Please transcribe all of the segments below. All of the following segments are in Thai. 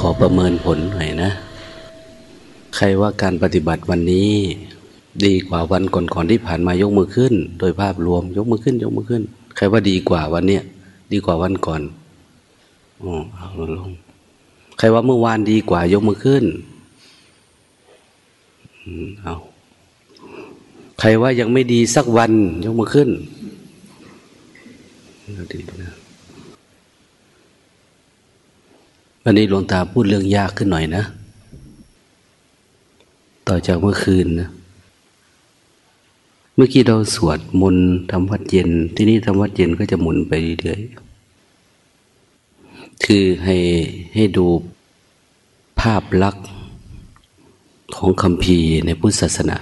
ขอประเมินผลหน่อยนะ ใครว่าการปฏิบัติวันนี้ ดีกว่าวันก่อนๆที่ผ่านมายกมือขึ้น โดยภาพรวมยกมือขึ้น ยกมือขึ้น ใครว่าดีกว่าวันเนี้ยดีกว่าวันก่อนอ๋อเอาลงใครว่าเมื่อวานดีกว่ายกมือขึ้นเอาใครว่ายังไม่ดีสักวันยกมือขึ้นดีนะ วันนี้หลวงตาพูดเรื่องยากขึ้นหน่อยนะ ต่อจากเมื่อคืนนะ เมื่อกี้เราสวดมนต์ทำวัดเย็น ที่นี่ทำวัดเย็นก็จะหมุนไปเรื่อยๆ คือให้ให้ดูภาพลักษณ์ของคำพีในพุทธศาสนา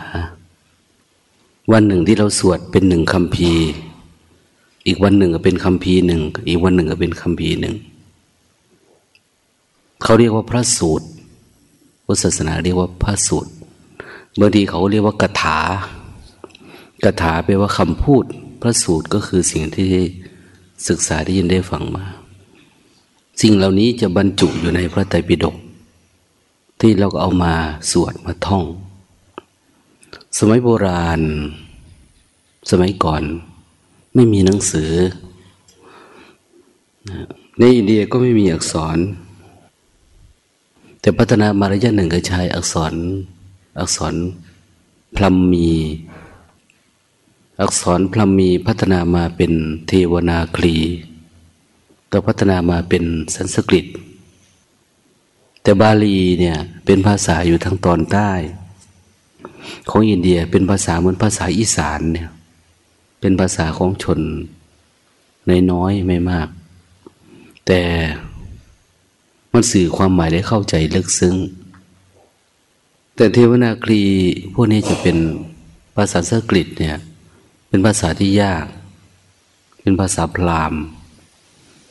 วันหนึ่งที่เราสวดเป็นหนึ่งคำพีอีกวันหนึ่งก็เป็นคำพีหนึ่ง อีกวันหนึ่งก็เป็นคำพีหนึ่ง เขาเรียกว่าพระสูตรพุทธศาสนาเรียกว่าพระสูตรบางทีเขาเรียกว่ากถากถาแปลว่าคำพูด พระสูตรก็คือสิ่งที่ศึกษาได้ยินได้ฟังมา สิ่งเหล่านี้จะบรรจุอยู่ในพระไตรปิฎกที่เราก็เอามาสวดมาท่อง สมัยโบราณ สมัยก่อน ไม่มีหนังสือ ในอินเดียก็ไม่มีอักษร แต่พัฒนามาระยะหนึ่งก็ใช้อักษร อักษรพลัมมี อักษรพลัมมีพัฒนามาเป็นเทวนาคลีก็พัฒนามาเป็นสันสกฤต แต่บาลีเนี่ยเป็นภาษาอยู่ทางตอนใต้ ของอินเดียเป็นภาษาเหมือนภาษาอีสานเนี่ยเป็นภาษาของชนนน้อยไม่มาก แต่ มันสื่อความหมายได้เข้าใจลึกซึ้ง แต่เทวนาครีพวกนี้จะเป็นภาษาสังกฤษเนี่ย เป็นภาษาที่ยาก เป็นภาษาพราหมณ์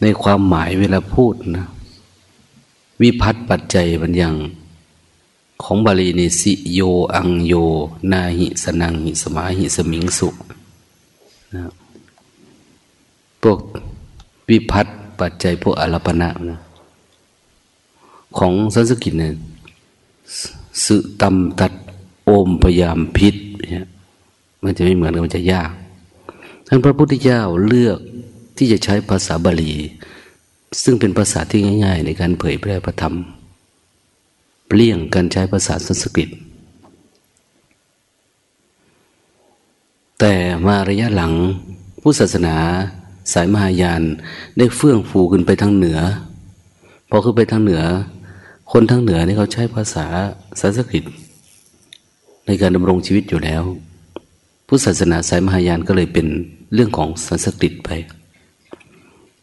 ในความหมายเวลาพูดนะ วิพัฒปัจจัยบัญญังของบาลีนี่สิโย อังโย นาหิสนังหิสมาหิสมิงสุนะพวกวิพัฒปัจจัยพวกอรปณะนะ ของสันสกิตเนี่ยสึตำตัดโอมพยายามพิษเนี่ยมันจะไม่เหมือนกันมันจะยากท่านพระพุทธเจ้าเลือกที่จะใช้ภาษาบาลี ซึ่งเป็นภาษาที่ง่าย ๆ ในการเผยแพร่พระธรรมเปลี่ยงการใช้ภาษาสันสกฤต แต่มาระยะหลังผู้ศาสนาสายมหายานได้เฟื่องฟูขึ้นไปทางเหนือพอขึ้นไปทางเหนือ คนทางเหนือนี่เขาใช้ภาษาสันสกฤต ในการดำรงชีวิตอยู่แล้ว พุทธศาสนาสายมหายานก็เลยเป็นเรื่องของสันสกฤตไป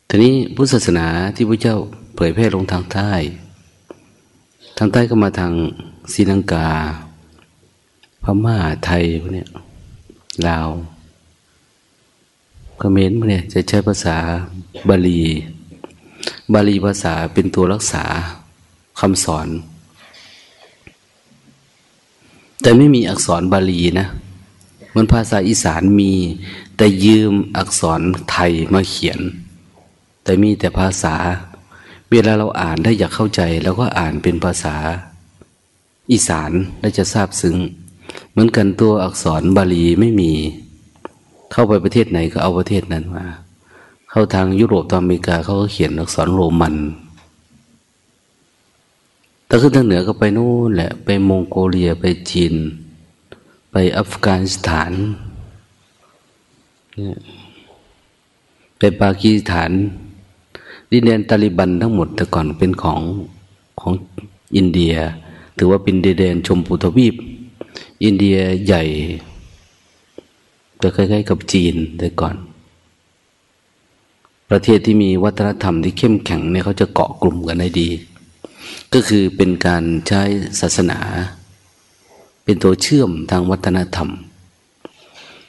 ทีนี้พุทธศาสนาที่พระเจ้าเผยแพร่ลงทางใต้ ทางใต้ก็มาทางศรีลังกา พม่าไทยพวกนี้ลาวเขมรพวกนี้จะใช้ภาษาบาลี บาลีภาษาเป็นตัวรักษา คำสอน แต่ไม่มีอักษรบาลีนะเหมือนภาษาอีสานมี แต่ยืมอักษรไทยมาเขียน แต่มีแต่ภาษา เวลาเราอ่านได้อยากเข้าใจเราก็อ่านเป็นภาษา อีสานและจะทราบซึ้ง เหมือนกันตัวอักษรบาลีไม่มี เข้าไปประเทศไหนก็เอาประเทศนั้นมา เข้าทางยุโรปตอนอเมริกาเขาก็เขียนอักษรโรมัน ถ้าขึ้นทางเหนือก็ไปนู่นแหละ ไปมองโกเลียไปจีน ไปอัฟกานิสถาน ไปปากีสถาน ดินแดนตาลิบันทั้งหมดแต่ก่อนเป็นของของอินเดีย ถือว่าเป็นดินแดนชมพูทวีป อินเดียใหญ่แต่คล้ายๆกับจีนแต่ก่อน ประเทศที่มีวัฒนธรรมที่เข้มแข็งเนี่ยเขาจะเกาะกลุ่มกันได้ดี ก็คือเป็นการใช้ศาสนา เป็นตัวเชื่อมทางวัฒนธรรม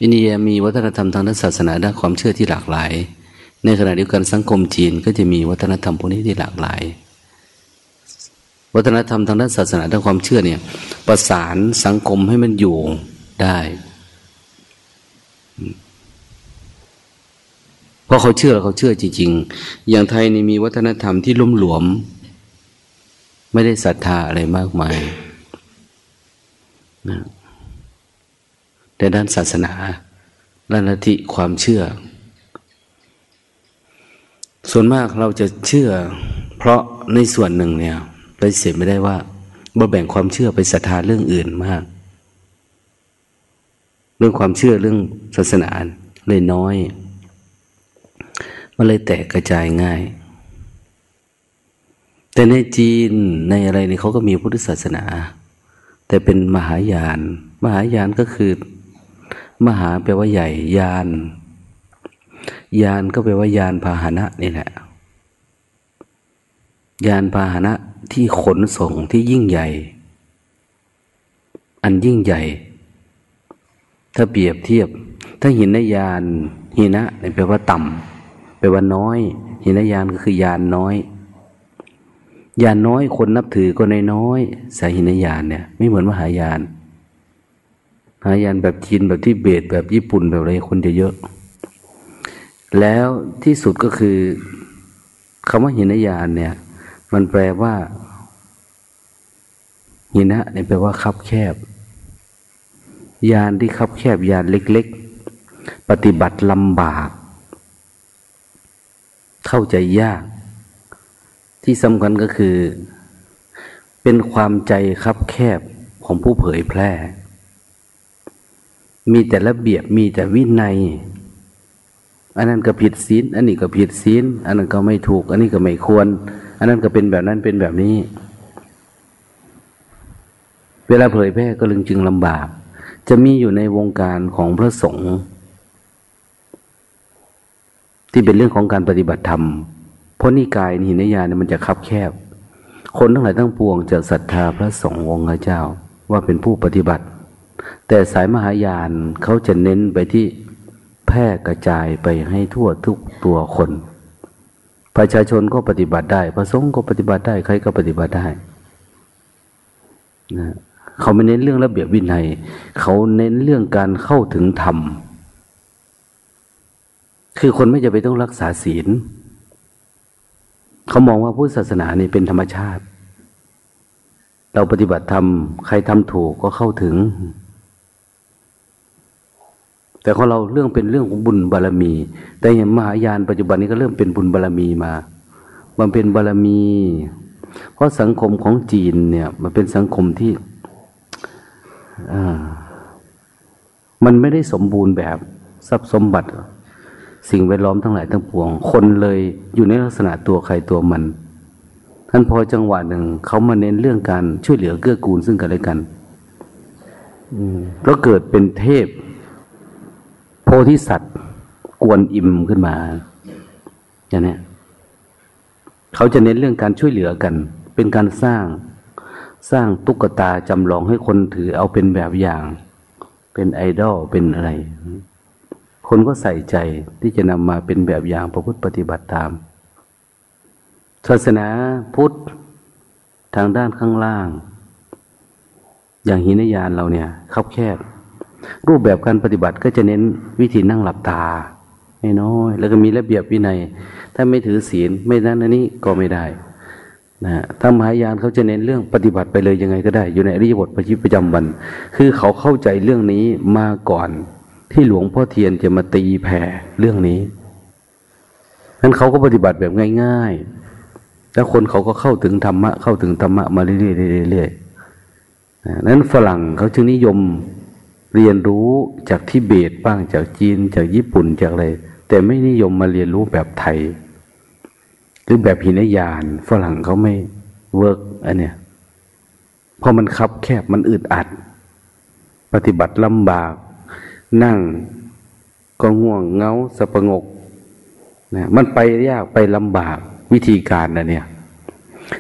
อินเดียมีวัฒนธรรมทางด้านศาสนาด้านความเชื่อที่หลากหลาย ในขณะเดียวกันสังคมจีนก็จะมีวัฒนธรรมพวกนี้ที่หลากหลาย วัฒนธรรมทางด้านศาสนาด้านความเชื่อเนี่ยประสานสังคมให้มันอยู่ได้เพราะเขาเชื่อเขาเชื่อจริงๆ อย่างไทยนี่มีวัฒนธรรมที่ลุ่มหลวม ไม่ได้ศรัทธาอะไรมากมายนะแต่ด้านศาสนาและลัทธิความเชื่อ ส่วนมากเราจะเชื่อ เพราะในส่วนหนึ่งเนี่ยไปเสียไม่ได้ว่าบ่แบ่งความเชื่อไปศรัทธาเรื่องอื่นมาก เรื่องความเชื่อเรื่องศาสนาเลยน้อย มันเลยแตกกระจายง่าย แต่ในจีนในอะไรนี่เขาก็มีพุทธศาสนา แต่เป็นมหายาน มหายานก็คือ มหาแปลว่าใหญ่ยาน ยานก็แปลว่ายานพาหนะนี่แหละ ยานพาหนะที่ขนส่งที่ยิ่งใหญ่ อันยิ่งใหญ่ ถ้าเปรียบเทียบ ถ้าหินนยานหินะแปลว่าต่ำแปลว่าน้อย หินยานก็คือยานน้อย ยานน้อยคนนับถือก็นน้อยสายหินยานเนี่ยไม่เหมือนมหายานมหายานแบบจีนแบบที่เบตแบบญี่ปุ่นแบบอะไรคนจะเยอะ แล้วที่สุดก็คือคำว่าหินยานเนี่ย มันแปลว่าหินะเนี่ยแปลว่าคับแคบ ยานที่คับแคบยานเล็ก ๆ ปฏิบัติลำบาก เข้าใจยาก ที่สำคัญก็คือ เป็นความใจคับแคบของผู้เผยแพร่ มีแต่ระเบียบมีแต่วินัย อันนั้นก็ผิดศีลอันนี้ก็ผิดศีลอันนั้นก็ไม่ถูก อันนี้ก็ไม่ควร อันนั้นก็เป็นแบบนั้นเป็นแบบนี้ เวลาเผยแพร่ก็ลึงจึงลำบาก จะมีอยู่ในวงการของพระสงฆ์ที่เป็นเรื่องของการปฏิบัติธรรม เพราะนิกายนินยาเนี่ยมันจะคับแคบ คนทั้งหลายทั้งปวงจะศรัทธาพระสงฆ์องค์เจ้าว่าเป็นผู้ปฏิบัติ แต่สายมหายานเขาจะเน้นไปที่แพร่กระจายไปให้ทั่วทุกตัวคน ประชาชนก็ปฏิบัติได้ พระสงฆ์ก็ปฏิบัติได้ ใครก็ปฏิบัติได้นะเขาไม่เน้นเรื่องระเบียบวินัย เขาเน้นเรื่องการเข้าถึงธรรม คือคนไม่จะไปต้องรักษาศีล เขามองว่าพุทธศาสนานี่เป็นธรรมชาติ เราปฏิบัติธรรมใครทำถูกก็เข้าถึง แต่ของเราเรื่องเป็นเรื่องของบุญบารรมี แต่อย่างมหายานปัจจุบันนี้ก็เริ่มเป็นบุญบารรมีมามันเป็นบารรมี เพราะสังคมของจีนเนี่ย มันเป็นสังคมที่มันไม่ได้สมบูรณ์แบบทรัพย์สมบัติ สิ่งแวดล้อมทั้งหลายทั้งปวง คนเลยอยู่ในลักษณะตัวใครตัวมัน ท่านพอจังหวะหนึ่งเขามาเน้นเรื่องการช่วยเหลือเกื้อกูลซึ่งกันและกันก็เกิดเป็นเทพ โพธิสัตว์ กวนอิมขึ้นมา อย่างนี้เขาจะเน้นเรื่องการช่วยเหลือกัน เป็นการสร้างสร้างตุ๊กตาจำลองให้คนถือเอาเป็นแบบอย่าง เป็นไอดอลเป็นอะไร คนก็ใส่ใจที่จะนำมาเป็นแบบอย่างประพฤติปฏิบัติตาม ศาสนาพุทธทางด้านข้างล่าง อย่างหินยานเราเนี่ยคับแคบ รูปแบบการปฏิบัติก็จะเน้นวิธีนั่งหลับตาไม่น้อยแล้วก็มีระเบียบวินัย ถ้าไม่ถือศีลไม่นั้นอันนี้ก็ไม่ได้นะถ้ามหายานเขาจะเน้นเรื่องปฏิบัติไปเลยยังไงก็ได้ อยู่ในอริยบทประชิประจำวัน คือเขาเข้าใจเรื่องนี้มาก่อน ที่หลวงพ่อเทียนจะมาตีแผ่เรื่องนี้นั้นเขาก็ปฏิบัติแบบง่ายๆแล้วคนเขาก็เข้าถึงธรรมะ เข้าถึงธรรมะมาเรื่อยๆนั้นฝรั่งเขาจึงนิยมเรียนรู้จากทิเบตบ้างจากจีน จากญี่ปุ่นจากอะไร แต่ไม่นิยมมาเรียนรู้แบบไทย หรือแบบหินยาน ฝรั่งเขาไม่ work อันเนี้ยเพราะมันคับแคบมันอึดอัด ปฏิบัติลำบาก นั่งก็ง่วงเงาสะปงกนะมันไปยากไปลำบากวิธีการนะเนี่ย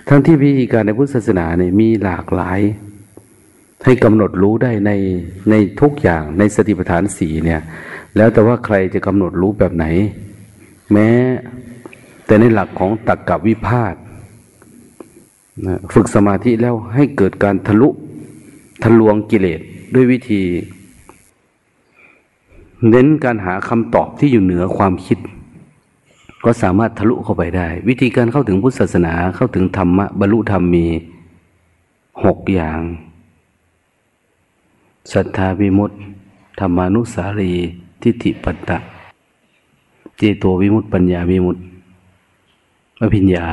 ทั้งที่วิธีการในพุทธศาสนาเนี่ยมีหลากหลาย ให้กำหนดรู้ได้ในในทุกอย่างในสติปัฏฐานสี่เนี่ย แล้วแต่ว่าใครจะกำหนดรู้แบบไหน แม้ แต่ในหลักของตักกวิพาทนะฝึกสมาธิแล้วให้เกิดการทะลุทะลวงกิเลสด้วยวิธี เน้นการหาคำตอบที่อยู่เหนือความคิด ก็สามารถทะลุเข้าไปได้ วิธีการเข้าถึงพุทธศาสนาเข้าถึงธรรมะบรรลุธรรมมีหกอย่างศรัทธาวิมุตติ ธรรมานุสารีทิฏฐิปัตตะเจโตวิมุตติปัญญาวิมุตติอภิญญา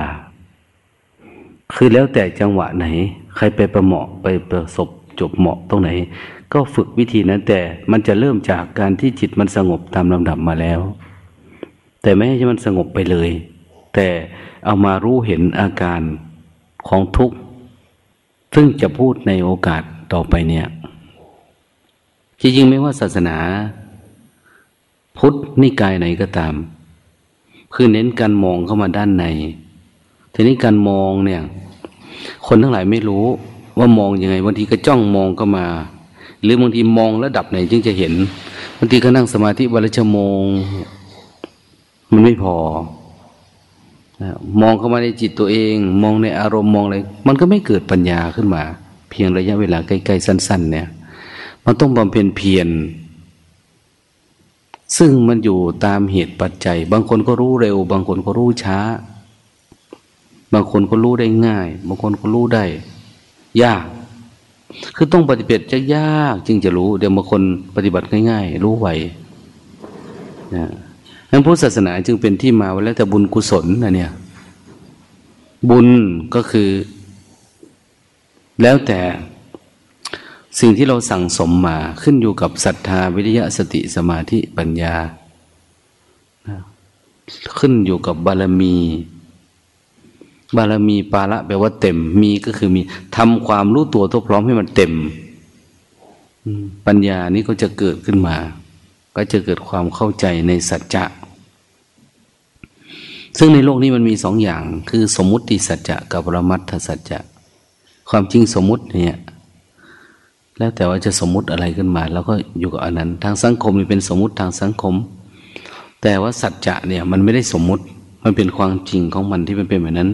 คือแล้วแต่จังหวะไหน ใครไปประเหมาะไปประสบจบเหมาะตรงไหน ก็ฝึกวิธีนั้นแต่มันจะเริ่มจากการที่จิตมันสงบตามลำดับมาแล้ว แต่ไม่ให้มันสงบไปเลย แต่เอามารู้เห็นอาการของทุกข์ ซึ่งจะพูดในโอกาสต่อไปเนี่ย จริงๆ ไม่ว่าศาสนา พุทธนิกายไหนก็ตาม คือเน้นการมองเข้ามาด้านใน ทีนี้การมองเนี่ย คนทั้งหลายไม่รู้ว่ามองยังไงบางทีก็จ้องมองเข้ามา หรือบางทีมองระดับไหนจึงจะเห็นบางทีก็นั่งสมาธิวันละชั่วโมง มันไม่พอมองเข้ามาในจิตตัวเอง มองในอารมณ์มองอะไรมันก็ไม่เกิดปัญญาขึ้นมา เพียงระยะเวลาใกล้ๆสั้น ๆ เนี่ย มันต้องบำเพ็ญเพียรซึ่งมันอยู่ตามเหตุปัจจัย บางคนก็รู้เร็ว บางคนก็รู้ช้า บางคนก็รู้ได้ง่าย บางคนก็รู้ได้ ยาก คือต้องปฏิบัติจะยากจึงจะรู้ เดี๋ยวบางคนปฏิบัติง่าย ๆ รู้ไวนะนั้นพุทธศาสนาจึงเป็นที่มาว่าแล้วแต่บุญกุศลนะเนี่ย บุญก็คือ แล้วแต่สิ่งที่เราสั่งสมมาขึ้นอยู่กับศรัทธาวิริยะสติสมาธิปัญญา ขึ้นอยู่กับบารมี บารมีปาละแปลว่าเต็ม มีก็คือมีทำความรู้ตัวทั่วพร้อมให้มันเต็มปัญญานี้ก็จะเกิดขึ้นมา ก็จะเกิดความเข้าใจในสัจจะ ซึ่งในโลกนี้มันมีสองอย่าง คือสมมุติสัจจะกับปรมัตถสัจจะ ความจริงสมมุติเนี่ย แล้วแต่ว่าจะสมมุติอะไรขึ้นมาแล้วก็อยู่กับอันนั้น ทางสังคมมันเป็นสมมุติทางสังคม แต่ว่าสัจจะเนี่ยมันไม่ได้สมมุติ มันเป็นความจริงของมันที่มันเป็นแบบนั้น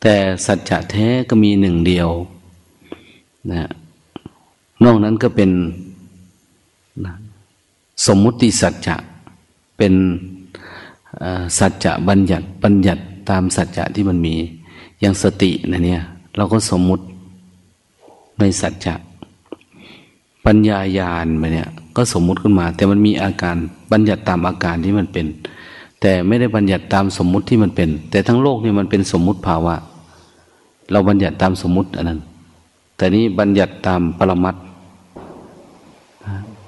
แต่สัจจะแท้ก็มีหนึ่งเดียวนะนอกนั้นก็เป็นนะสมมุติสัจจะเป็นสัจจะบัญญัติบัญญัติตามสัจจะที่มันมี อย่างสตินะเนี่ย เราก็สมมุติในสัจจะปัญญายาณมาเนี่ย ก็สมมุติขึ้นมา แต่มันมีอาการบัญญัติตามอาการที่มันเป็น แต่ไม่ได้บัญญัติตามสมมุติที่มันเป็น แต่ทั้งโลกนี่มันเป็นสมมุติภาวะ เราบัญญัติตามสมมุติอันนั้น แต่นี้บัญญัติตามปรมัต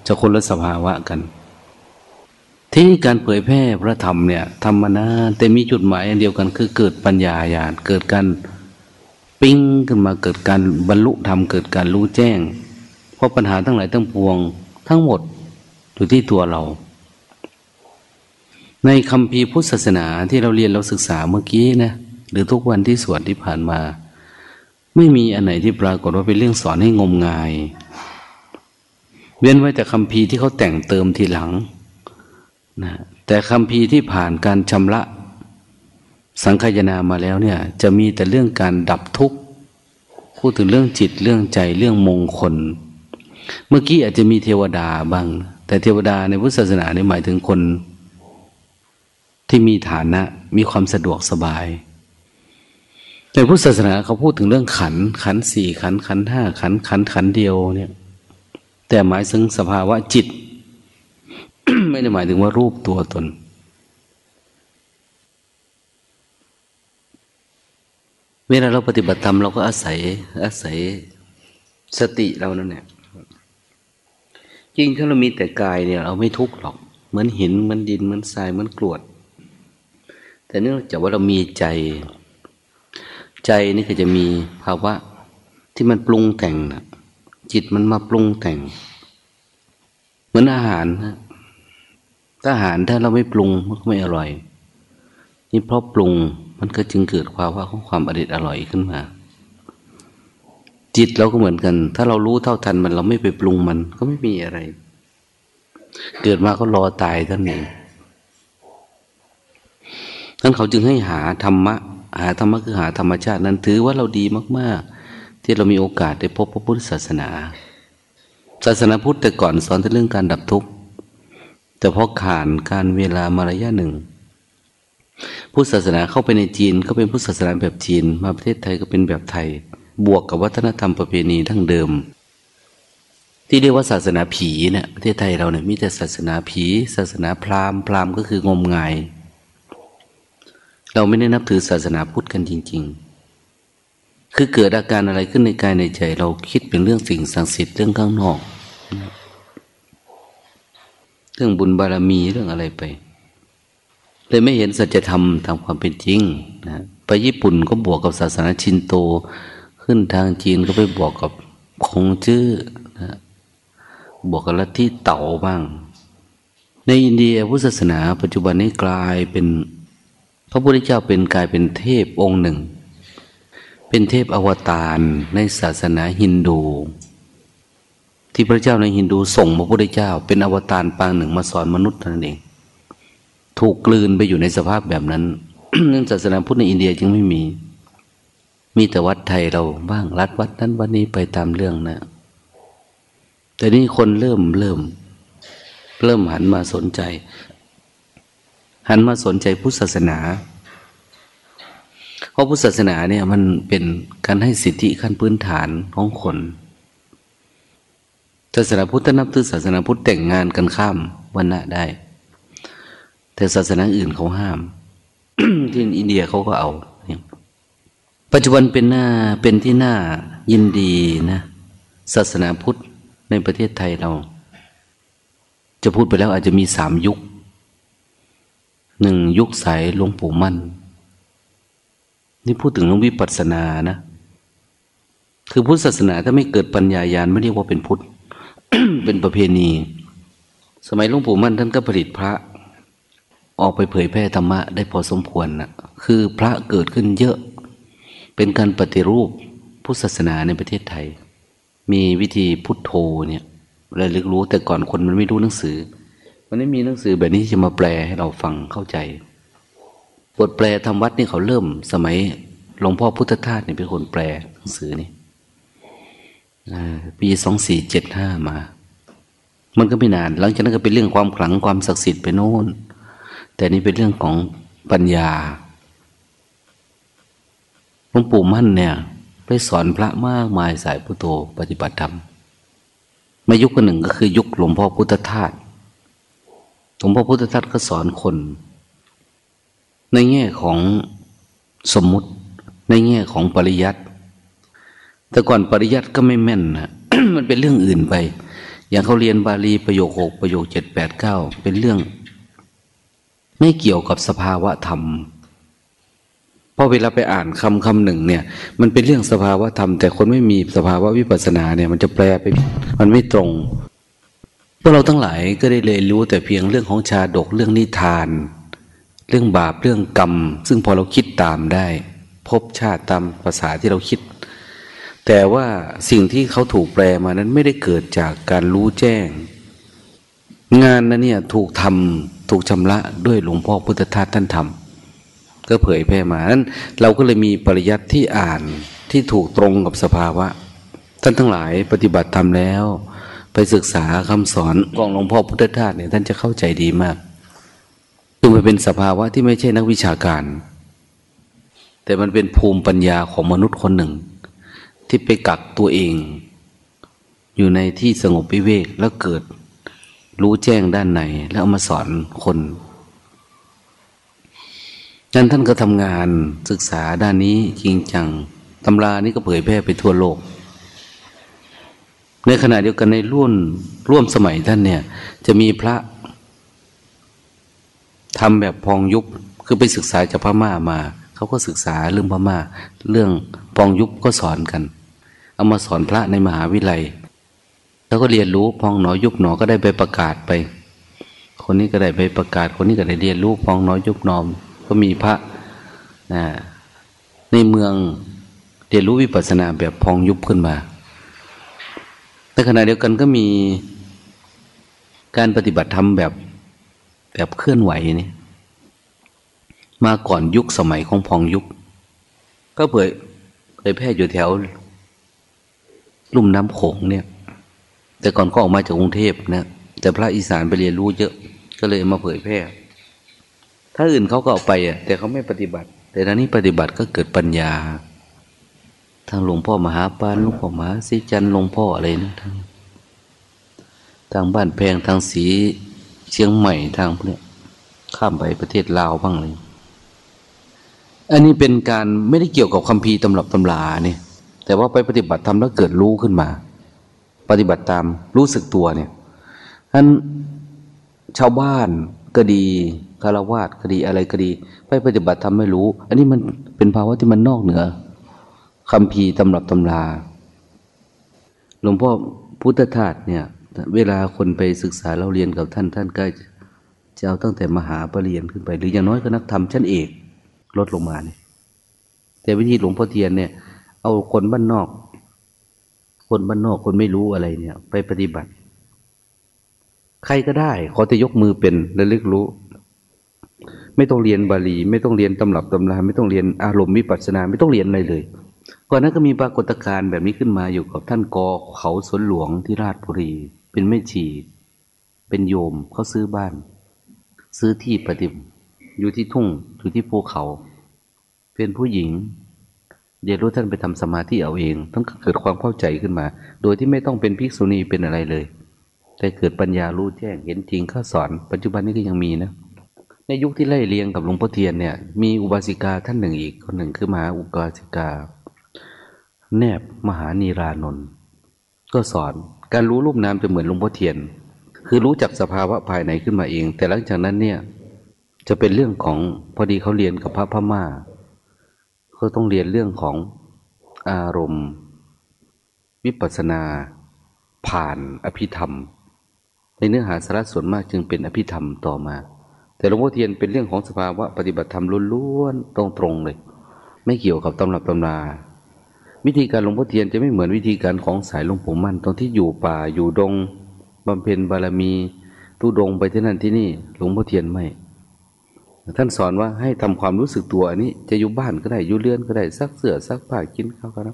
จะคนละสภาวะกัน ที่การเผยแพร่พระธรรมเนี่ยธรรมนะแต่มีจุดหมายอันเดียวกันคือเกิดปัญญาญาณเกิดการปิ้งขึ้นมาเกิดการบรรลุธรรมเกิดการรู้แจ้ง เพราะปัญหาทั้งหลายทั้งปวง ทั้งหมดอยู่ที่ตัวเรา ในคำพีพุทธศาสนาที่เราเรียนเราศึกษาเมื่อกี้นะหรือทุกวันที่สวดที่ผ่านมา ไม่มีอันไหนที่ปรากฏว่าเป็นเรื่องสอนให้งมงาย เว้นไว้แต่คำพีที่เขาแต่งเติมทีหลังนะแต่คำพีที่ผ่านการชำระ สังขยนามาแล้วเนี่ย จะมีแต่เรื่องการดับทุกข์พูดถึงเรื่องจิตเรื่องใจเรื่องมงคล เมื่อกี้อาจจะมีเทวดาบ้าง แต่เทวดาในพุทธศาสนาเนี่ยหมายถึงคนที่มีฐานะมีความสะดวกสบาย ในพุทธศาสนาเขาพูดถึงเรื่องขัน ขันสี่ขันขันห้าขันขันขันเดียวเนี่ย แต่หมายถึงสภาวะจิต ไม่ได้หมายถึงว่ารูปตัวตน เวลาเราปฏิบัติธรรมเราก็อาศัย อาศัยสติเรานั่นแหละจริงถ้าเรามีแต่กายเนี่ย เราไม่ทุกข์หรอก เหมือนหินเหมือนดินเหมือนทรายเหมือนกรวด แต่เนื่องจากว่าเรามีใจ ใจนี่ก็จะมีภาวะที่มันปรุงแต่งนะจิตมันมาปรุงแต่ง เหมือนอาหารนะถ้าอาหารถ้าเราไม่ปรุงมันก็ไม่อร่อย นี่เพราะปรุงมันก็จึงเกิดความว่าของความอริดอร่อยขึ้นมา จิตเราก็เหมือนกัน ถ้าเรารู้เท่าทันมันเราไม่ไปปรุงมันก็ไม่มีอะไร เกิดมาก็รอตายท่านเองท่านเขาจึงให้หาธรรมะ หาธรรมะคือหาธรรมชาตินั้นถือว่าเราดีมาก ๆ ที่เรามีโอกาสได้พบพระพุทธศาสนา ศาสนาพุทธแต่ก่อนสอนเรื่องการดับทุกข์แต่พอขานการเวลามาระยะหนึ่งพุทธศาสนาเข้าไปในจีนก็เป็นพุทธศาสนาแบบจีน มาประเทศไทยก็เป็นแบบไทย บวกกับวัฒนธรรมประเพณีทั้งเดิม ที่เรียกว่าศาสนาผีเนะี่ยประเทศไทยเราเนี่ยมีแต่ศาสนาผี ศาสนาพราหมณ์พราหมณ์ก็คืองมงาย เราไม่ได้นับถือศาสนาพุทธกันจริง ๆ คือเกิดอาการอะไรขึ้นในกายในใจ เราคิดเป็นเรื่องสิ่งศักดิ์สิทธิ์เรื่องข้างนอก เรื่องบุญบารมีเรื่องอะไรไปเลยไม่เห็นสัจธรรมตามความเป็นจริงนะไปญี่ปุ่นก็บวกกับศาสนาชินโต ขึ้นทางจีนก็ไปบวกกับคงจื้อนะบวกกับลัทธิเต่าบ้าง ในอินเดียพุทธศาสนา ปัจจุบันนี้กลายเป็น พระพุทธเจ้าเป็นกายเป็นเทพองค์หนึ่ง เป็นเทพอวตารในศาสนาฮินดู ที่พระเจ้าในฮินดูส่งพระพุทธเจ้า เป็นอวตารปางหนึ่งมาสอนมนุษย์นั่นเอง ถูกกลืนไปอยู่ในสภาพแบบนั้นเรื่องศาสนาพุทธในอินเดียจึงไม่มี มีแต่วัดไทยเราบ้างรัดวัดนั้นวันนี้ไปตามเรื่องนะ แต่นี่คนเริ่มเริ่ม เริ่มหันมาสนใจ หันมาสนใจพุทธศาสนา เพราะพุทธศาสนาเนี่ยมันเป็นการให้สิทธิขั้นพื้นฐานของคนศาสนาพุทธนับถือศาสนาพุทธแต่งงานกันข้ามวันณะได้ แต่ศาสนาอื่นเขาห้าม ที่อินเดียเขาก็เอา ปัจจุบันเป็นหน้าเป็นที่หน้ายินดีนะ ศาสนาพุทธในประเทศไทยเรา จะพูดไปแล้วอาจจะมีสามยุค หนึ่งยุคสายหลวงปู่มั่น นี่พูดถึงหลวงวิปัสสนานะ คือพุทธศาสนาถ้าไม่เกิดปัญญายาณไม่เรียกว่าเป็นพุทธ เป็นประเพณี สมัยหลวงปู่มั่นท่านก็ผลิตพระ ออกไปเผยแพร่ธรรมะได้พอสมควรนะคือพระเกิดขึ้นเยอะ เป็นการปฏิรูปพุทธศาสนาในประเทศไทย มีวิธีพุทโธเนี่ยระลึกรู้แต่ก่อนคนมันไม่รู้หนังสือ วันนี้มีหนังสือแบบนี้จะมาแปลให้เราฟังเข้าใจ บทแปลธรรมวัดนี่เขาเริ่ม สมัยหลวงพ่อพุทธทาสเนี่ยเป็นคนแปลหนังสือนี่ปีสองสี่เจ็ดห้ามา มันก็ไม่นาน หลังจากนั้นก็เป็นเรื่องความขลังความศักดิ์สิทธิ์ไปโน่น แต่นี่เป็นเรื่องของปัญญาหลวงปู่มั่นเนี่ย ไปสอนพระมากมายสายพุทโธปฏิบัติธรรมมายุคหนึ่งก็คือยุคหลวงพ่อพุทธทาส หลวงพ่อพุทธทาสก็สอนคน ในแง่ของสมมุติ ในแง่ของปริยัติแต่ก่อนปริยัติก็ไม่แม่นนะมันเป็นเรื่องอื่นไป อย่างเขาเรียนบาลีประโยคหกประโยคเจ็ดแปดเก้าเป็นเรื่อง ไม่เกี่ยวกับสภาวะธรรมพราะเวลาไปอ่านคำคำหนึ่งเนี่ย มันเป็นเรื่องสภาวะธรรม แต่คนไม่มีสภาวะวิปัสสนาเนี่ย มันจะแปลไป มันไม่ตรง พวกเราทั้งหลายก็ได้เลยรู้แต่เพียงเรื่องของชาดกเรื่องนิทาน เรื่องบาปเรื่องกรรม ซึ่งพอเราคิดตามได้ พบชาติตามภาษาที่เราคิด แต่ว่าสิ่งที่เขาถูกแปลมานั้นไม่ได้เกิดจากการรู้แจ้ง งานนั้นเนี่ยถูกทำถูกชำระด้วยหลวงพ่อพุทธทาสท่านทำก็เผยแพร่มานั้น เราก็เลยมีปริยัติที่อ่านที่ถูกตรงกับสภาวะ ท่านทั้งหลายปฏิบัติทำแล้ว ไปศึกษาคำสอนของหลวงพ่อพุทธทาสเนี่ยท่านจะเข้าใจดีมากคือมันเป็นสภาวะที่ไม่ใช่นักวิชาการ แต่มันเป็นภูมิปัญญาของมนุษย์คนหนึ่ง ที่ไปกักตัวเอง อยู่ในที่สงบวิเวกแล้วเกิด รู้แจ้งด้านไหนแล้วเอามาสอนคนนั้นท่านก็ทำงานศึกษาด้านนี้จริงจังตำรานี้ก็เผยแพร่ไปทั่วโลก ในขณะเดียวกันในร่วมร่วมสมัยท่านเนี่ย จะมีพระทำแบบพองยุบคือไปศึกษาจากพม่ามา เขาก็ศึกษาเรื่องพม่า เรื่องพองยุบก็สอนกัน เอามาสอนพระในมหาวิทยาลัยแล้วก็เรียนรู้พองหนอยุบหนอก็ได้ไปประกาศไป คนนี้ก็ได้ไปประกาศ คนนี้ก็ได้เรียนรู้พองหนอยุบหนอม ก็มีพระนะในเมืองเรียนรู้วิปัสสนาแบบพองยุบขึ้นมา แต่ขณะเดียวกันก็มีการปฏิบัติธรรมแบบแบบเคลื่อนไหวนี่มาก่อนยุคสมัยของพองยุบก็เผยเผยแพร่อยู่แถว ลุ่มน้ำโขงเนี่ย แต่ก่อนก็ออกมาจากกรุงเทพนะแต่พระอีสานไปเรียนรู้เยอะ ก็เลยมาเผยแพร่ ถ้าอื่นเขาก็เอาไปอะแต่เขาไม่ปฏิบัติ แต่ทานี้ปฏิบัติก็เกิดปัญญา ทางหลวงพ่อมหาปานหลวงพ่อมหาสิจันหลวงพ่ออะไรนะทางทางบ้านแพงทางสีเชียงใหม่ทางพวกนี้ข้ามไปประเทศลาวบ้างเลยอันนี้เป็นการไม่ได้เกี่ยวกับคำพีร์ตำรับตำราเนี่ย แต่ว่าไปปฏิบัติทำแล้วเกิดรู้ขึ้นมา ปฏิบัติตามรู้สึกตัวเนี่ยท่านชาวบ้านก็ดีคารวาสก็ดีอะไรก็ดี ไปปฏิบัติทำไม่รู้ อันนี้มันเป็นภาวะที่มันนอกเหนือ คำพีตำรับตำราหลวงพ่อพุทธทาสเนี่ย เวลาคนไปศึกษาเราเรียนกับท่านท่านก็จะเอาตั้งแต่มหาปรริญญาขึ้นไป หรืออย่างน้อยก็นักธรรมชั้นเอกลดลงมาเนี่ยแต่วิธีหลวงพ่อเทียนเนี่ย เอาคนบ้านนอก คนบ้านนอกคนไม่รู้อะไรเนี่ย ไปปฏิบัติ ใครก็ได้ขอจะยกมือเป็นและลึกรู้ ไม่ต้องเรียนบาลี ไม่ต้องเรียนตำรับตำราไม่ต้องเรียนอารมณ์วิปัสสนา ไม่ต้องเรียนอะไรเลย ก่อนนั้นก็มีปรากฏการณ์แบบนี้ขึ้นมาอยู่กับท่านกอเขาสวนหลวงที่ราชบุรี เป็นไม่ชี เป็นโยมเขาซื้อบ้าน ซื้อที่ปฏิบัติอยู่ที่ทุ่งอยู่ที่ภูเขา เป็นผู้หญิงเดี๋ยวรู้ท่านไปทำสมาธิเอาเอง ต้องเกิดความเข้าใจขึ้นมา โดยที่ไม่ต้องเป็นภิกษุณีเป็นอะไรเลย แต่เกิดปัญญารู้แจ้งเห็นจริงข้าสอน ปัจจุบันนี้ก็ยังมีนะ ในยุคที่ไล่เลียงกับหลวงพ่อเทียนเนี่ย มีอุบาสิกาท่านหนึ่งอีกคนหนึ่งคือมหาอุบาสิกา แนบมหานีรานนท์ก็สอนการรู้รูปนามจะเหมือนหลวงพ่อเทียน คือรู้จักสภาวะภายในขึ้นมาเอง แต่หลังจากนั้นเนี่ย จะเป็นเรื่องของพอดีเขาเรียนกับพระพม่าเขาต้องเรียนเรื่องของอารมณ์ วิปัสนา ผ่านอภิธรรม ในเนื้อหาสาระส่วนมากจึงเป็นอภิธรรมต่อมา แต่หลวงพ่อเทียนเป็นเรื่องของสภาวะปฏิบัติธรรมล้วนๆตรงๆเลย ไม่เกี่ยวกับตำรับตำรา วิธีการหลวงพ่อเทียนจะไม่เหมือนวิธีการของสายหลวงปู่มั่นตรงที่อยู่ป่าอยู่ดงบำเพ็ญบารมีตุดงไปที่นั่นที่นี่หลวงพ่อเทียนไม่ท่านสอนว่าให้ทำความรู้สึกตัวอันนี้ จะอยู่บ้านก็ได้อยู่เรือนก็ได้ซักเสื้อซักผ้ากินข้าวก็ได้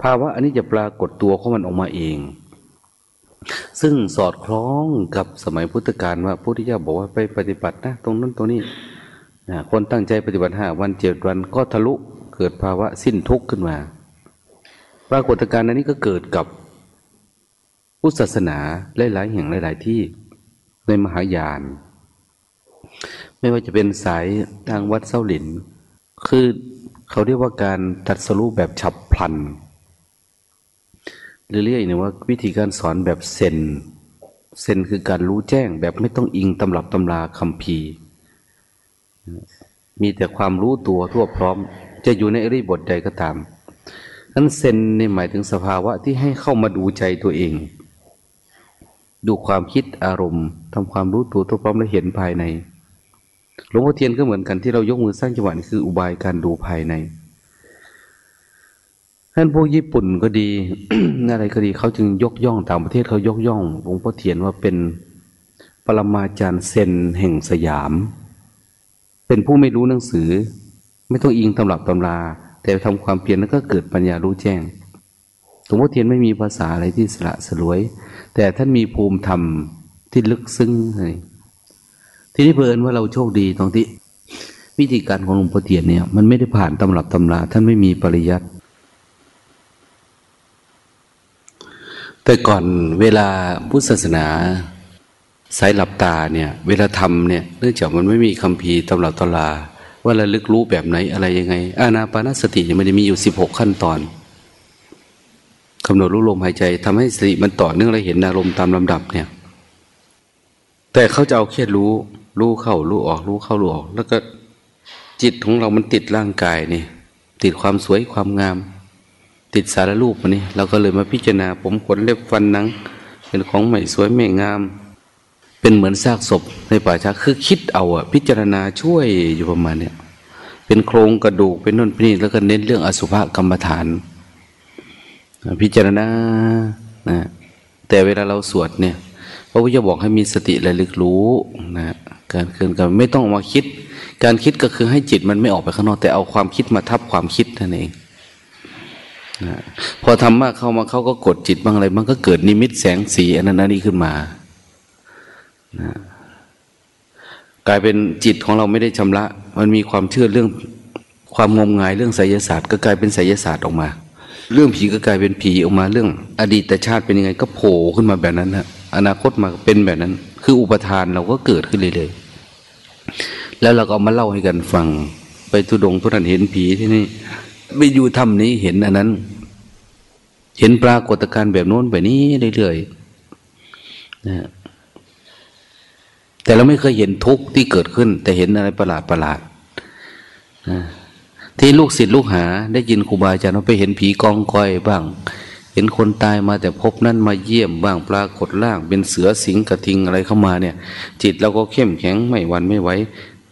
ภาวะอันนี้จะปรากฏตัวของมันออกมาเอง ซึ่งสอดคล้องกับสมัยพุทธกาลว่าพุทธเจ้าบอกว่าไปปฏิบัตินะตรงนั้นตรงนี้คนตั้งใจปฏิบัติห้าวันเจ็ดวันก็ทะลุ เกิดภาวะสิ้นทุกข์ขึ้นมา ปรากฏการณ์อันนี้ก็เกิดกับพุทธศาสนาหลายๆแห่งหลาย ๆ ที่ในมหายาน ไม่ว่าจะเป็นสายทางวัดเส้าหลิน คือเขาเรียกว่าการตัดสรุปแบบฉับพลันหรือเรียกอีกว่าวิธีการสอนแบบเซนเซนคือการรู้แจ้งแบบไม่ต้องอิงตำรับตำราคำพีมีแต่ความรู้ตัวทั่วพร้อม จะอยู่ในอริบทใดก็ตามนั้นเซนในหมายถึงสภาวะที่ให้เข้ามาดูใจตัวเอง ดูความคิดอารมณ์ทำความรู้ตัวทั่วพร้อมและเห็นภายในหลวงพ่อเทียนก็เหมือนกันที่เรายกมือสร้างจังหวะนี่คืออุบายการดูภายในท่านพวกญี่ปุ่นก็ดีอะไรก็ดีเขาจึงยกย่องต่างประเทศเขายกย่องหลวงพ่อเทียนว่าเป็นปรมาจารย์เซนแห่งสยาม เป็นผู้ไม่รู้หนังสือ ไม่ต้องอิงตำรับตำรา แต่ทำความเพียรแล้วก็เกิดปัญญารู้แจ้งหลวงพ่อเทียนไม่มีภาษาอะไรที่สละสลวย แต่ท่านมีภูมิธรรมที่ลึกซึ้งเลยทีนี้เพลินว่าเราโชคดีตรงที่วิธีการของหลวงพ่อเทียนเนี่ย มันไม่ได้ผ่านตำรับตำรา ท่านไม่มีปริยัติแต่ก่อนเวลาพุทธศาสนาสายหลับตาเนี่ย เวลาทำเนี่ย เนื่องจากมันไม่มีคำพีตำรับตำรา ว่าระลึกรู้แบบไหนอะไรยังไง อานาปานสติยังไม่ได้มีอยู่สิบหกขั้นตอนกำหนดรู้ลมหายใจทำให้สติมันต่อเนื่องและเห็นอารมณ์ตามลำดับเนี่ย แต่เขาจะเอาแค่รู้ รู้เข้ารู้ออก รู้เข้ารู้ออก แล้วก็จิตของเรามันติดร่างกายนี่ติดความสวยความงาม ติดสารรูปมันนี่เราก็เลยมาพิจารณา ผมขนเล็บฟันนัง เป็นของใหม่สวยไม่งาม เป็นเหมือนซากศพในป่าช้าคือคิดเอาอะพิจารณาช่วยอยู่ประมาณเนี้ยเป็นโครงกระดูกเป็นน่นเป็นนี่แล้วก็เน้นเรื่องอสุภกรรมฐาน พิจารณานะแต่เวลาเราสวดเนี่ยพระพุทธเจ้าบอกให้มีสติระลึกรู้นะการเคลื่อนกันไม่ต้องมาคิด การคิดก็คือให้จิตมันไม่ออกไปข้างนอก แต่เอาความคิดมาทับความคิดนั่นเองนะพอทำมากเข้ามาเขาก็กดจิตบ้างอะไร มันก็เกิดนิมิตแสงสีอันนั้นอันนี้ขึ้นมา นะกลายเป็นจิตของเราไม่ได้ชำระ มันมีความเชื่อเรื่องความงมงายเรื่องไสยศาสตร์ ก็กลายเป็นไสยศาสตร์ออกมา เรื่องผีก็กลายเป็นผีออกมาเรื่อง อดีตชาติเป็นยังไงก็โผล่ขึ้นมาแบบนั้นนะอนาคตมาเป็นแบบนั้น คืออุปทานเราก็เกิดขึ้นเลยเลยแล้วเราก็มาเล่าให้กันฟัง ไปทุดงทุนันเห็นผีที่นี่ไปอยู่ถ้ำนี้เห็นอันนั้น เห็นปรากฏการณ์แบบโน้นแบบนี้เรื่อยๆนะ แต่เราไม่เคยเห็นทุกข์ที่เกิดขึ้น แต่เห็นอะไรประหลาดประหลาดที่ลูกศิษย์ลูกหา ได้ยินครูบาอาจารย์ว่าไปเห็นผีกองกอยบ้าง เห็นคนตายมาแต่พบนั้นมาเยี่ยมบ้างปรากฏร่าง เป็นเสือสิงกระทิงอะไรเข้ามาเนี่ย จิตเราก็เข้มแข็งไม่วันไม่ไหว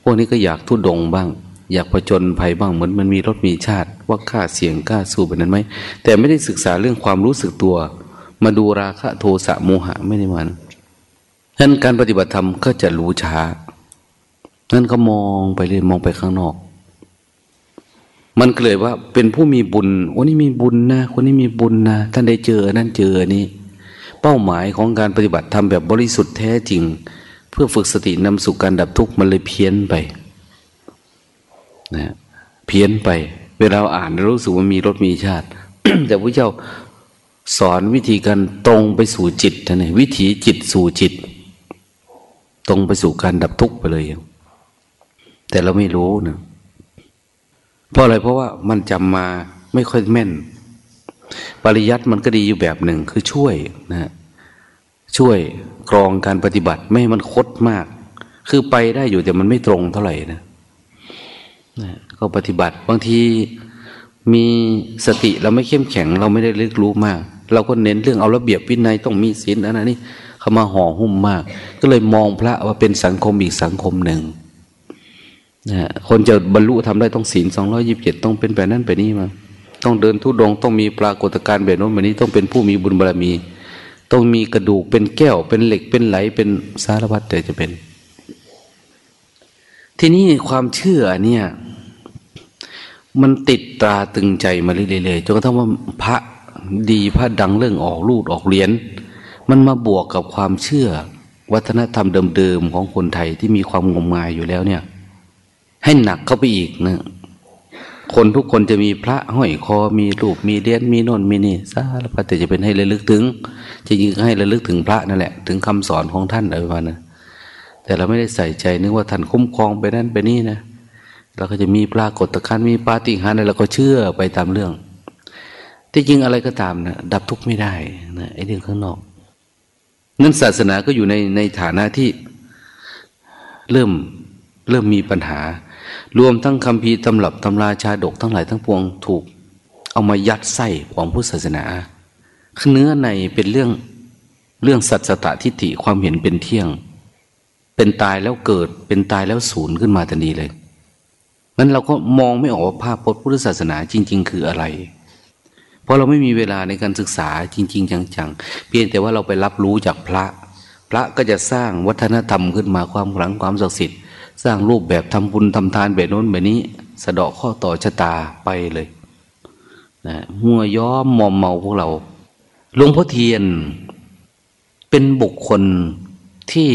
พวกนี้ก็อยากทุดงบ้าง อยากผจญภัยบ้างเหมือนมันมีรถมีชาติ ว่าค่าเสียงกล้าสู้แบบนั้นไหมแต่ไม่ได้ศึกษาเรื่องความรู้สึกตัว มาดูราคะโทสะโมหะไม่ได้มัน นั้นการปฏิบัติธรรมก็จะรู้ช้า นั่นก็มองไปเรื่อยมองไปข้างนอก มันเกเลยว่าเป็นผู้มีบุญวันนี้มีบุญนะ คนนี้มีบุญนะ ท่านได้เจอ นั่นเจอนี่ เป้าหมายของการปฏิบัติธรรมแบบบริสุทธิ์แท้จริง เพื่อฝึกสตินำสู่การดับทุกข์มันเลยเพี้ยนไปนะเพี้ยนไป เวลาอ่านรู้สึกว่ามีรถมีชาติ แต่พระเจ้าสอนวิธีการตรงไปสู่จิตนะวิถีจิตสู่จิต ตรงไปสู่การดับทุกข์ไปเลยแต่เราไม่รู้นะเพราะอะไรเพราะว่ามันจำมาไม่ค่อยแม่น ปริยัติมันก็ดีอยู่แบบหนึ่งคือช่วยนะช่วยกรองการปฏิบัติไม่ให้มันคดมาก คือไปได้อยู่แต่มันไม่ตรงเท่าไหร่นะก็ปฏิบัติบางทีมีสติเราไม่เข้มแข็ง เราไม่ได้เลึกรู้มาก เราก็เน้นเรื่องเอาระเบียบวินัยต้องมีศีลอันนั้นนี่ เขามาห่อหุ้มมาก ก็เลยมองพระว่าเป็นสังคมอีกสังคมหนึ่งนะคนจะบรรลุทำได้ต้องศีลสองร้อยิบเจ็ดต้องเป็นแบบนั้นแบบนี้มา ต้องเดินทุดงต้องมีปรากฏการณ์แบบนั้นแบบนี้ต้องเป็นผู้มีบุญบารมี ต้องมีกระดูกเป็นแก้ว เป็นเหล็กเป็นไหลเป็นสารพัดแต่จะเป็น ที่นี่ความเชื่อเนี่ย มันติดตราตึงใจมาเรื่อยๆจนกระทั่งว่าพระดีพระดังเรื่องออกลูดออกเหรียญ มันมาบวกกับความเชื่อ วัฒนธรรมเดิมๆของคนไทยที่มีความงมงายอยู่แล้วเนี่ย ให้หนักเข้าไปอีกนะคนทุกคนจะมีพระห้อยคอมีรูปมีเลี้ยนมีนนมีนี่สารพัดแต่จะเป็นให้ระลึกถึงจริงๆให้ระลึกถึงพระนั่นแหละ ถึงคำสอนของท่านอะไรประมาณนั้นแต่เราไม่ได้ใส่ใจนึกว่าท่านคุ้มครองไปนั่นไปนี่นะเราก็จะมีปรากฏการณ์มีปาฏิหาริย์อะไรเราก็เชื่อไปตามเรื่อง ที่จริงอะไรก็ตามนะดับทุกข์ไม่ได้นะไอ้เรื่องข้างนอก นั้นศาสนาก็อยู่ในในฐานะที่เริ่มเริ่มมีปัญหา รวมทั้งคำพีตำรับตำราชาดกทั้งหลายทั้งปวงถูก เอามายัดไส้ของพุทธศาสนาเนื้อในเป็นเรื่องเรื่องสัจตทิฏฐิความเห็นเป็นเที่ยง เป็นตายแล้วเกิดเป็นตายแล้วสูญขึ้นมาทันทีเลยมันเราก็มองไม่ออกว่าภาพพจน์พุทธศาสนาจริง ๆ คืออะไร เพราะเราไม่มีเวลาในการศึกษาจริง ๆ จังๆ เพียงแต่ว่าเราไปรับรู้จากพระ พระก็จะสร้างวัฒนธรรมขึ้นมาความขลังความศักดิ์สิทธิ์สร้างรูปแบบทำบุญทำทานแบบโน้นแบบนี้ สะเดาะข้อต่อชะตาไปเลยนะหัวย้อมมอมเมาพวกเราหลวงพ่อเทียน เป็นบุคคลที่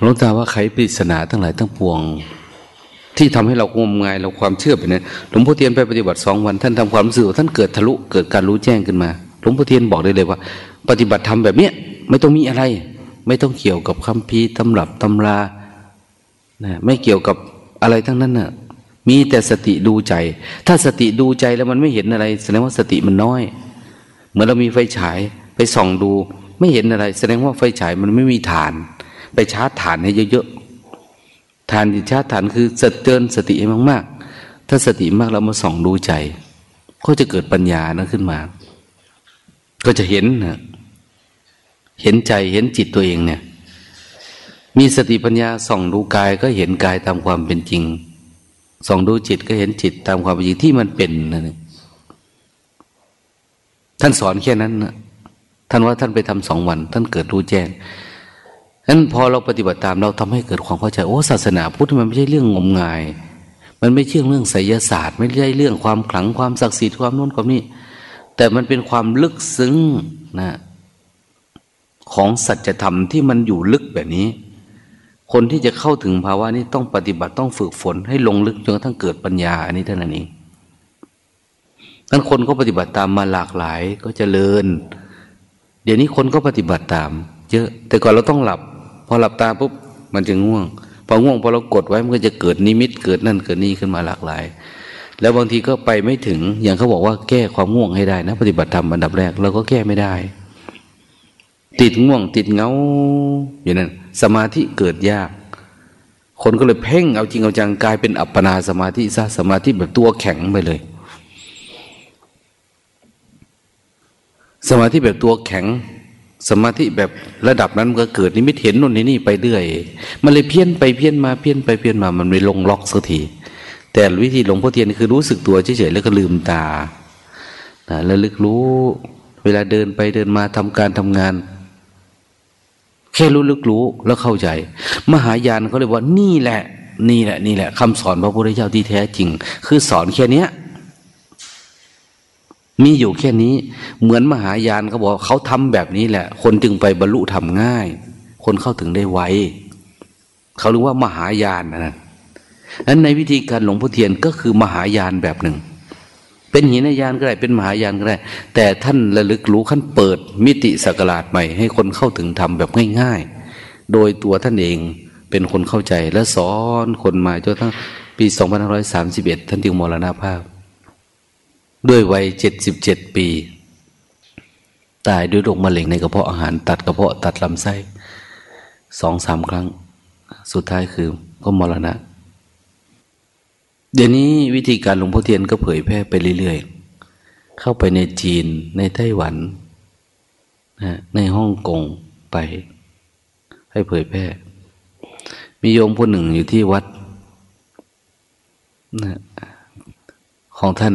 หลวงตาว่าไขปริศนาทั้งหลายทั้งปวง ที่ทำให้เรางมงายเราความเชื่อไปเนี่ยหลวงพ่อเทียนไปปฏิบัติสองวัน ท่านทำความรู้สึกท่านเกิดทะลุเกิดการรู้แจ้งขึ้นมา หลวงพ่อเทียนบอกได้เลยว่า ปฏิบัติธรรมแบบเนี้ยไม่ต้องมีอะไร ไม่ต้องเกี่ยวกับคำพีตำรับตำรานะไม่เกี่ยวกับอะไรทั้งนั้นนะ่ะมีแต่สติดูใจ ถ้าสติดูใจแล้วมันไม่เห็นอะไร แสดงว่าสติมันน้อย เหมือนเรามีไฟฉายไปส่องดู ไม่เห็นอะไร แสดงว่าไฟฉายมันไม่มีฐาน ไปชาร์จฐานให้เยอะ ฐานที่ชาร์จฐานคือสเตือนสติมากๆ ถ้าสติมากเรามาส่องดูใจ ก็จะเกิดปัญญานะขึ้นมา ก็จะเห็นนะเห็นใจเห็นจิตตัวเองเนี่ย มีสติปัญญาส่องดูกายก็เห็นกายตามความเป็นจริงส่องดูจิตก็เห็นจิตตามความเป็นจริงที่มันเป็นนั่นท่านสอนแค่นั้นนะท่านว่าท่านไปทำสองวัน ท่านเกิดรู้แจ้ง นั้นพอเราปฏิบัติตามเราทำให้เกิดความเข้าใจโอ้ศาสนาพุทธมันไม่ใช่เรื่องงมงาย มันไม่ใช่เรื่องไสยศาสตร์ ไม่ใช่เรื่องความขลังความศักดิ์สิทธิ์ความโน้นความนี้ แต่มันเป็นความลึกซึ้งนะของสัจธรรมที่มันอยู่ลึกแบบนี้ คนที่จะเข้าถึงภาวะนี้ต้องปฏิบัติต้องฝึกฝนให้ลงลึกจนกระทั่งเกิดปัญญาอันนี้เท่านั้นเองนั้นคนก็ปฏิบัติตามมาหลากหลายก็จเจริญ เดี๋ยวนี้คนก็ปฏิบัติตาม เยอะแต่ก่อนเราต้องหลับ พอหลับตาปุ๊บมันจะง่วง พอง่วงพอเรากดไว้มันก็จะเกิดนิมิตเกิดนั่นเกิดนี่ขึ้นมาหลากหลาย แล้วบางทีก็ไปไม่ถึง อย่างเขาบอกว่าแก้ความง่วงให้ได้นะ ปฏิบัติธรรมอันดับแรกเราก็แก้ไม่ได้ ติดง่วง ติดเงาอย่างนั้น สมาธิเกิดยาก คนก็เลยเพ่งเอาจริงเอาจังกลายเป็นอัปปนาสมาธิซะสมาธิแบบตัวแข็งไปเลย สมาธิแบบตัวแข็ง สมาธิแบบระดับนั้นมันก็เกิดนิมิตเห็นนู่นนี่นี่ไปเรื่อย มันเลยเพี้ยนไปเพี้ยนมาเพี้ยนไปเพี้ยนมามันไม่ลงล็อกสักที แต่วิธีหลวงพ่อเทียนคือรู้สึกตัวเฉยๆแล้วก็ลืมตาแล้วลึกรู้ เวลาเดินไปเดินมาทำการทำงาน แค่รู้ลึกรู้แล้วเข้าใจ มหายานเขาเลยว่านี่แหละ นี่แหละ นี่แหละคำสอนพระพุทธเจ้าที่แท้จริง คือสอนแค่เนี้ย มีอยู่แค่นี้ เหมือนมหายานเขาบอกเขาทำแบบนี้แหละ คนจึงไปบรรลุทำง่าย คนเข้าถึงได้ไวเขาเรียกว่ามหายานนะนั้นในวิธีการหลวงพ่อเทียนก็คือมหายานแบบหนึ่ง เป็นหินยานก็ได้เป็นมหายานก็ได้ แต่ท่านระลึกรู้ขั้นเปิดมิติสกลาดใหม่ ให้คนเข้าถึงธรรมแบบง่าย ๆ โดยตัวท่านเองเป็นคนเข้าใจและสอนคนมาจนทั้งปี 2531 ท่านจึงมรณภาพ ด้วยวัย77ปี ตายด้วยโรคมะเร็งในกระเพาะอาหาร ตัดกระเพาะตัดลำไส้สองสามครั้ง สุดท้ายคือก็มรณะ เดี๋ยวนี้วิธีการหลวงพ่อเทียนก็เผยแพร่ไปเรื่อยๆ เข้าไปในจีนในไต้หวันนะในฮ่องกงไป ให้เผยแพร่ มีโยมผู้หนึ่งอยู่ที่วัดนะของท่าน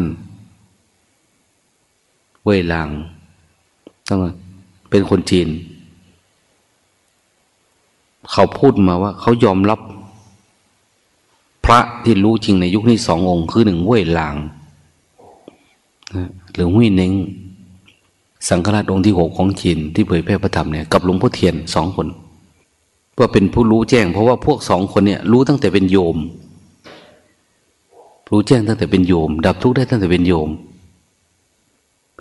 เว่ยหลางต้องเป็นคนจีน เขาพูดมาว่า เขายอมรับ พระที่รู้จริงในยุคนี้สององค์คือหนึ่งเว่ยหลางหรือหุ่ยเน้งสังฆราชองค์ที่หกของจีนที่เผยแพร่พระธรรมเนี่ยกับหลวงพ่อเทียนสองคนเพื่อเป็นผู้รู้แจ้ง เพราะว่าพวกสองคนเนี่ย รู้ตั้งแต่เป็นโยม รู้แจ้งตั้งแต่เป็นโยม ดับทุกข์ได้ตั้งแต่เป็นโยม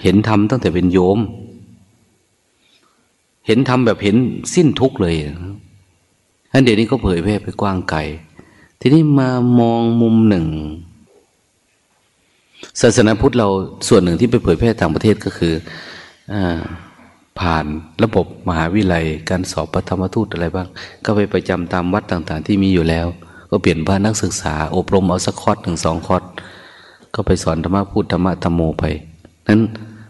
เห็นธรรมตั้งแต่เป็นโยม เห็นธรรมแบบเห็นสิ้นทุกข์เลยอันเดี๋ยวนี้ก็เผยแพร่ไปกว้างไกล ทีนี้มามองมุมหนึ่ง ศาสนาพุทธเราส่วนหนึ่งที่ไปเผยแพร่ต่างประเทศก็คืออผ่านระบบมหาวิทยาลัย การสอบปฐมทูตอะไรบ้าง ก็ไปประจำตามวัดต่าง ๆ ที่มีอยู่แล้ว ก็เปลี่ยนพานักศึกษา อบรมเอาสักคอร์สหนึ่งสองคอร์สก็ไปสอนธรรมะพูดธรรมะธรรมโมไปนั้น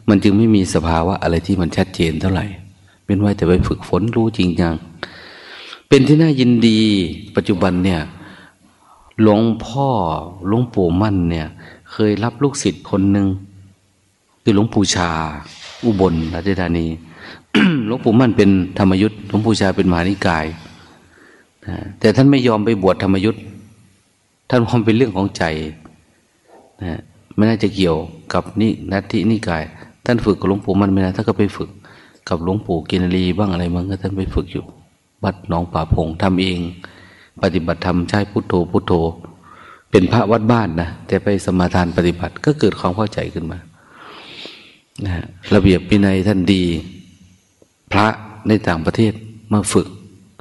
มันจึงไม่มีสภาวะอะไรที่มันชัดเจนเท่าไหร่เป็นไว้แต่ไปฝึกฝนรู้จริงจังเป็นที่น่ายินดี ปัจจุบันเนี่ยหลวงพ่อหลวงปู่มั่นเนี่ย เคยรับลูกศิษย์คนหนึ่งคือหลวงปู่ชา อุบลราชธานีหลวงปู่มั่นเป็นธรรมยุทธ์หลวงปู่ชาเป็นมหานิกายแต่ท่านไม่ยอมไปบวชธรรมยุทธ์ท่านมองเป็นเรื่องของใจนะไม่น่าจะเกี่ยวกับนี่นัตถินิกาย ท่านฝึกกับหลวงปู่มันไม่นานท่านก็ไปฝึก กับหลวงปู่กินรีบ้างอะไรบ้างก็ท่านไปฝึกอยู่วัดหนองป่าพงทำเอง ปฏิบัติธรรมใช้พุทโธพุทโธ เป็นพระวัดบ้านนะแต่ไปสมาทานปฏิบัติก็เกิดความเข้าใจขึ้นมานะระเบียบปินัยท่านดี พระในต่างประเทศมาฝึก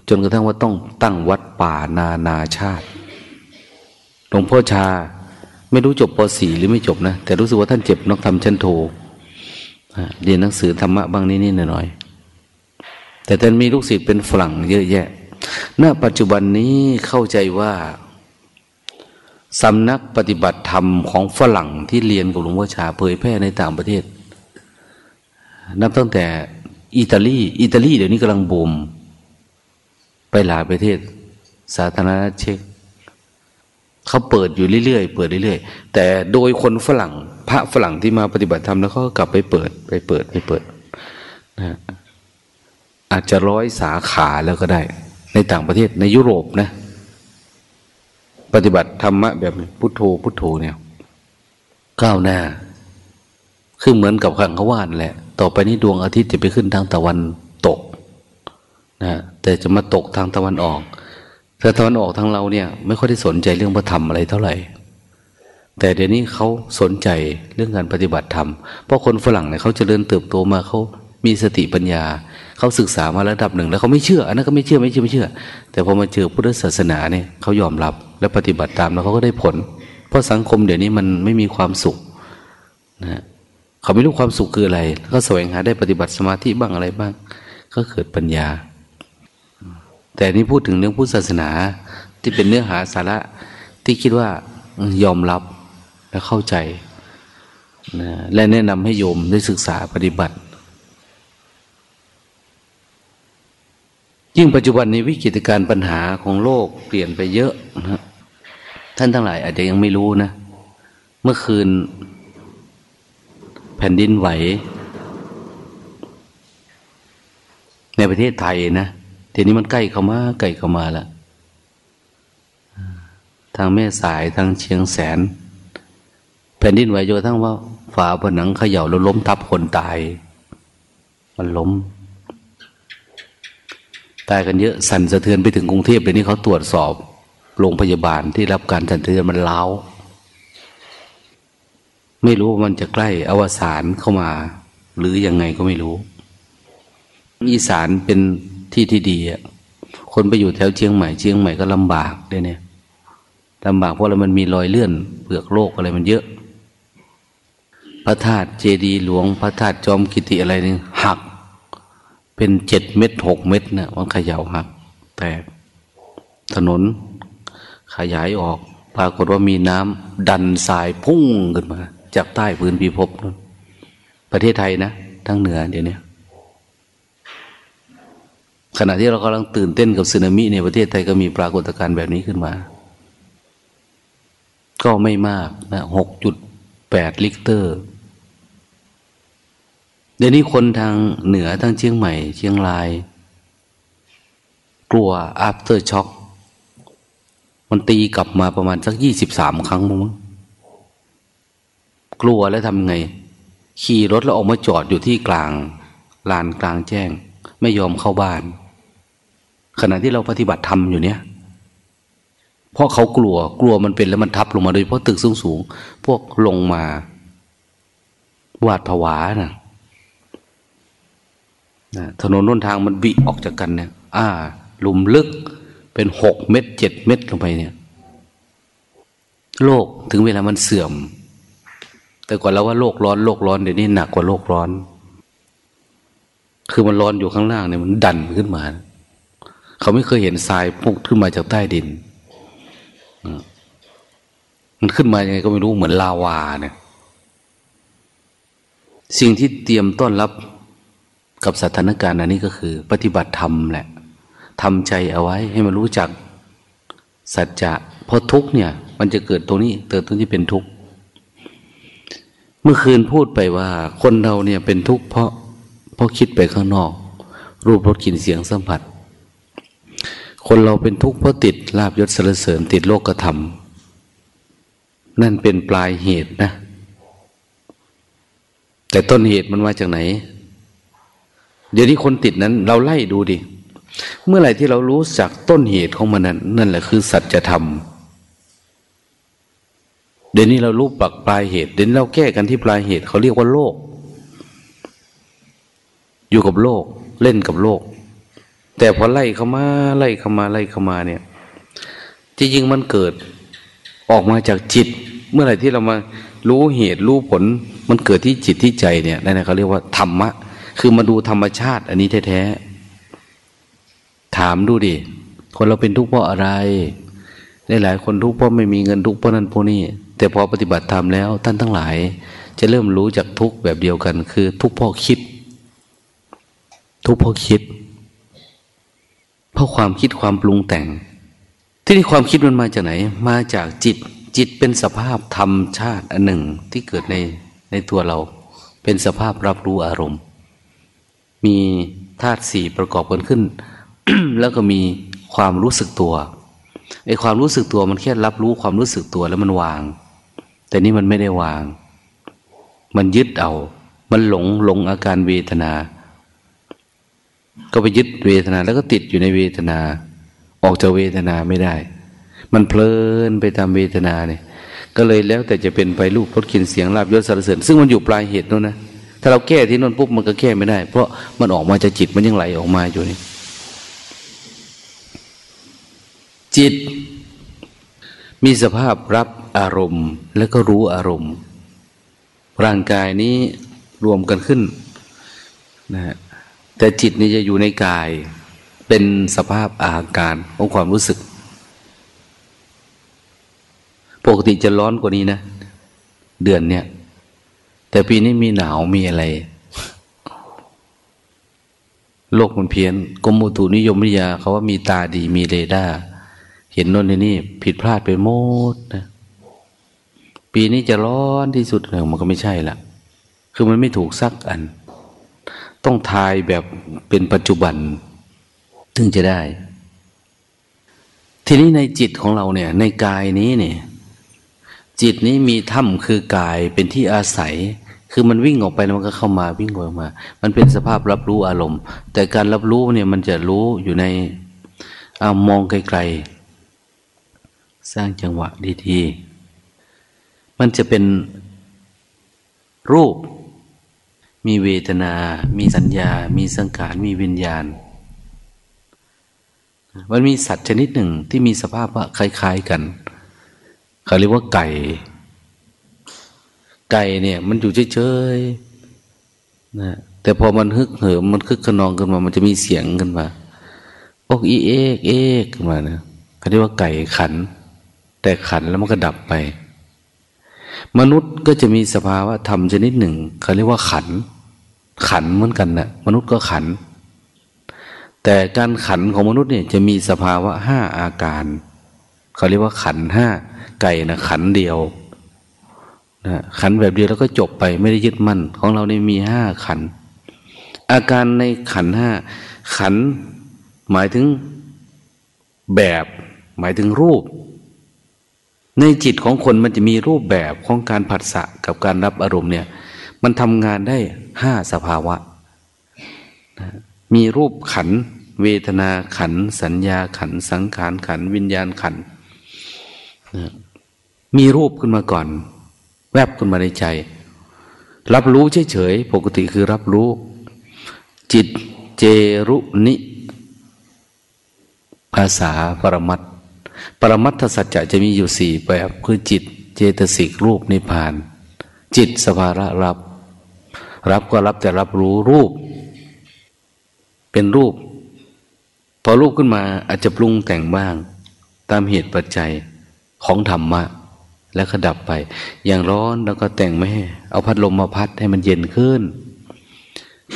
จนกระทั่งว่าต้องตั้งวัดป่านานาชาติหลวงพ่อชา ไม่รู้จบป .4 หรือไม่จบนะ แต่รู้สึกว่าท่านเจ็บนักธรรมชั้นโท เรียนหนังสือธรรมะบางนิดๆหน่อยๆแต่ท่านมีลูกศิษย์เป็นฝรั่งเยอะแยะณปัจจุบันนี้เข้าใจว่าสำนักปฏิบัติธรรมของฝรั่งที่เรียนกับหลวงพ่อชาเผยแพร่ในต่างประเทศ นับตั้งแต่อิตาลีอิตาลีเดี๋ยวนี้กำลังบูมไปหลายประเทศ สาธารณรัฐเช็ก เขาเปิดอยู่เรื่อยๆเปิดเรื่อยๆ แต่โดยคนฝรั่ง พระฝรั่งที่มาปฏิบัติธรรมแล้วเขาก็กลับไปเปิดไปเปิดไปเปิดนะอาจจะร้อยสาขาแล้วก็ได้ ในต่างประเทศในยุโรปนะ ปฏิบัติธรรมะแบบพุทโธพุทโธเนี่ยก้าวหน้า คือเหมือนกับขังเขาว่านแหละ ต่อไปนี้ดวงอาทิตย์จะไปขึ้นทางตะวันตกนะแต่จะมาตกทางตะวันออก แต่ตอนออกทางเราเนี่ย ไม่ค่อยได้สนใจเรื่องพระธรรมอะไรเท่าไหร่ แต่เดี๋ยวนี้เขาสนใจเรื่องการปฏิบัติธรรม เพราะคนฝรั่งเนี่ยเขาจเจริญเติบโตมาเขามีสติปัญญา เขาศึกษามาระดับหนึ่ง แล้วเขาไม่เชื่อ อันนั้นก็ไม่เชื่อไม่เชื่อไม่เชื่อ แต่พอมาเจอพุทธศาสนาเนี่ยเขายอมรับและปฏิบัติตามแล้วเขาก็ได้ผล เพราะสังคมเดี๋ยวนี้มันไม่มีความสุขนะเขาไม่รู้ความสุขคืออะไรก็แสวงหาได้ปฏิบัติสมาธิบ้างอะไรบ้าง ก็เกิดปัญญา แต่นี่พูดถึงเรื่องพุทธศาสนาที่เป็นเนื้อหาสาระที่คิดว่ายอมรับและเข้าใจนะและแนะนำให้โยมได้ศึกษาปฏิบัติ ยิ่งปัจจุบันในวิกฤตการปัญหาของโลกเปลี่ยนไปเยอะนะท่านทั้งหลายอาจจะยังไม่รู้นะ เมื่อคืนแผ่นดินไหว ในประเทศไทยนะ ทีนี้มันใกล้เข้ามาใกล้เข้ามาล้วทางแม่สายทางเชียงแสน แผ่นดินไหวโยทั้งว่าฝาผนังเขย่าแล้วล้มทับคนตาย มันล้ม ตายกันเยอะ สั่นสะเทือนไปถึงกรุงเทพเดี๋ยวนี้เขาตรวจสอบโรงพยาบาลที่รับการสั่นสะเทือนมันล้าวไม่รู้ว่ามันจะใกล้อวสานเข้ามา หรือยังไงก็ไม่รู้ อีสานเป็น ที่ที่ดีอะคนไปอยู่แถวเชียงใหม่เชียงใหม่ก็ลำบากเลยเนี่ยลำบากเพราะอะไรมันมีรอยเลื่อนเปลือกโลกอะไรมันเยอะ พระธาตุเจดีหลวง พระธาตุจอมกิติอะไรนี่หัก เป็นเจ็ดเม็ดหกเม็ดนะมันขย่าหัก แต่ถนนขยายออก ปรากฏว่ามีน้ำดันทรายพุ่งขึ้นมา จากใต้พื้นพิภพนประเทศไทยนะ ทั้งเหนือเดี๋ยวนี้ ขณะที่เรากำลังตื่นเต้นกับสึนามิในประเทศไทยก็มีปรากฏการณ์แบบนี้ขึ้นมา ก็ไม่มากนะหกจุดแปดริกเตอร์ เดี๋ยวนี้คนทางเหนือทั้งเชียงใหม่ เชียงราย กลัว aftershock มันตีกลับมาประมาณสักยี่สิบสามครั้งมั้งกลัวแล้วทำไง ขี่รถแล้วออกมาจอดอยู่ที่กลางลานกลางแจ้ง ไม่ยอมเข้าบ้าน ขณะที่เราปฏิบัติธรรมอยู่เนี้ยเพราะเขากลัวกลัวมันเป็นแล้วมันทับลงมาโดยเพราะตึกสูงสูงพวกลงมาวาดผวานะนะถนนน้นทางมันบิออกจากกันเนี่ย อ่า หลุมลึกเป็นหกเม็ดเจ็ดเม็ดลงไปเนี่ย โลกถึงเวลามันเสื่อม แต่ก่อนเราว่าโลกร้อนโลกร้อนเดี๋ยวนี้หนักกว่าโลกร้อน คือมันร้อนอยู่ข้างล่างเนี่ยมันดันขึ้นมา เขาไม่เคยเห็นทรายพุ่งขึ้นมาจากใต้ดินมันขึ้นมายังไงก็ไม่รู้เหมือนลาวาเนี่ย สิ่งที่เตรียมต้อนรับกับสถานการณ์อันนี้ก็คือ ปฏิบัติธรรมแหละทำใจเอาไว้ให้มันรู้จักสัจจะเพราะทุกเนี่ย มันจะเกิดตรงนี้เกิดตรงที่เป็นทุกข์เมื่อคืนพูดไปว่า คนเราเนี่ยเป็นทุกข์เพราะเพราะคิดไปข้างนอก รูปรสกลิ่นเสียงสัมผัส คนเราเป็นทุกข์เพราะติดลาบยศสรรเสริญติดโลกธรรม นั่นเป็นปลายเหตุนะ แต่ต้นเหตุมันมาจากไหน เดี๋ยวนี้คนติดนั้น เราไล่ดูดิ เมื่อไหร่ที่เรารู้จักต้นเหตุของมันนั้นนั่นแหละคือสัจธรรมเดี๋ยวนี้เรารู้ปักปลายเหตุ เดี๋ยวนี้เราแก้กันที่ปลายเหตุเขาเรียกว่าโลก อยู่กับโลก เล่นกับโลก แต่พอไล่เข้ามาไล่เข้ามาไล่เข้ามาเนี่ยจริงๆมันเกิดออกมาจากจิต เมื่อไหร่ที่เรามารู้เหตุรู้ผล มันเกิดที่จิตที่ใจเนี่ยนั่นเขาเรียกว่าธรรมะ คือมาดูธรรมชาติ อันนี้แท้ๆถามดูดิคนเราเป็นทุกข์เพราะอะไรหลายๆคนทุกข์เพราะไม่มีเงินทุกข์เพราะนั้นพวกนี้ แต่พอปฏิบัติธรรมแล้ว ท่านทั้งหลาย จะเริ่มรู้จากทุกแบบเดียวกัน คือทุกข์เพ่อคิด ทุกข์เพ่อคิด เพราะความคิดความปรุงแต่ง ที่นี่ความคิดมันมาจากไหน มาจากจิต จิตเป็นสภาพธรรมชาติอันหนึ่งที่เกิดในในตัวเรา เป็นสภาพรับรู้อารมณ์ มีธาตุสี่ประกอบกันขึ้น แล้วก็มีความรู้สึกตัวไอ้ความรู้สึกตัวมันแค่รับรู้ความรู้สึกตัวแล้วมันวาง แต่นี่มันไม่ได้วาง มันยึดเอา มันหลงหลงอาการเวทนา ก็ไปยึดเวทนาแล้วก็ติดอยู่ในเวทนา ออกจากเวทนาไม่ได้ มันเพลินไปตามเวทนาเนี่ยก็เลยแล้วแต่จะเป็นไปรูปรสกลิ่นเสียงลาบยศสารเสริญซึ่งมันอยู่ปลายเหตุนู่นนะถ้าเราแก้ที่นู่นปุ๊บมันก็แก้ไม่ได้ เพราะมันออกมาจากจิตมันยังไหลออกมาอยู่นี่จิต มีสภาพรับอารมณ์แล้วก็รู้อารมณ์ ร่างกายนี้รวมกันขึ้นนะฮะ แต่จิตนี่จะอยู่ในกาย เป็นสภาพอาการของความรู้สึก ปกติจะร้อนกว่านี้นะ เดือนเนี้ยแต่ปีนี้มีหนาวมีอะไร โลกมันเพี้ยนกรมอุตุนิยมวิทยาเขาว่ามีตาดีมีเรดาร์เห็นโน่นนี่ ผิดพลาดไปหมดนะปีนี้จะร้อนที่สุดเลยมันก็ไม่ใช่ละคือมันไม่ถูกสักอัน ต้องทายแบบเป็นปัจจุบันถึงจะได้ ทีนี้ในจิตของเราเนี่ย ในกายนี้เนี่ย จิตนี้มีถ้ำคือกายเป็นที่อาศัย คือมันวิ่งออกไปแล้วมันก็เข้ามาวิ่งออกมา มันเป็นสภาพรับรู้อารมณ์ แต่การรับรู้เนี่ยมันจะรู้อยู่ในอามองไกลๆ สร้างจังหวะดีๆ มันจะเป็นรูป มีเวทนา มีสัญญา มีสังขาร มีวิญญาณ มันมีสัตว์ชนิดหนึ่งที่มีสภาพว่าคล้าย ๆกัน เขาเรียกว่าไก่ ไก่เนี่ย มันอยู่เฉยๆนะแต่พอมันฮึกเหิมมันคึกขนองขึ้นมา มันจะมีเสียงขึ้นมาพวกอีเอกเอกขึ้นมานะเขาเรียกว่าไก่ขัน แต่ขันแล้วมันก็ดับไป มนุษย์ก็จะมีสภาวะธรรมชนิดหนึ่งเขาเรียกว่าขัน ขันเหมือนกันนะมนุษย์ก็ขัน แต่การขันของมนุษย์เนี่ยจะมีสภาวะห้าอาการเขาเรียกว่าขันห้าไก่นะขันเดียวนะขันแบบเดียวแล้วก็จบไปไม่ได้ยึดมั่น ของเราเนี่ยมีห้าขัน อาการในขันห้าขันหมายถึงแบบ หมายถึงรูป ในจิตของคนมันจะมีรูปแบบของการผัสสะกับการรับอารมณ์เนี่ย มันทำงานได้ห้าสภาวะ มีรูปขัน เวทนาขัน สัญญาขัน สังขารขัน วิญญาณขัน มีรูปขึ้นมาก่อน แวบขึ้นมาในใจ รับรู้เฉยๆ ปกติคือรับรู้ จิตเจรุนิ ภาษาปรมัต ปรมัตถสัจจะจะมีอยู่สี่แบบคือจิตเจตสิกรูปนิพพาน จิตสภาระรับ รับก็รับแต่รับรู้รูป เป็นรูป พอรูปขึ้นมาอาจจะปรุงแต่งบ้าง ตามเหตุปัจจัยของธรรมะ แล้วก็ดับไป อย่างร้อนแล้วก็แต่งไม่ให้เอาพัดลมมาพัดให้มันเย็นขึ้น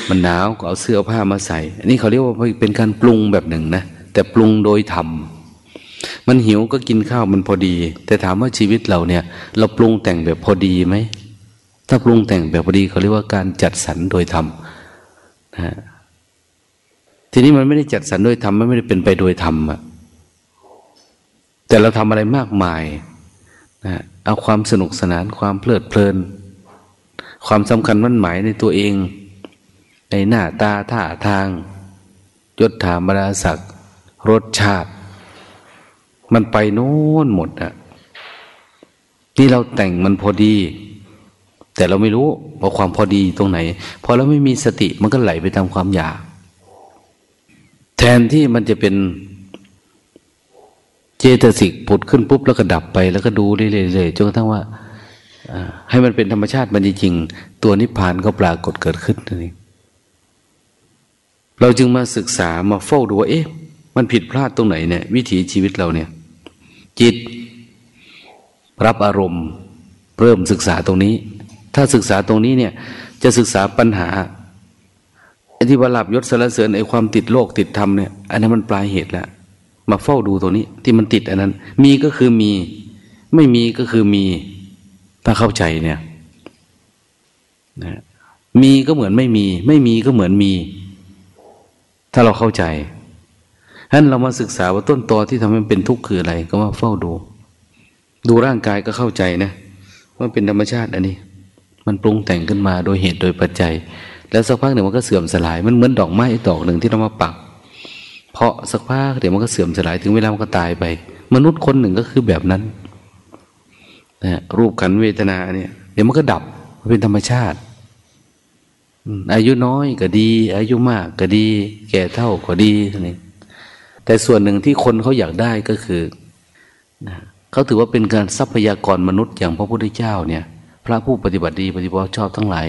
มันหนาวก็เอาเสื้อผ้ามาใส่ อันนี้เขาเรียกว่าเป็นการปรุงแบบหนึ่งนะ แต่ปรุงโดยธรรม มันหิวก็กินข้าวมันพอดี แต่ถามว่าชีวิตเราเนี่ย เราปรุงแต่งแบบพอดีไหมถ้าปรุงแต่งแบบพอดีเขาเรียกว่าการจัดสรรโดยธรรมนะทีนี้มันไม่ได้จัดสรรโดยธรรมมันไม่ได้เป็นไปโดยธรรมอะแต่เราทำอะไรมากมายนะเอาความสนุกสนานความเพลิดเพลิน ความสำคัญมั่นหมายในตัวเอง ในหน้าตาท่าทางยศถาบรรดาศักดิ์รสชาติ มันไปโน้นหมดอะนี่เราแต่งมันพอดี แต่เราไม่รู้ว่าความพอดีตรงไหนพอเราไม่มีสติมันก็ไหลไปตามความอยาก แทนที่มันจะเป็นเจตสิกผุดขึ้นปุ๊บแล้วก็ดับไป แล้วก็ดูเรื่อยๆจนกระทั่งว่าให้มันเป็นธรรมชาติมันจริงๆตัวนิพพานก็ปรากฏเกิดขึ้นนั่นเองเราจึงมาศึกษามาเฝ้าดูว่าเอ๊ะ มันผิดพลาดตรงไหนเนี่ย วิถีชีวิตเราเนี่ย จิต รับอารมณ์ เริ่มศึกษาตรงนี้ ถ้าศึกษาตรงนี้เนี่ย จะศึกษาปัญหาไอ้ที่ว่าหลับยศสารเสริญไอ้ความติดโลกติดธรรมเนี่ยอันนั้นมันปลายเหตุแล้วมาเฝ้าดูตัวนี้ ที่มันติดอันนั้น มีก็คือมี ไม่มีก็คือมี ถ้าเข้าใจเนี่ยนะมีก็เหมือนไม่มี ไม่มีก็เหมือนมี ถ้าเราเข้าใจ ฉะนั้นเรามาศึกษาว่าต้นตอที่ทำให้มันเป็นทุกข์คืออะไร ก็มาเฝ้าดู ดูร่างกายก็เข้าใจนะว่าเป็นธรรมชาติอันนี้ มันปรุงแต่งขึ้นมาโดยเหตุโดยปัจจัย แล้วสักพักหนึ่งมันก็เสื่อมสลาย มันเหมือนดอกไม้ดอกหนึ่งที่เรามาปัก เพราะสักพักเดี๋ยวมันก็เสื่อมสลายถึงเวลามันก็ตายไป มนุษย์คนหนึ่งก็คือแบบนั้นนะรูปขันเวทนาเนี่ย เดี๋ยวมันก็ดับเป็นธรรมชาติอายุน้อยก็ดี อายุมากก็ดี แก่เท่าก็ดีนี่ แต่ส่วนหนึ่งที่คนเขาอยากได้ก็คือนะเขาถือว่าเป็นการทรัพยากรมนุษย์อย่างพระพุทธเจ้าเนี่ย พระผู้ปฏิบัติดีปฏิบัติชอบทั้งหลาย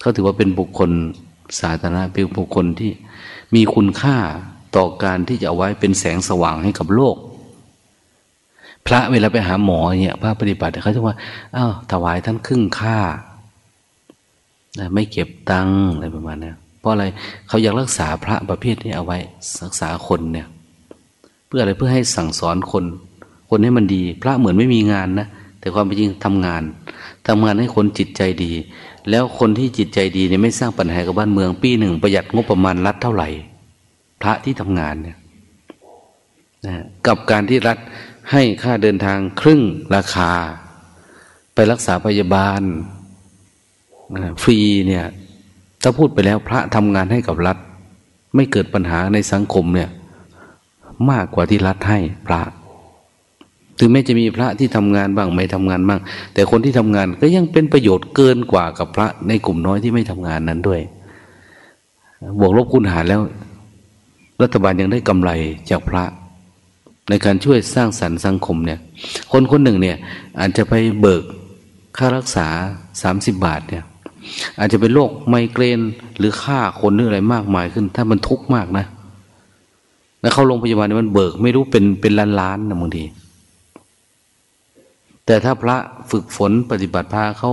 เขาถือว่าเป็นบุคคลสาธารณะเป็นบุคคลที่มีคุณค่าต่อการที่จะเอาไว้เป็นแสงสว่างให้กับโลก พระเวลาไปหาหมอเนี่ยพระปฏิบัติเขาจะว่าอ้าวถวายท่านครึ่งค่าไม่เก็บตังอะไรประมาณนี้ เพราะอะไรเขาอยากรักษาพระประเภทนี้เอาไว้ รักษาคนเนี่ย เพื่ออะไรเพื่อให้สั่งสอนคน คนให้มันดี พระเหมือนไม่มีงานนะแต่ความเป็นจริงทำงานทำงานให้คนจิตใจดี แล้วคนที่จิตใจดีเนี่ยไม่สร้างปัญหากับบ้านเมือง ปีหนึ่งประหยัดงบประมาณรัฐเท่าไหร่ พระที่ทำงานเนี่ยนะกับการที่รัฐให้ค่าเดินทางครึ่งราคา ไปรักษาพยาบาลฟรีเนี่ย ถ้าพูดไปแล้วพระทำงานให้กับรัฐ ไม่เกิดปัญหาในสังคมเนี่ย มากกว่าที่รัฐให้พระ ถึงแม้จะมีพระที่ทำงานบ้างไม่ทำงานบ้าง แต่คนที่ทำงานก็ยังเป็นประโยชน์เกินกว่ากับพระในกลุ่มน้อยที่ไม่ทำงานนั้นด้วย บวกลบคูณหารแล้ว รัฐบาลยังได้กำไรจากพระในการช่วยสร้างสรรค์สังคมเนี่ย คนคนหนึ่งเนี่ย อาจจะไปเบิกค่ารักษาสามสิบบาทเนี่ย อาจจะเป็นโรคไมเกรนหรือฆ่าคนหรืออะไรมากมายขึ้น ถ้ามันทุกข์มากนะ แล้วเข้าโรงพยาบาลมันเบิก ไม่รู้เป็นเป็นล้านล้านนะบางทีแต่ถ้าพระฝึกฝนปฏิบัติพาเขา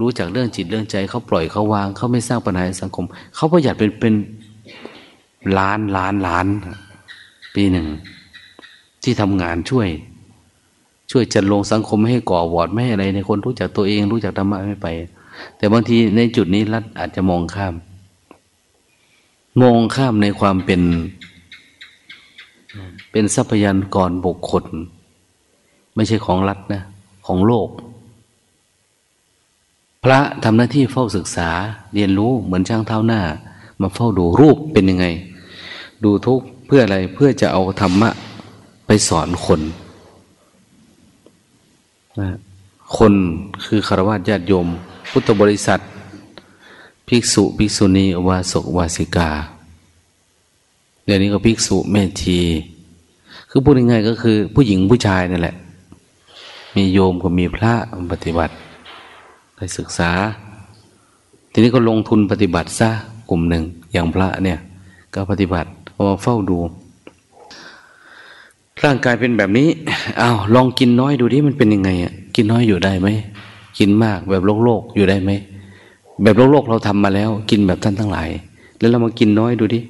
รู้จักเรื่องจิตเรื่องใจเขาปล่อยเขาวางเขาไม่สร้างปัญหาในสังคมเขาประหยัดเป็นเป็นล้านล้านล้าน ปีหนึ่ง ที่ทำงานช่วย ช่วยจัดลงสังคมไม่ให้ก่อวอดไม่ให้อะไรในคนรู้จักตัวเอง รู้จักธรรมะไม่ไป แต่บางทีในจุดนี้รัฐอาจจะมองข้าม มองข้ามในความเป็น เป็นทรัพยากรบุคคล ไม่ใช่ของรัฐนะ ของโลก พระทำหน้าที่เฝ้าศึกษา เรียนรู้เหมือนช่างเท้าหน้า มาเฝ้าดูรูปเป็นยังไง ดูทุกเพื่ออะไรเพื่อจะเอาธรรมะไปสอนคนคนคือคารวะญาติโยม พุทธบริษัท ภิกษุภิกษุณีวาสกวาสิกา เดี๋ยวนี้ก็ภิกษุแม่ชี คือพูดง่ายๆก็คือ ผู้หญิงผู้ชายนั่นแหละ มีโยมก็มีพระปฏิบัติไปศึกษา ทีนี้ก็ลงทุนปฏิบัติซะกลุ่มหนึ่งอย่างพระเนี่ย ก็ปฏิบัติเอามาเฝ้าดู ร่างกายเป็นแบบนี้อา้าวลองกินน้อยดูดิมันเป็นยังไงอะกินน้อยอยู่ได้ไหม กินมากแบบโลกโลกอยู่ได้ไหมแบบโลกโลกเราทำมาแล้ว กินแบบท่านทั้งหลาย แล้วเรามากินน้อยดูดิ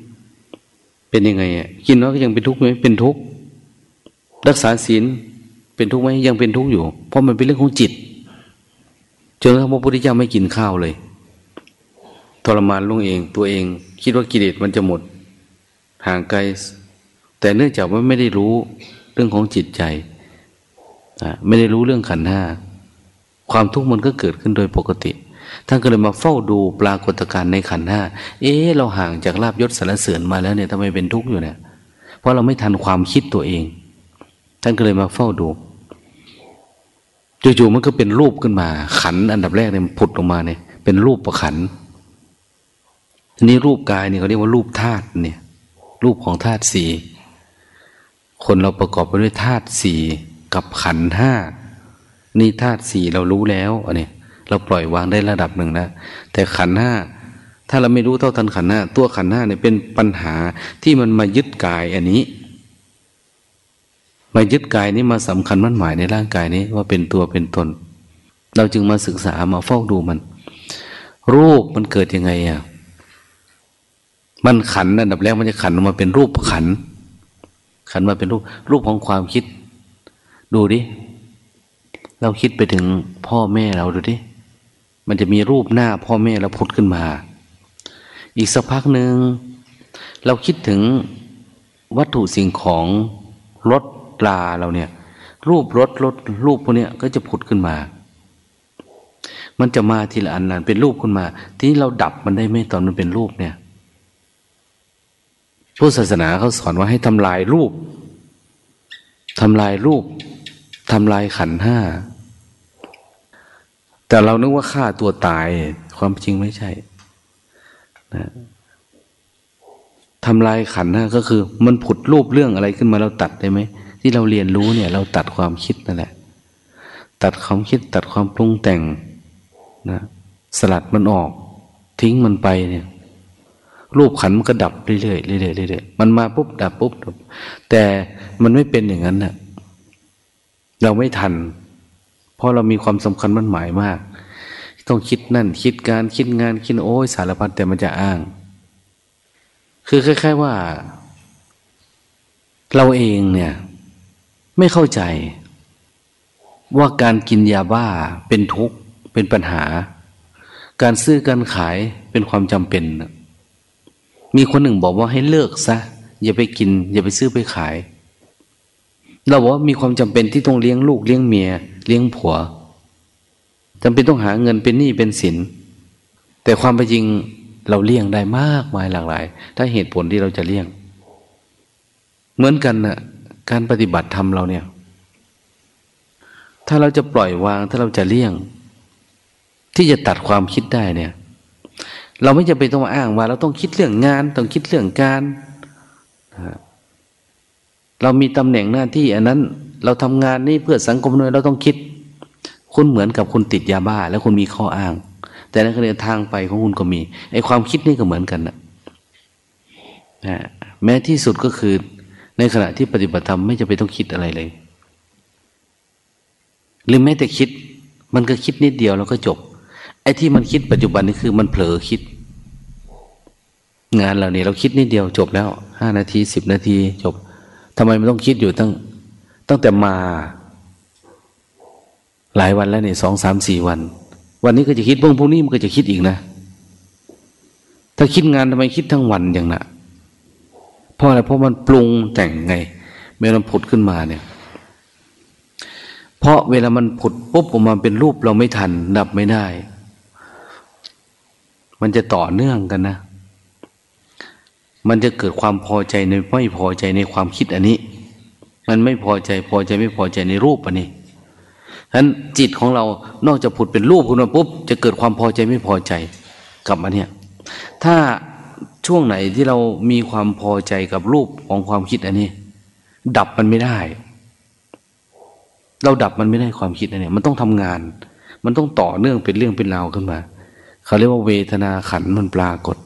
เป็นยังไงอะกินน้อยก็ยังเป็นทุกข์ไหมเป็นทุกข์รักษาศีลเป็นทุกข์ไหมยังเป็นทุกข์อยู่ เพราะมันเป็นเรื่องของจิตจนพระพุทธเจ้าไม่กินข้าวเลยทรมานลงเองตัวเอง คิดว่ากิเลสมันจะหมด ห่างไกล แต่เนื่องจากว่าไม่ได้รู้เรื่องของจิตใจไม่ได้รู้เรื่องขันธ์ห้า ความทุกข์มันก็เกิดขึ้นโดยปกติท่านก็เลยมาเฝ้าดูปรากฏการณ์ในขันห้า เอ๊เราห่างจากลาบยศสารเสริญมาแล้วเนี่ยทำไมเป็นทุกข์อยู่เนี่ย เพราะเราไม่ทันความคิดตัวเอง ท่านก็เลยมาเฝ้าดู จู่ๆมันก็เป็นรูปขึ้นมา ขันอันดับแรกเนี่ยผุดออกมาเนี่ย เป็นรูปประขัน ทีนี้รูปกายเนี่ยเขาเรียกว่ารูปธาตุเนี่ย รูปของธาตุสี่ คนเราประกอบไปด้วยธาตุสี่กับขันห้า นี่ธาตุสี่เรารู้แล้วอันนี้เราปล่อยวางได้ระดับหนึ่งแล้วแต่ขันห้าถ้าเราไม่รู้เท่าทันขันห้าตัวขันห้าเนี่ยเป็นปัญหาที่มันมายึดกายอันนี้มายึดกายนี้มาสำคัญมั่นหมายในร่างกายนี้ว่าเป็นตัวเป็นตน เราจึงมาศึกษามาเฝ้าดูมัน รูปมันเกิดยังไงอะมันขันอันดับแรกมันจะขันมาเป็นรูปขัน ขันมาเป็นรูป รูปของความคิด ดูดิ เราคิดไปถึงพ่อแม่เราดูดิ มันจะมีรูปหน้าพ่อแม่เราพุดขึ้นมา อีกสักพักหนึ่งเราคิดถึงวัตถุสิ่งของรถลาเราเนี่ย รูปรถรถรูปพวกนี้ก็จะผุดขึ้นมา มันจะมาทีละอันนั้นเป็นรูปขึ้นมา ทีนี้เราดับมันได้ไหมตอนมันเป็นรูปเนี่ยพุทธศาสนาเขาสอนว่าให้ทำลายรูปทำลายรูปทำลายขันห้า แต่เรานึกว่าฆ่าตัวตาย ความจริงไม่ใช่นะทำลายขันห้าก็คือ มันผุดรูปเรื่องอะไรขึ้นมาเราตัดได้ไหมที่เราเรียนรู้เนี่ย เราตัดความคิดนั่นแหละ ตัดความคิดตัดความปรุงแต่งนะสลัดมันออก ทิ้งมันไปเนี่ย รูปขันมันก็ดับเรื่อยๆเรื่อยๆเรื่อยๆมันมาปุ๊บดับปุ๊บดับแต่มันไม่เป็นอย่างนั้นนะเราไม่ทัน ราะเรามีความสำคัญมั่นหมายมาก ต้องคิดนั่น คิดการคิดงานคิดโอ้ยสารพัดแต่มันจะอ้าง คือคล้ายๆว่า เราเองเนี่ย ไม่เข้าใจ ว่าการกินยาบ้าเป็นทุกข์เป็นปัญหา การซื้อการขายเป็นความจำเป็น มีคนหนึ่งบอกว่าให้เลิกซะอย่าไปกิน อย่าไปซื้อไปขาย เราบอกว่ามีความจำเป็นที่ต้องเลี้ยงลูกเลี้ยงเมีย เลี้ยงผัวจำเป็นต้องหาเงินเป็นหนี้เป็นสิน แต่ความเป็นจริงเราเลี่ยงได้มากมายหลากหลาย ถ้าเหตุผลที่เราจะเลี่ยง เหมือนกันนะการปฏิบัติธรรมเราเนี่ย ถ้าเราจะปล่อยวางถ้าเราจะเลี่ยง ที่จะตัดความคิดได้เนี่ย เราไม่จะไปต้องมาอ้างว่า เราต้องคิดเรื่องงาน ต้องคิดเรื่องการ เรามีตำแหน่งหน้าที่อันนั้น เราทำงานนี่เพื่อสังคมด้วยเราต้องคิด คุณเหมือนกับคุณติดยาบ้า แล้วคุณมีข้ออ้าง แต่ในขณะทางไปของคุณก็มีไอ้ความคิดนี่ก็เหมือนกันนะแม้ที่สุดก็คือ ในขณะที่ปฏิบัติธรรมไม่จะไปต้องคิดอะไรเลย หรือแม้แต่คิด มันก็คิดนิดเดียวแล้วก็จบ ไอ้ที่มันคิดปัจจุบันนี่คือมันเผลอคิด งานเราเนี่ยเราคิดนิดเดียวจบแล้วห้านาทีสิบนาทีจบทำไมมันต้องคิดอยู่ตั้ง ตั้งแต่มา หลายวันแล้วเนี่ยสองสามสี่วัน วันนี้ก็จะคิดพรุ่งพรุ่งนี้มันก็จะคิดอีกนะ ถ้าคิดงานทำไมคิดทั้งวันอย่างน่ะเพราะอะไรเพราะมันปรุงแต่งไงเมื่อมันผุดขึ้นมาเนี่ย เพราะเวลามันผุดปุ๊บออกมาเป็นรูปเราไม่ทัน ดับไม่ได้ มันจะต่อเนื่องกันนะมันจะเกิดความพอใจในไม่พอใจในความคิดอันนี้ มันไม่พอใจพอใจไม่พอใจในรูปอันนี้ฉะนั้นจิตของเรานอกจากผุดเป็นรูปขึ้นมาปุ๊บจะเกิดความพอใจไม่พอใจกับมันเนี่ยถ้าช่วงไหนที่เรามีความพอใจกับรูปของความคิดอันนี้ ดับมันไม่ได้ เราดับมันไม่ได้ความคิดอันนี้มันต้องทำงาน มันต้องต่อเนื่องเป็นเรื่องเป็นราวขึ้นมาเขาเรียกว่าเวทนาขันมันปรากฏ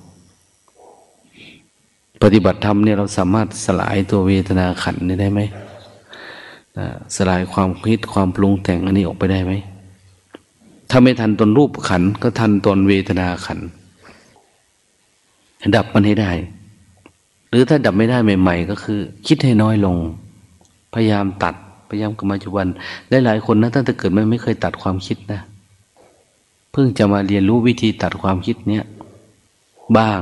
ปฏิบัติธรรมเนี่ยเราสามารถสลายตัวเวทนาขันนี้ได้ไหม สลายความคิดความปรุงแต่งอันนี้ออกไปได้ไหม ถ้าไม่ทันตนรูปขัน ก็ทันตนเวทนาขัน ดับมันให้ได้ หรือถ้าดับไม่ได้ใหม่ ๆ ก็คือ คิดให้น้อยลง พยายามตัดพยายามกรรมจุบันได้หลายคนนะตั้งแต่เกิดไม่ไม่เคยตัดความคิดนะ เพิ่งจะมาเรียนรู้วิธีตัดความคิดเนี้ยบ้าง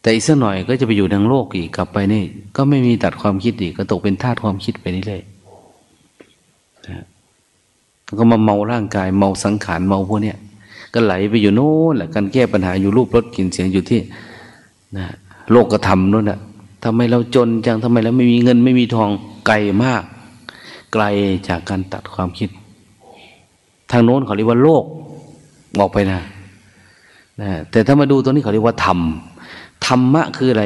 แต่อีกสักหน่อยก็จะไปอยู่ทางโลกอีกกลับไปนี่ ก็ไม่มีตัดความคิดอีกก็ตกเป็นทาสความคิดไปนี่เลยก็มาเมาร่างกายเมาสังขารเมาพวกเนี้ยก็ไหลไปอยู่โน่นแหละการแก้ปัญหาอยู่รูปรสกลิ่นเสียงอยู่ที่นะโลกกระทำนู่นน่ะทำไมเราจนจังทำไมเราไม่มีเงินไม่มีทองไกลมาก ไกลจากการตัดความคิด ทางโน้นเขาเรียกว่าโลกออกไปนะนะแต่ถ้ามาดูตรงนี้เขาเรียกว่าธรรม ธรรมะคืออะไร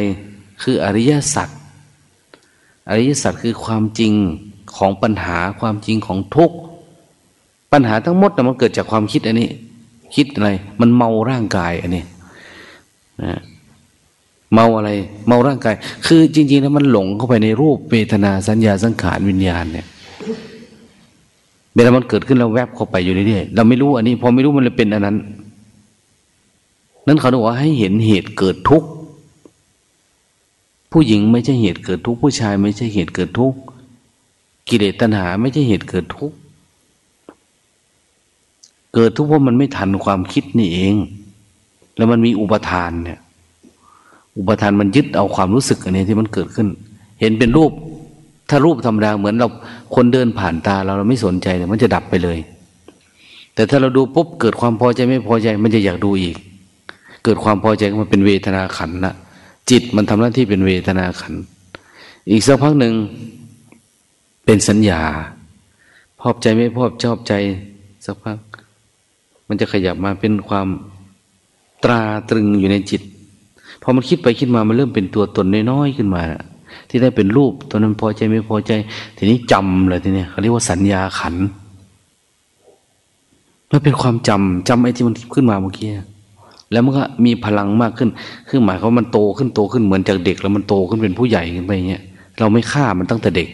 คืออริยสัจอริยสัจคือความจริงของปัญหาความจริงของทุกข์ปัญหาทั้งหมดนะมันเกิดจากความคิดอันนี้ คิดอะไร มันเมาร่างกายอันนี้นะเมาอะไร เมาร่างกาย คือจริง ๆ แล้วมันหลงเข้าไปในรูปเวทนาสัญญาสังขารวิญญาณเนี่ยเวลามันเกิดขึ้นเราแวบเข้าไปอยู่เรื่อยๆเราไม่รู้อันนี้ พอไม่รู้มันเลยเป็นอันนั้น นั้นเขาบอกว่าให้เห็นเหตุเกิดทุกข์ ผู้หญิงไม่ใช่เหตุเกิดทุกข์ผู้ชายไม่ใช่เหตุเกิดทุกข์กิเลสตัณหาไม่ใช่เหตุเกิดทุกข์เกิดทุกข์เพราะมันไม่ทันความคิดนี่เอง แล้วมันมีอุปทานเนี่ย อุปทานมันยึดเอาความรู้สึกอันนี้ที่มันเกิดขึ้น เห็นเป็นรูป ถ้ารูปธรรมดาเหมือนเราคนเดินผ่านตาเราเราไม่สนใจเนี่ยมันจะดับไปเลย แต่ถ้าเราดูปุ๊บเกิดความพอใจไม่พอใจ มันจะอยากดูอีก เกิดความพอใจมันเป็นเวทนาขันนะ จิตมันทำหน้าที่เป็นเวทนาขัน อีกสักพักหนึ่งเป็นสัญญา พอบใจไม่พอบชอบใจสักพัก มันจะขยับมาเป็นความตราตรึงอยู่ในจิต พอมันคิดไปคิดมา มันเริ่มเป็นตัวตนน้อยๆขึ้นมา ที่ได้เป็นรูปตัวนั้นพอใจไม่พอใจ ทีนี้จำเลยทีนี้เขาเรียกว่าสัญญาขัน มันเป็นความจำจำไอ้ที่มันขึ้นมาเมื่อกี้ แล้วมันก็มีพลังมากขึ้น คือหมายความว่ามันโตขึ้นโตขึ้นเหมือนจากเด็ก แล้วมันโตขึ้นเป็นผู้ใหญ่ขึ้นไปเงี้ย เราไม่ฆ่ามันตั้งแต่เด็ก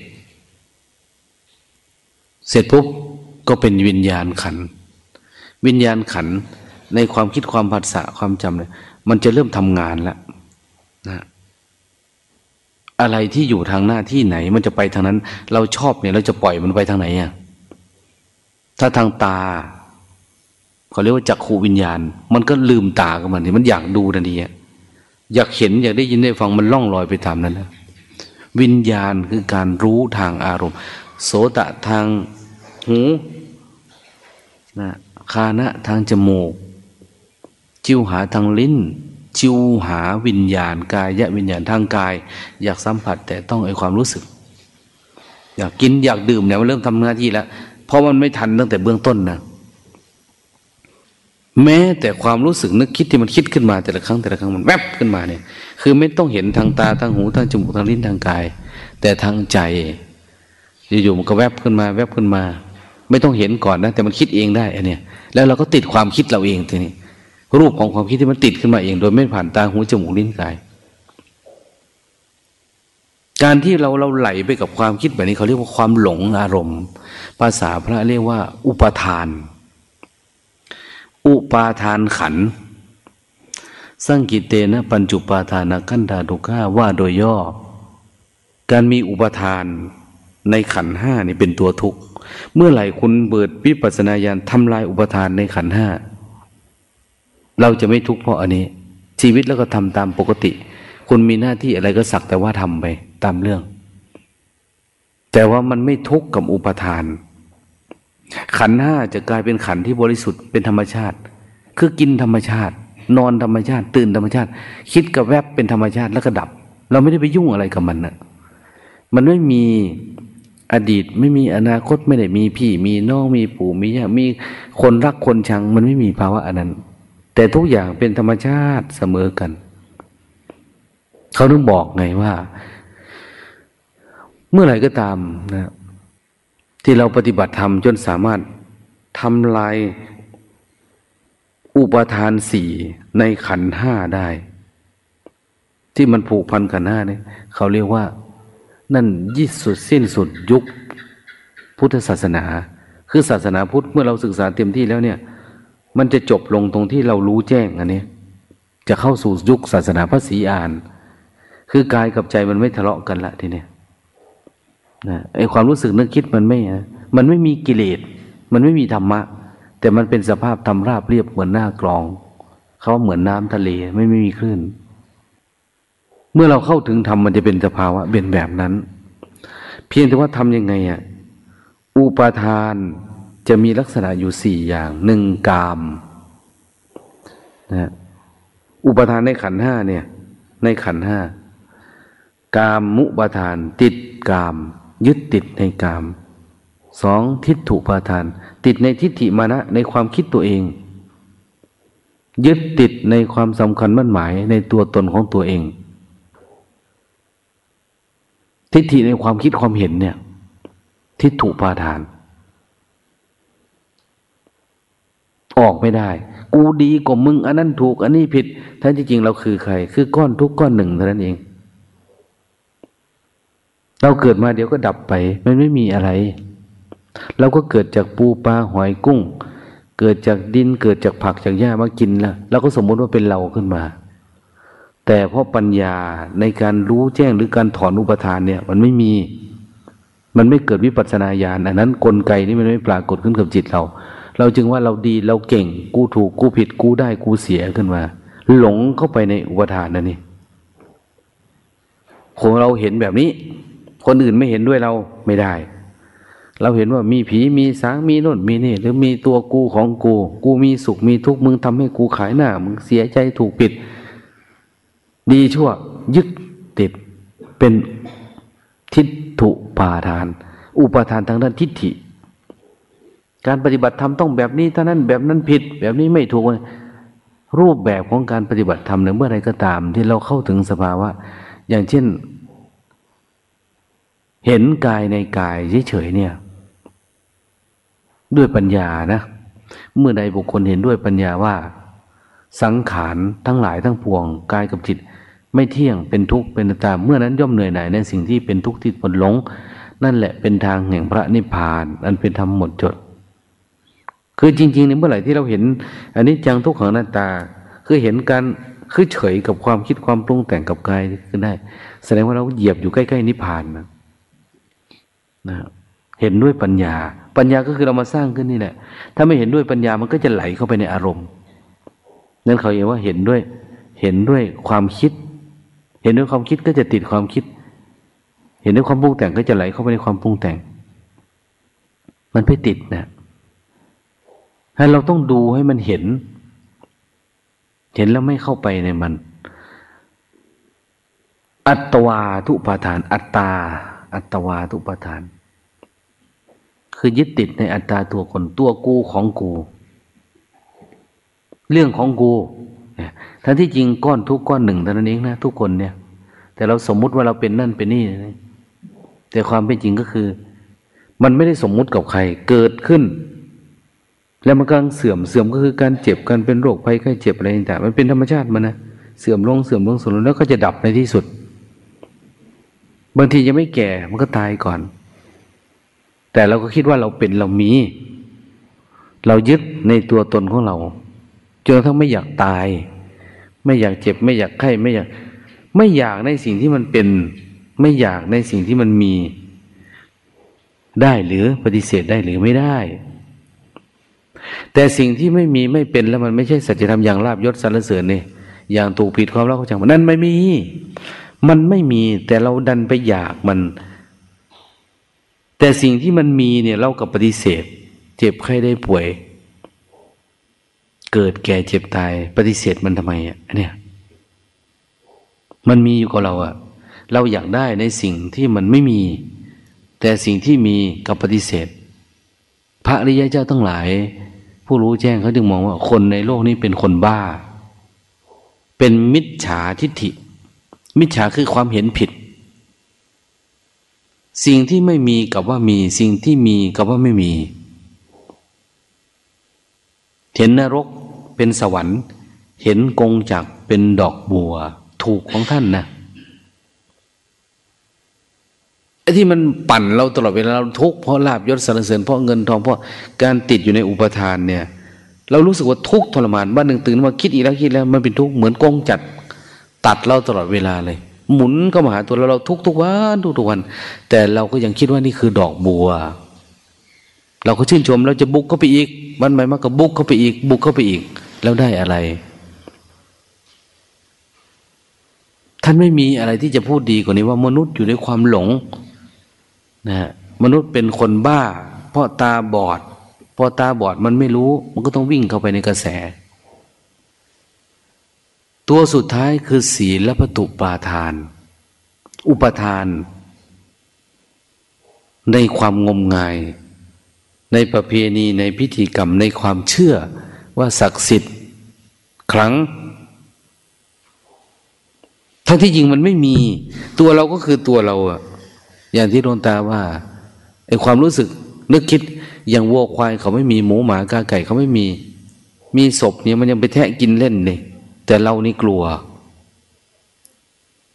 เสร็จปุ๊บก็เป็นวิญญาณขัน วิญญาณขันในความคิดความภาษาความจำเนี่ยมันจะเริ่มทำงานแล้วนะอะไรที่อยู่ทางหน้าที่ไหน มันจะไปทางนั้น เราชอบเนี่ย เราจะปล่อยมันไปทางไหนอะถ้าทางตา เขาเรียกว่าจักขูวิญญาณ มันก็ลืมตากับมันมันอยากดูทันทีอยากเห็นอยากได้ยินได้ฟังมันล่องลอยไปตามนั้นนะวิญญาณคือการรู้ทางอารมณ์ โสตะทางหูนะคานะทางจมูก จิวหาทางลิ้น จิวหาวิญญาณ กายวิญญาณทางกาย อยากสัมผัสแต่ต้องไอความรู้สึก อยากกินอยากดื่มเนี่ยมันเริ่มทำหน้าที่แล้ว เพราะมันไม่ทันตั้งแต่เบื้องต้นนะ แม้แต่ความรู้สึกนึกคิดที่มันคิดขึ้นมาแต่ละครั้งแต่ละครั้งมันแวบขึ้นมาเนี่ย คือไม่ต้องเห็นทางตาทางหูทางจมูกทางลิ้นทางกาย แต่ทางใจอยู่ๆมันก็แวบขึ้นมา แวบขึ้นมา ไม่ต้องเห็นก่อนนะ แต่มันคิดเองได้อันเนี้ยแล้วเราก็ติดความคิดเราเองทีนี้รูปของความคิดที่มันติดขึ้นมาเอง โดยไม่ผ่านตาหูจมูกลิ้นกาย การที่เราเราไหลไปกับความคิดแบบนี้เขาเรียกว่าความหลงอารมณ์ ภาษาพระเรียกว่า อุปทาน อุปาทานขัน สังกิเตนะปัญจุปาทานขันธาทุก้าว่าโดยย่อ การมีอุปทานในขันห้านี่เป็นตัวทุกข์ เมื่อไหร่คุณเบิดวิปัสนาญาณทำลายอุปทานในขันห้า เราจะไม่ทุกข์เพราะอันนี้ ชีวิตแล้วก็ทำตามปกติ คุณมีหน้าที่อะไรก็สักแต่ว่าทำไปตามเรื่อง แต่ว่ามันไม่ทุกข์กับอุปทาน ขันห้าจะกลายเป็นขันที่บริสุทธิ์เป็นธรรมชาติ คือกินธรรมชาติ นอนธรรมชาติ ตื่นธรรมชาติ คิดกับแวบเป็นธรรมชาติแล้วก็ดับ เราไม่ได้ไปยุ่งอะไรกับมันนะมันไม่มีอดีตไม่มีอนาคตไม่ได้มีพี่ มีน้องมีปู่มีย่ามีคนรักคนชัง มันไม่มีภาวะอันนั้น แต่ทุกอย่างเป็นธรรมชาติเสมอกัน เขาต้องบอกไงว่า เมื่อไหร่ก็ตามนะ ที่เราปฏิบัติธรรมจนสามารถทำลายอุปทานสี่ในขันห้าได้ ที่มันผูกพันขันห้าเนี่ยเขาเรียกว่า นั่นยิ่สุดสิ้นสุดยุคพุทธศาสนา คือศาสนาพุทธเมื่อเราศึกษาเต็มที่แล้วเนี่ย มันจะจบลงตรงที่เรารู้แจ้งอันนี้จะเข้าสู่ยุคศาสนาพระศรีอาน คือกายกับใจมันไม่ทะเลาะกันละทีเนี้ย นะไอความรู้สึกนึกคิดมันไม่นะมันไม่มีกิเลส มันไม่มีธรรมะ แต่มันเป็นสภาพธรรมราบเรียบเหมือนหน้ากลอง เขาเหมือนน้ำทะเลไม่ไม่มีคลื่น เมื่อเราเข้าถึงธรรมมันจะเป็นสภาวะเป็นแบบนั้น เพียงแต่ว่าทำยังไงอะอุปาทานจะมีลักษณะอยู่สี่อย่างหนึ่งกามนะอุปทานในขันห้าเนี่ย ในขันห้ากามมุปทานติดกาม ยึดติดในกามสองทิฏฐุปาทาน ติดในทิฏฐิมานะในความคิดตัวเอง ยึดติดในความสำคัญมั่นหมายในตัวตนของตัวเอง ทิฏฐิในความคิดความเห็นเนี่ย ทิฏฐุปาทาน ออกไม่ได้ กูดีกว่ามึง อันนั้นถูก อันนี้ผิดแท้ที่จริงเราคือใคร คือก้อนทุกก้อนหนึ่งเท่านั้นเอง เราเกิดมาเดี๋ยวก็ดับไป มันไม่มีอะไร เราก็เกิดจากปูปลาหอยกุ้ง เกิดจากดินเกิดจากผักจากหญ้ามากินแล้วเราก็สมมติว่าเป็นเราขึ้นมา แต่เพราะปัญญาในการรู้แจ้งหรือการถอนอุปทานเนี่ย มันไม่มี มันไม่เกิดวิปัสสนาญาณอันนั้นกลไกนี้มันไม่ปรากฏขึ้นกับจิตเรา เราจึงว่าเราดีเราเก่ง กูถูกกูผิดกูได้กูเสียขึ้นมา หลงเข้าไปในอุปทานนั่นนี่ของเราเห็นแบบนี้ คนอื่นไม่เห็นด้วยเราไม่ได้ เราเห็นว่ามีผีมีสางมีโน่นมีนี่ หรือมีตัวกูของกู กูมีสุขมีทุกข์มึงทำให้กูขายหน้า มึงเสียใจถูกปิด ดีชั่ว ยึดติดเป็นทิฏฐุปาทาน อุปทานทางด้านทิฏฐิ การปฏิบัติธรรมต้องแบบนี้เท่านั้นแบบนั้นผิด แบบนี้ไม่ถูกรูปแบบของการปฏิบัติธรรมในเมื่อไรก็ตาม ที่เราเข้าถึงสภาวะ อย่างเช่น เห็นกายในกายเฉยๆเนี่ย ด้วยปัญญานะ เมื่อใดบุคคลเห็นด้วยปัญญาว่า สังขารทั้งหลายทั้งปวงกายกับจิต ไม่เที่ยงเป็นทุกข์เป็นตาเมื่อนั้นย่อมเหนื่อยหน่ายในสิ่งที่เป็นทุกข์ที่ผลหลง นั่นแหละเป็นทางแห่งพระนิพพานอันเป็นธรรมหมดจด คือจริงๆในเมื่อไหร่ที่เราเห็นอันนี้จังทุกขังหน้าตา คือเห็นการคือเฉยกับความคิดความปรุงแต่งกับกายคือได้ แสดงว่าเราเหยียบอยู่ใกล้ๆนิพพานนะ นะเห็นด้วยปัญญา ปัญญาก็คือเรามาสร้างขึ้นนี่แหละ ถ้าไม่เห็นด้วยปัญญามันก็จะไหลเข้าไปในอารมณ์นั่นเขาเรียกว่าเห็นด้วย เห็นด้วยความคิด เห็นด้วยความคิดก็จะติดความคิด เห็นด้วยความปรุงแต่งก็จะไหลเข้าไปในความปรุงแต่ง มันไม่ติดนะให้เราต้องดูให้มันเห็น เห็นแล้วไม่เข้าไปในมัน อัตวาทุปาทาน อัตตา อัตวาทุปาทาน คือยึดติดในอัตตาตัวคนตัวกูของกู เรื่องของกูทั้งที่จริงก้อนทุกก้อนหนึ่งเท่านั้นเองนะทุกคนเนี่ย แต่เราสมมุติว่าเราเป็นนั่นเป็นนี่ แต่ความเป็นจริงก็คือ มันไม่ได้สมมุติกับใครเกิดขึ้น แล้วมันกำลังเสื่อมเสื่อมก็คือการเจ็บการเป็นโรคภัยไข้เจ็บอะไรต่างๆมันเป็นธรรมชาติมันนะเสื่อมลงเสื่อมลงเสื่อมลงแล้วก็จะดับในที่สุด บางทียังไม่แก่มันก็ตายก่อน แต่เราก็คิดว่าเราเป็นเรามี เรายึดในตัวตนของเราจนกระทั่งไม่อยากตาย ไม่อยากเจ็บ ไม่อยากไข้ไม่อยาก ไม่อยากในสิ่งที่มันเป็น ไม่อยากในสิ่งที่มันมี ได้หรือปฏิเสธได้หรือไม่ได้ แต่สิ่งที่ไม่มีไม่เป็นแล้วมันไม่ใช่สัจธรรมอย่างลาบยศสรรเสริญนี่อย่างถูกผิดความรักเขาจังมันนั่นไม่มี มันไม่มีแต่เราดันไปอยากมัน แต่สิ่งที่มันมีเนี่ยเรากับปฏิเสธ เจ็บไข้ได้ป่วย เกิดแก่เจ็บตาย ปฏิเสธมันทำไมอะเนี่ยมันมีอยู่กับเราอะเราอยากได้ในสิ่งที่มันไม่มี แต่สิ่งที่มีกับปฏิเสธ พระริยเจ้าทั้งหลาย ผู้รู้แจ้งเขาจึงมองว่าคนในโลกนี้เป็นคนบ้า เป็นมิจฉาทิฏฐิ มิจฉาคือความเห็นผิด สิ่งที่ไม่มีกับว่ามี สิ่งที่มีกับว่าไม่มี เห็นนรกเป็นสวรรค์ เห็นกงจักเป็นดอกบัว ถูกของท่านนะไอ้ที่มันปั่นเราตลอดเวลาเราทุกข์เพราะลาบยศสรรเสริญเพราะเงินทองเพราะการติดอยู่ในอุปทานเนี่ย เรารู้สึกว่าทุกข์ทรมานบ้านหนึ่งตื่นมาคิดอีกแล้วคิดแล้ว มันเป็นทุกข์เหมือนกงจัดตัดเราตลอดเวลาเลย หมุนเข้ามาหาตัวเราเราทุกทุกวันทุกทุกวัน แต่เราก็ยังคิดว่านี่คือดอกบัว เราก็ชื่นชมเราจะบุกเข้าไปอีกวันใหม่มากก็บุกเข้าไปอีก บุกเข้าไปอีก แล้วได้อะไร ท่านไม่มีอะไรที่จะพูดดีกว่านี้ว่ามนุษย์อยู่ในความหลงนะมนุษย์เป็นคนบ้า เพราะตาบอดพอตาบอดมันไม่รู้ มันก็ต้องวิ่งเข้าไปในกระแส ตัวสุดท้ายคือศีลและปตุปาทาน อุปทาน ในความงมงาย ในประเพณีในพิธีกรรมในความเชื่อว่าศักดิ์สิทธิ์ครั้งทั้งที่จริงมันไม่มี ตัวเราก็คือตัวเราอะอย่างที่โดนตาว่าไอความรู้สึกนึกคิดอย่างวัวควายเขาไม่มีหมูหมากาไก่เขาไม่มี มีศพเนี่ยมันยังไปแทะกินเล่นเลย แต่เรานี่กลัว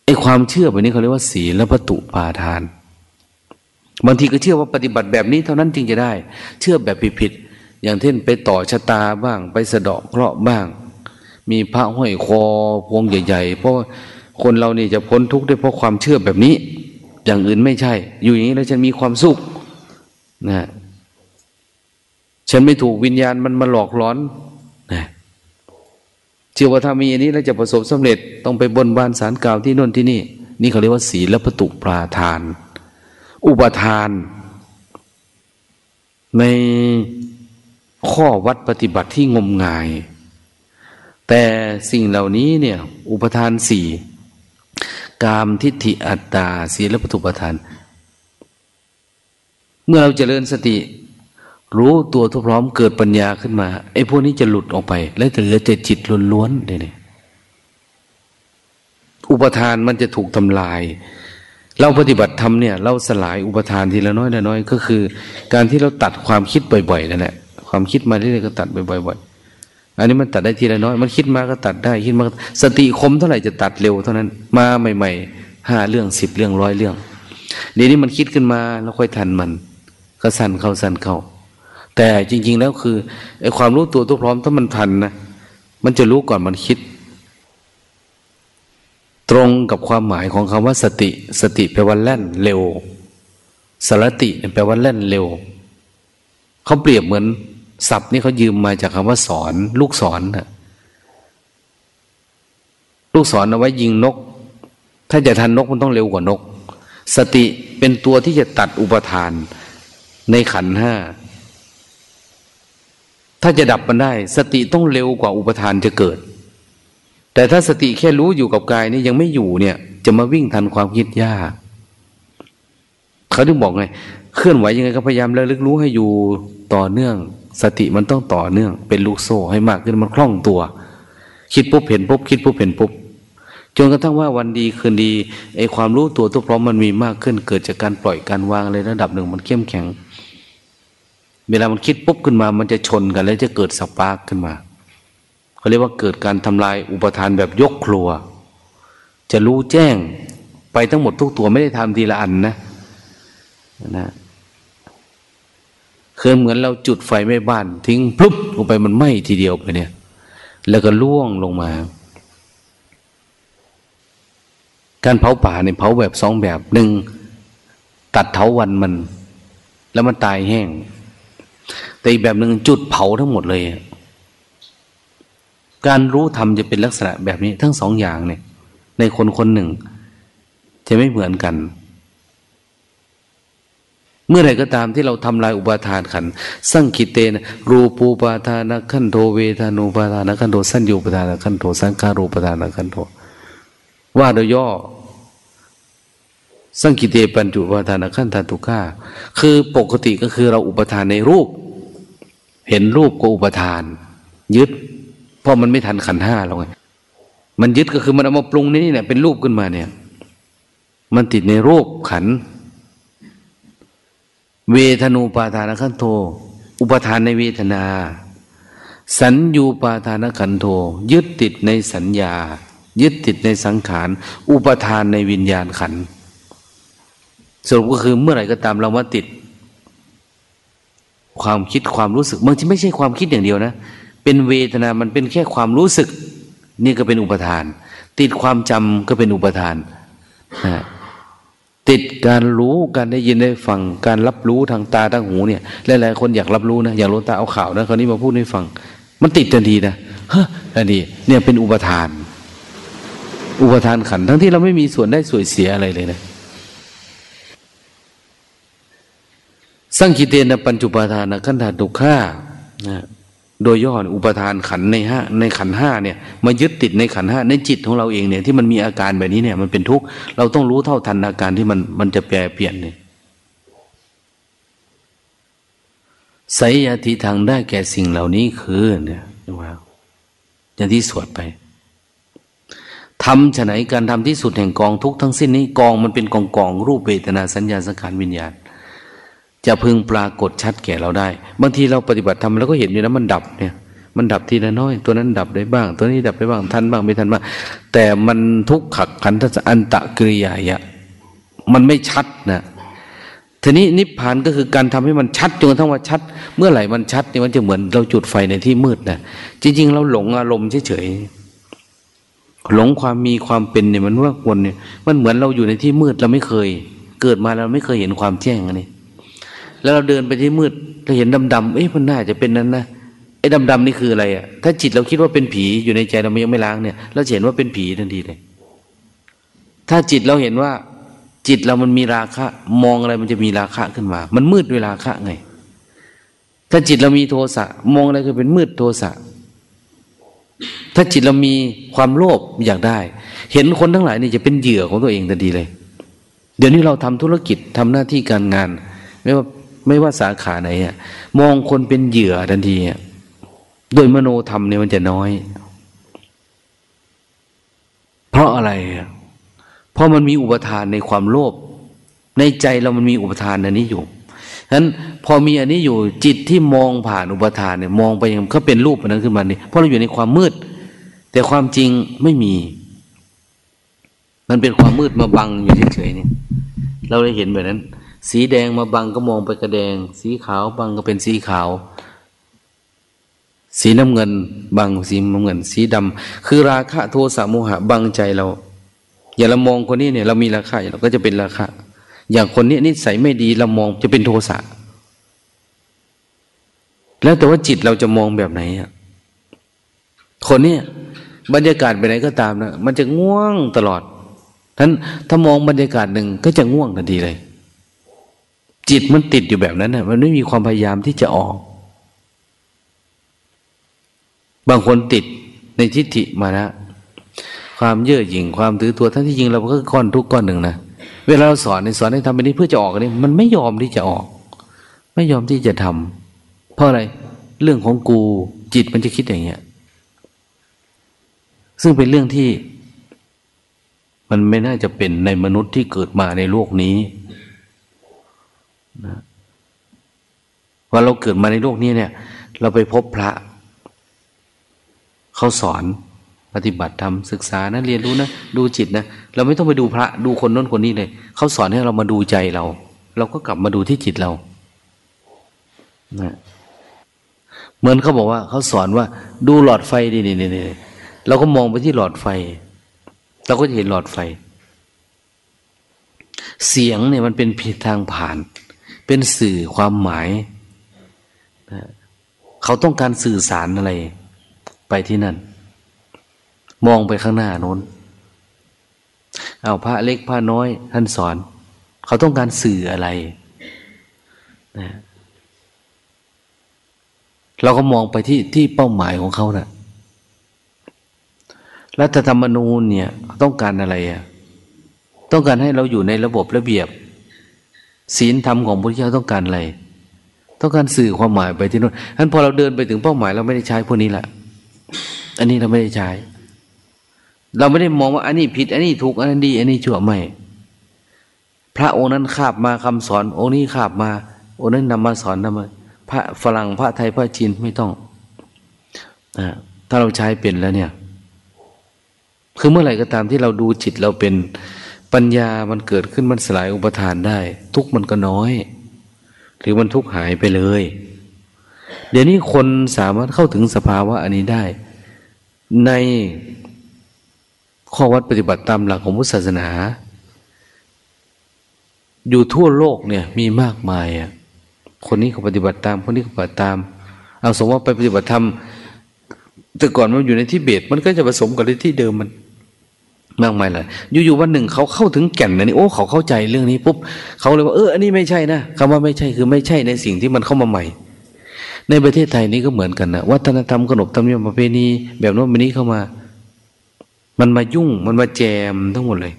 ไอ้ความเชื่อแบบนี้เขาเรียกว่าศีลและประตูปาทาน บางทีก็เชื่อว่าปฏิบัติแบบนี้เท่านั้นจึงจะได้ เชื่อแบบผิดๆอย่างเช่นไปต่อชะตาบ้าง ไปสะเดาะเคราะห์บ้าง มีพระห้อยคอพวงใหญ่ ๆ เพราะคนเรานี่จะพ้นทุกข์ได้เพราะความเชื่อแบบนี้ อย่างอื่นไม่ใช่ อยู่อย่างนี้แล้วฉันมีความสุขนะฉันไม่ถูกวิญญาณมันมาหลอกล้อน เชื่อว่าถ้ามีอันนี้แล้วจะประสบสำเร็จต้องไปบนบานสารกล่าวที่น่นที่นี่ นี่เขาเรียกว่าศีลประตุปราทาน อุปทาน ในข้อวัดปฏิบัติที่งมงาย แต่สิ่งเหล่านี้เนี่ย อุปทานสี่กามทิฏฐิอัตตาศีลปทุปทาน เมื่อเราเจริญสติ รู้ตัวทุกพร้อมเกิดปัญญาขึ้นมาไอ้พวกนี้จะหลุดออกไป แล้วจะเหลือแต่จิตล้วนๆเนี่ยอุปทานมันจะถูกทำลาย เราปฏิบัติธรรมเนี่ยเราสลายอุปทานทีละน้อยละน้อยก็คือ การที่เราตัดความคิดบ่อยๆนั่นแหละความคิดมาเรื่อยๆก็ตัดบ่อยๆอันนี้มันตัดได้ทีละน้อย มันคิดมาก็ตัดได้คิดมาสติคมเท่าไหร่จะตัดเร็วเท่านั้น มาใหม่ๆห้าเรื่องสิบเรื่องร้อยเรื่องเดี๋ยวนี้มันคิดขึ้นมาแล้วค่อยทันมัน ก็สั่นเข้าสั่นเข้า แต่จริง ๆ แล้วคือไอ้ความรู้ตัวตัวพร้อมถ้ามันทันนะมันจะรู้ก่อนมันคิด ตรงกับความหมายของคำว่าสติ สติแปลว่าแล่นเร็วสารติแปลว่าแล่นเร็วเขาเปรียบเหมือนศัพท์นี่เขายืมมาจากคำว่าสอน ลูกศรนะลูกศรเอาไว้ยิงนก ถ้าจะทันนกมันต้องเร็วกว่านก สติเป็นตัวที่จะตัดอุปทานในขันห้า ถ้าจะดับมันได้ สติต้องเร็วกว่าอุปทานจะเกิด แต่ถ้าสติแค่รู้อยู่กับกายนี่ยังไม่อยู่เนี่ย จะมาวิ่งทันความคิดยากเขาถึงบอกไงเคลื่อนไหวยังไงก็พยายามระลึกรู้ให้อยู่ต่อเนื่อง สติมันต้องต่อเนื่อง เป็นลูกโซ่ให้มากขึ้นมันคล่องตัว คิดปุ๊บเห็นปุ๊บคิดปุ๊บเห็นปุ๊บจนกระทั่งว่าวันดีคืนดีไอ้ความรู้ตัวตัวพร้อมมันมีมากขึ้น เกิดจากการปล่อยการวางเลยระดับหนึ่งมันเข้มแข็ง เวลามันคิดปุ๊บขึ้นมา มันจะชนกัน แล้วจะเกิดสปาร์กขึ้นมาเขาเรียกว่าเกิดการทำลายอุปทานแบบยกครัว จะรู้แจ้งไปทั้งหมดทุกตัวไม่ได้ทำทีละอันนะนะคือเหมือนเราจุดไฟไม่บ้าน ทิ้งพลุบลงไปมันไหม้ทีเดียวไปเนี่ย แล้วก็ล่วงลงมา การเผาป่าเนี่ยเผาแบบสองแบบหนึ่งตัดเถาวันมัน แล้วมันตายแห้ง แต่อีกแบบหนึ่งจุดเผาทั้งหมดเลย การรู้ธรรมจะเป็นลักษณะแบบนี้ทั้งสองอย่างเนี่ย ในคนคนหนึ่ง จะไม่เหมือนกัน เมื่อไหร่ก็ตามที่เราทำลายอุปาทานขันสร้างกิเตนรูปูปาทานขันโทเวทานุปาทานขันโทสัญญูปาทานขันโทสังขารูปาทานขันโทว่าโดยย่อสังกิเตปัญจุปาทานขันธาตุก้าคือปกติก็คือเราอุปทานในรูป เห็นรูปก็อุปทาน ยึด เพราะมันไม่ทันขันห้าเราไงมันยึดก็คือมันเอามาปรุงนี่เนี่ยเป็นรูปขึ้นมาเนี่ย มันติดในรูปขัน เวทนูปาทานขันโท อุปทานในเวทนา สัญญูปาทานขันโท ยึดติดในสัญญา ยึดติดในสังขาร อุปทานในวิญญาณขันสรุปก็คือเมื่อไหร่ก็ตามเรามาติด ความคิดความรู้สึกบางทีไม่ใช่ความคิดอย่างเดียวนะ เป็นเวทนา มันเป็นแค่ความรู้สึก นี่ก็เป็นอุปทาน ติดความจำก็เป็นอุปทานนะติดการรู้การได้ยินได้ฟังการรับรู้ทางตาทางหูเนี่ยหลายๆคนอยากรับรู้นะอยากรู้ตาเอาข่าวนะคราวนี้มาพูดให้ฟัง มันติดทันทีนะเฮ้ยทันทีเนี่ยเป็นอุปทาน อุปทานขันทั้งที่เราไม่มีส่วนได้ส่วนเสียอะไรเลยนะ สังคิเตนะปัญจุปาทานขันธาตุข้านะโดยย่ออุปทานขันในห้าในขันห้าเนี่ยมายึดติดในขันห้าในจิตของเราเองเนี่ยที่มันมีอาการแบบนี้เนี่ยมันเป็นทุกข์เราต้องรู้เท่าทันอาการที่มันมันจะแปรเปลี่ยนเนี่ยไสยติทางได้แก่สิ่งเหล่านี้คือเนี่ยว่าอย่างที่สวดไปทำฉะไหนการทำที่สุดแห่งกองทุกทั้งสิ้นนี้กองมันเป็นกองกองรูปเวทนาสัญญาสังขารวิญญาณ จะพึงปรากฏชัดแก่เราได้ บางทีเราปฏิบัติทำแล้วก็เห็นอยู่นะมันดับเนี่ยมันดับทีละน้อย ตัวนั้นดับได้บ้าง ตัวนี้ดับได้บ้างทันบ้างไม่ทันบ้างแต่มันทุกขักขันธอันตะกริยายะ มันไม่ชัดนะทีนี้นิพพานก็คือการทำให้มันชัดจนกระทั่งว่าชัด เมื่อไหร่มันชัดเนี่ยมันจะเหมือนเราจุดไฟในที่มืดนะจริง ๆ เราหลงอารมณ์เฉยๆหลงความมีความเป็นเนี่ยมันว่าวนเนี่ย มันเหมือนเราอยู่ในที่มืดเราไม่เคย เกิดมาเราไม่เคยเห็นความแจ้งอันนี้ แล้วเราเดินไปที่มืดเราเห็นดำๆเอ๊ะมันน่าจะเป็นนั้นนะไอ้ดำๆนี่คืออะไรอะ ถ้าจิตเราคิดว่าเป็นผีอยู่ในใจเรายังไม่ล้างเนี่ยเราเห็นว่าเป็นผีทันทีเลย ถ้าจิตเราเห็นว่า จิตเรามันมีราคะ มองอะไรมันจะมีราคะขึ้นมา มันมืดเวลาคะไง ถ้าจิตเรามีโทสะมองอะไรก็เป็นมืดโทสะถ้าจิตเรามีความโลภอยากได้ เห็นคนทั้งหลายนี่จะเป็นเหยื่อของตัวเองทันทีเลย เดี๋ยวนี้เราทำธุรกิจทำหน้าที่การงาน ไม่ว่า ไม่ว่าสาขาไหนอะมองคนเป็นเหยื่อทันทีโดยมโนธรรมเนี่ยมันจะน้อย เพราะอะไรเพราะมันมีอุปทานในความโลภในใจเรามันมีอุปทานอันนี้อยู่ฉะนั้นพอมีอันนี้อยู่จิตที่มองผ่านอุปทานเนี่ย มองไปยังก็เป็นรูปนั้นขึ้นมาเนี่ยเพราะเราอยู่ในความมืด แต่ความจริงไม่มี มันเป็นความมืดมาบังอยู่เฉยๆนี่เราได้เห็นแบบนั้น สีแดงมาบังก็มองไปกระแดง สีขาวบังก็เป็นสีขาว สีน้ำเงิน บังสีน้ำเงิน สีดำคือราคะโทสะโมหะบังใจเรา อย่าเรามองคนนี้เนี่ย เรามีราคาเราก็จะเป็นราคะ อย่างคนนี้นิสัยไม่ดีเรามองจะเป็นโทสะแล้วแต่ว่าจิตเราจะมองแบบไหนอะคนนี้บรรยากาศไปไหนก็ตามนะมันจะง่วงตลอดท่านถ้ามองบรรยากาศหนึ่งก็จะง่วงทันทีเลย จิตมันติดอยู่แบบนั้นนะมันไม่มีความพยายามที่จะออก บางคนติดในทิฏฐิมานะความเย่อหยิ่งความถือตัวทั้งที่จริงเราก็ก้อนทุกก้อนหนึ่งนะเวลาเราสอนในสอนให้ทำแบบนี้เพื่อจะออกนี่มันไม่ยอมที่จะออก ไม่ยอมที่จะทำเพราะอะไรเรื่องของกูจิตมันจะคิดอย่างเงี้ย ซึ่งเป็นเรื่องที่ มันไม่น่าจะเป็นในมนุษย์ที่เกิดมาในโลกนี้ นะว่าเราเกิดมาในโลกนี้เนี่ย เราไปพบพระ เขาสอนปฏิบัติธรรมศึกษานะเรียนรู้นะดูจิตนะเราไม่ต้องไปดูพระดูคนน้นคนนี้เลยเขาสอนให้เรามาดูใจเรา เราก็กลับมาดูที่จิตเรานะเหมือนเขาบอกว่าเขาสอนว่า ดูหลอดไฟดีนี่นี่เราก็มองไปที่หลอดไฟ เราก็จะเห็นหลอดไฟ เสียงเนี่ยมันเป็นเพียงทางผ่าน เป็นสื่อความหมายนะเขาต้องการสื่อสารอะไร ไปที่นั่น มองไปข้างหน้าโน้นเอาพระเล็กพระน้อยท่านสอน เขาต้องการสื่ออะไรนะเราก็มองไปที่ที่เป้าหมายของเขานะ่ะรัฐธรรมนูญเนี่ย ต้องการอะไรอะ่ะต้องการให้เราอยู่ในระบบระเบียบ ศีลธรรมของพระพุทธเจ้าต้องการอะไร ต้องการสื่อความหมายไปที่โน้นท่านพอเราเดินไปถึงเป้าหมายเราไม่ได้ใช้พวกนี้แหละ อันนี้เราไม่ได้ใช้ เราไม่ได้มองว่าอันนี้ผิด อันนี้ถูก อันนี้ดี อันนี้ชั่วไม่ พระองค์นั้นคาบมาคำสอนองค์นี้คาบมา องค์นั้นนำมาสอนนำมา พระฝรั่งพระไทยพระจีนไม่ต้องนะถ้าเราใช้เป็นแล้วเนี่ย คือเมื่อไหร่ก็ตามที่เราดูจิตเราเป็น ปัญญามันเกิดขึ้นมันสลายอุปทานได้ ทุกมันก็น้อย หรือมันทุกหายไปเลย เดี๋ยวนี้คนสามารถเข้าถึงสภาวะอันนี้ได้ ในข้อวัดปฏิบัติตามหลักของพุทธศาสนา อยู่ทั่วโลกเนี่ยมีมากมายอะคนนี้เขาปฏิบัติตาม คนนี้เขาปฏิบัติตาม เอาสมมติว่าไปปฏิบัติธรรมแต่ก่อนมันอยู่ในที่เบต มันก็จะผสมกับที่เดิมมัน มากมายเลยอยู่ๆวันหนึ่งเขาเข้าถึงแก่นนะนี่โอ้เขาเข้าใจเรื่องนี้ปุ๊บเขาเลยว่าเอออันนี้ไม่ใช่นะคำว่าไม่ใช่คือไม่ใช่ในสิ่งที่มันเข้ามาใหม่ ในประเทศไทยนี้ก็เหมือนกันนะวัฒนธรรมขนบธรรมเนียมประเพณีแบบโน้นแบบนี้เข้ามา มันมายุ่งมันมาแจมทั้งหมดเลย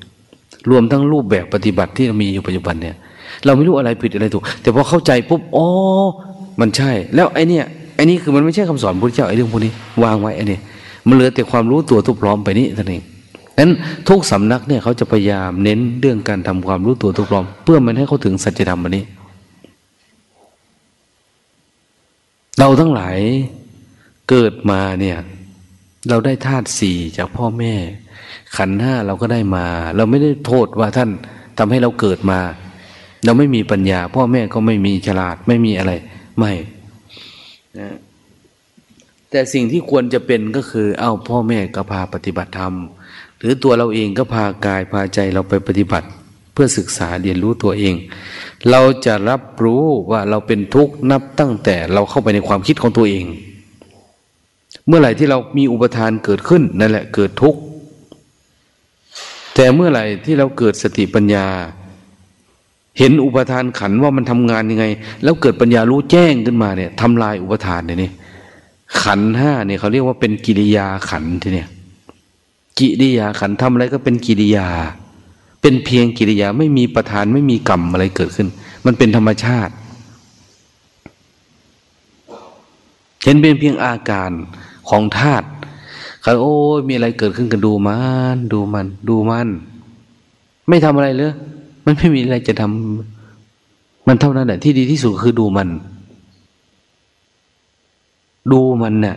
รวมทั้งรูปแบบปฏิบัติที่เรามีอยู่ปัจจุบันเนี่ย เราไม่รู้อะไรผิดอะไรถูก แต่พอเข้าใจปุ๊บอ๋อมันใช่ แล้วไอ้นี่ไอนี่คือมันไม่ใช่คำสอนพระเจ้าไอเรื่องพวกนี้ วางไว้ไอ้นี่มันเหลือแต่ความรู้ตัวทุกพร้อมไปนี่ท่านเอง นั้นทุกสำนักเนี่ยเขาจะพยายามเน้นเรื่องการทำความรู้ตัวทุกพร้อมเพื่อมันให้เขาถึงสัจธรรมอันนี้ เราทั้งหลายเกิดมาเนี่ย เราได้ธาตุสี่จากพ่อแม่ ขันห้าเราก็ได้มา เราไม่ได้โทษว่าท่านทำให้เราเกิดมา เราไม่มีปัญญา พ่อแม่ก็ไม่มีฉลาดไม่มีอะไร ไม่นะแต่สิ่งที่ควรจะเป็นก็คือ เอาพ่อแม่ก็พาปฏิบัติธรรม รือตัวเราเองก็พากายพาใจเราไปปฏิบัติ เพื่อศึกษาเรียนรู้ตัวเอง เราจะรับรู้ว่าเราเป็นทุกข์นับตั้งแต่เราเข้าไปในความคิดของตัวเอง เมื่อไหร่ที่เรามีอุปทานเกิดขึ้นนั่นแหละเกิดทุกข์แต่เมื่อไหร่ที่เราเกิดสติปัญญา เห็นอุปทานขันว่ามันทำงานยังไง แล้วเกิดปัญญารู้แจ้งขึ้นมาเนี่ยทำลายอุปทานเนี่ยนี่ขันห้าเนี่ยเขาเรียกว่าเป็นกิริยาขันทีเนี่ย กิริยาขันทำอะไรก็เป็นกิริยา เป็นเพียงกิริยาไม่มีประธานไม่มีกรรมอะไรเกิดขึ้น มันเป็นธรรมชาติ เห็นเป็นเพียงอาการของธาตุเขาโอ้ยมีอะไรเกิดขึ้นก็ดูมันดูมัน ดูมัน ไม่ทำอะไรเลยมันไม่มีอะไรจะทำมันเท่านั้นแหละที่ดีที่สุดคือดูมัน ดูมันเนี่ย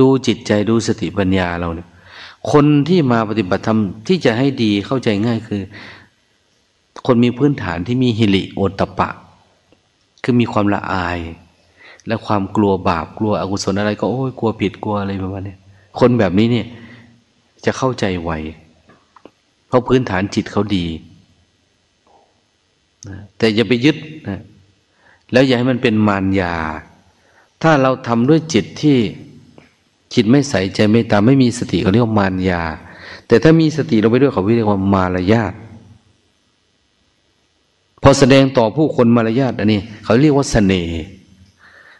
ดูจิตใจดูสติปัญญาเราเนี่ย คนที่มาปฏิบัติธรรมที่จะให้ดีเข้าใจง่ายคือ คนมีพื้นฐานที่มีฮิริโอตปะ คือมีความละอาย และความกลัวบาปกลัวอกุศลอะไร ก็โอ้ยกลัวผิดกลัวอะไรประมาณนี้คนแบบนี้เนี่ยจะเข้าใจไวเพราะพื้นฐานจิตเขาดีแต่อย่าไปยึดนะแล้วอย่าให้มันเป็นมารยา ถ้าเราทำด้วยจิตที่ จิตไม่ใส่ใจไม่ตามไม่มีสติเขาเรียกว่ามารยา แต่ถ้ามีสติเราไปด้วยเขาเรียกว่ามารยาทพอแสดงต่อผู้คนมารยาทอันนี้ เขาเรียกว่าเสน่ห์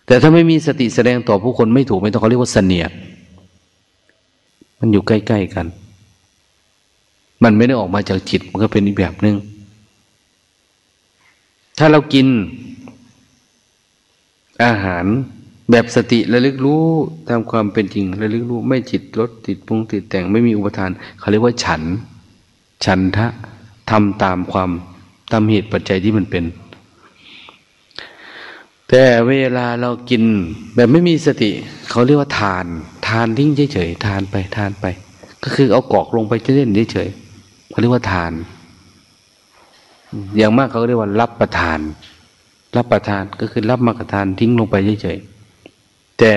แต่ถ้าไม่มีสติแสดงต่อผู้คนไม่ถูกไม่ต้องเขาเรียกว่าเสนียดมันอยู่ใกล้ๆกัน มันไม่ได้ออกมาจากจิตมันก็เป็นอีกแบบหนึง่งถ้าเรากินอาหาร แบบสติระลึกรู้ตามความเป็นจริงระลึกรู้ไม่จิตลดติดปรุงติดแต่งไม่มีอุปทาน เขาเรียกว่าฉัน ฉันทะทำตามความตามเหตุปัจจัยที่มันเป็น แต่เวลาเรากินแบบไม่มีสติ เขาเรียกว่าทาน ทานทิ้งเฉยๆทานไปทานไป ก็คือเอากอกลงไปเล่นเฉยๆเขาเรียกว่าทาน อย่างมากเขาเรียกว่ารับประทาน รับประทานก็คือรับมากระทานทิ้งลงไปเฉยๆ แต่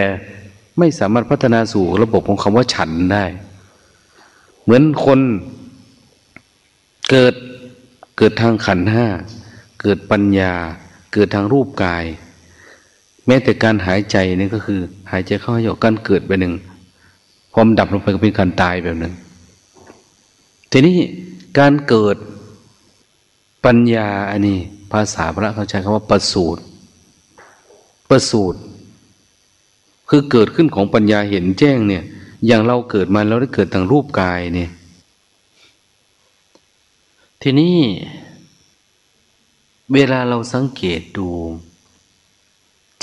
ไม่สามารถพัฒนาสู่ระบบของคำว่าฉันได้ เหมือนคนเกิดเกิดทางขันห้า เกิดปัญญา เกิดทางรูปกาย แม้แต่การหายใจนี่ก็คือ หายใจเข้าหายออกการเกิดไปหนึ่งพอมดับลงไปก็เป็นการตายแบบหนึ่งทีนี้การเกิดปัญญาอันนี้ ภาษาพระเขาใช้คำว่าประสูตรประสูตร คือเกิดขึ้นของปัญญาเห็นแจ้งเนี่ย อย่างเราเกิดมาเราได้เกิดทางรูปกายเนี่ย ทีนี้เวลาเราสังเกตดู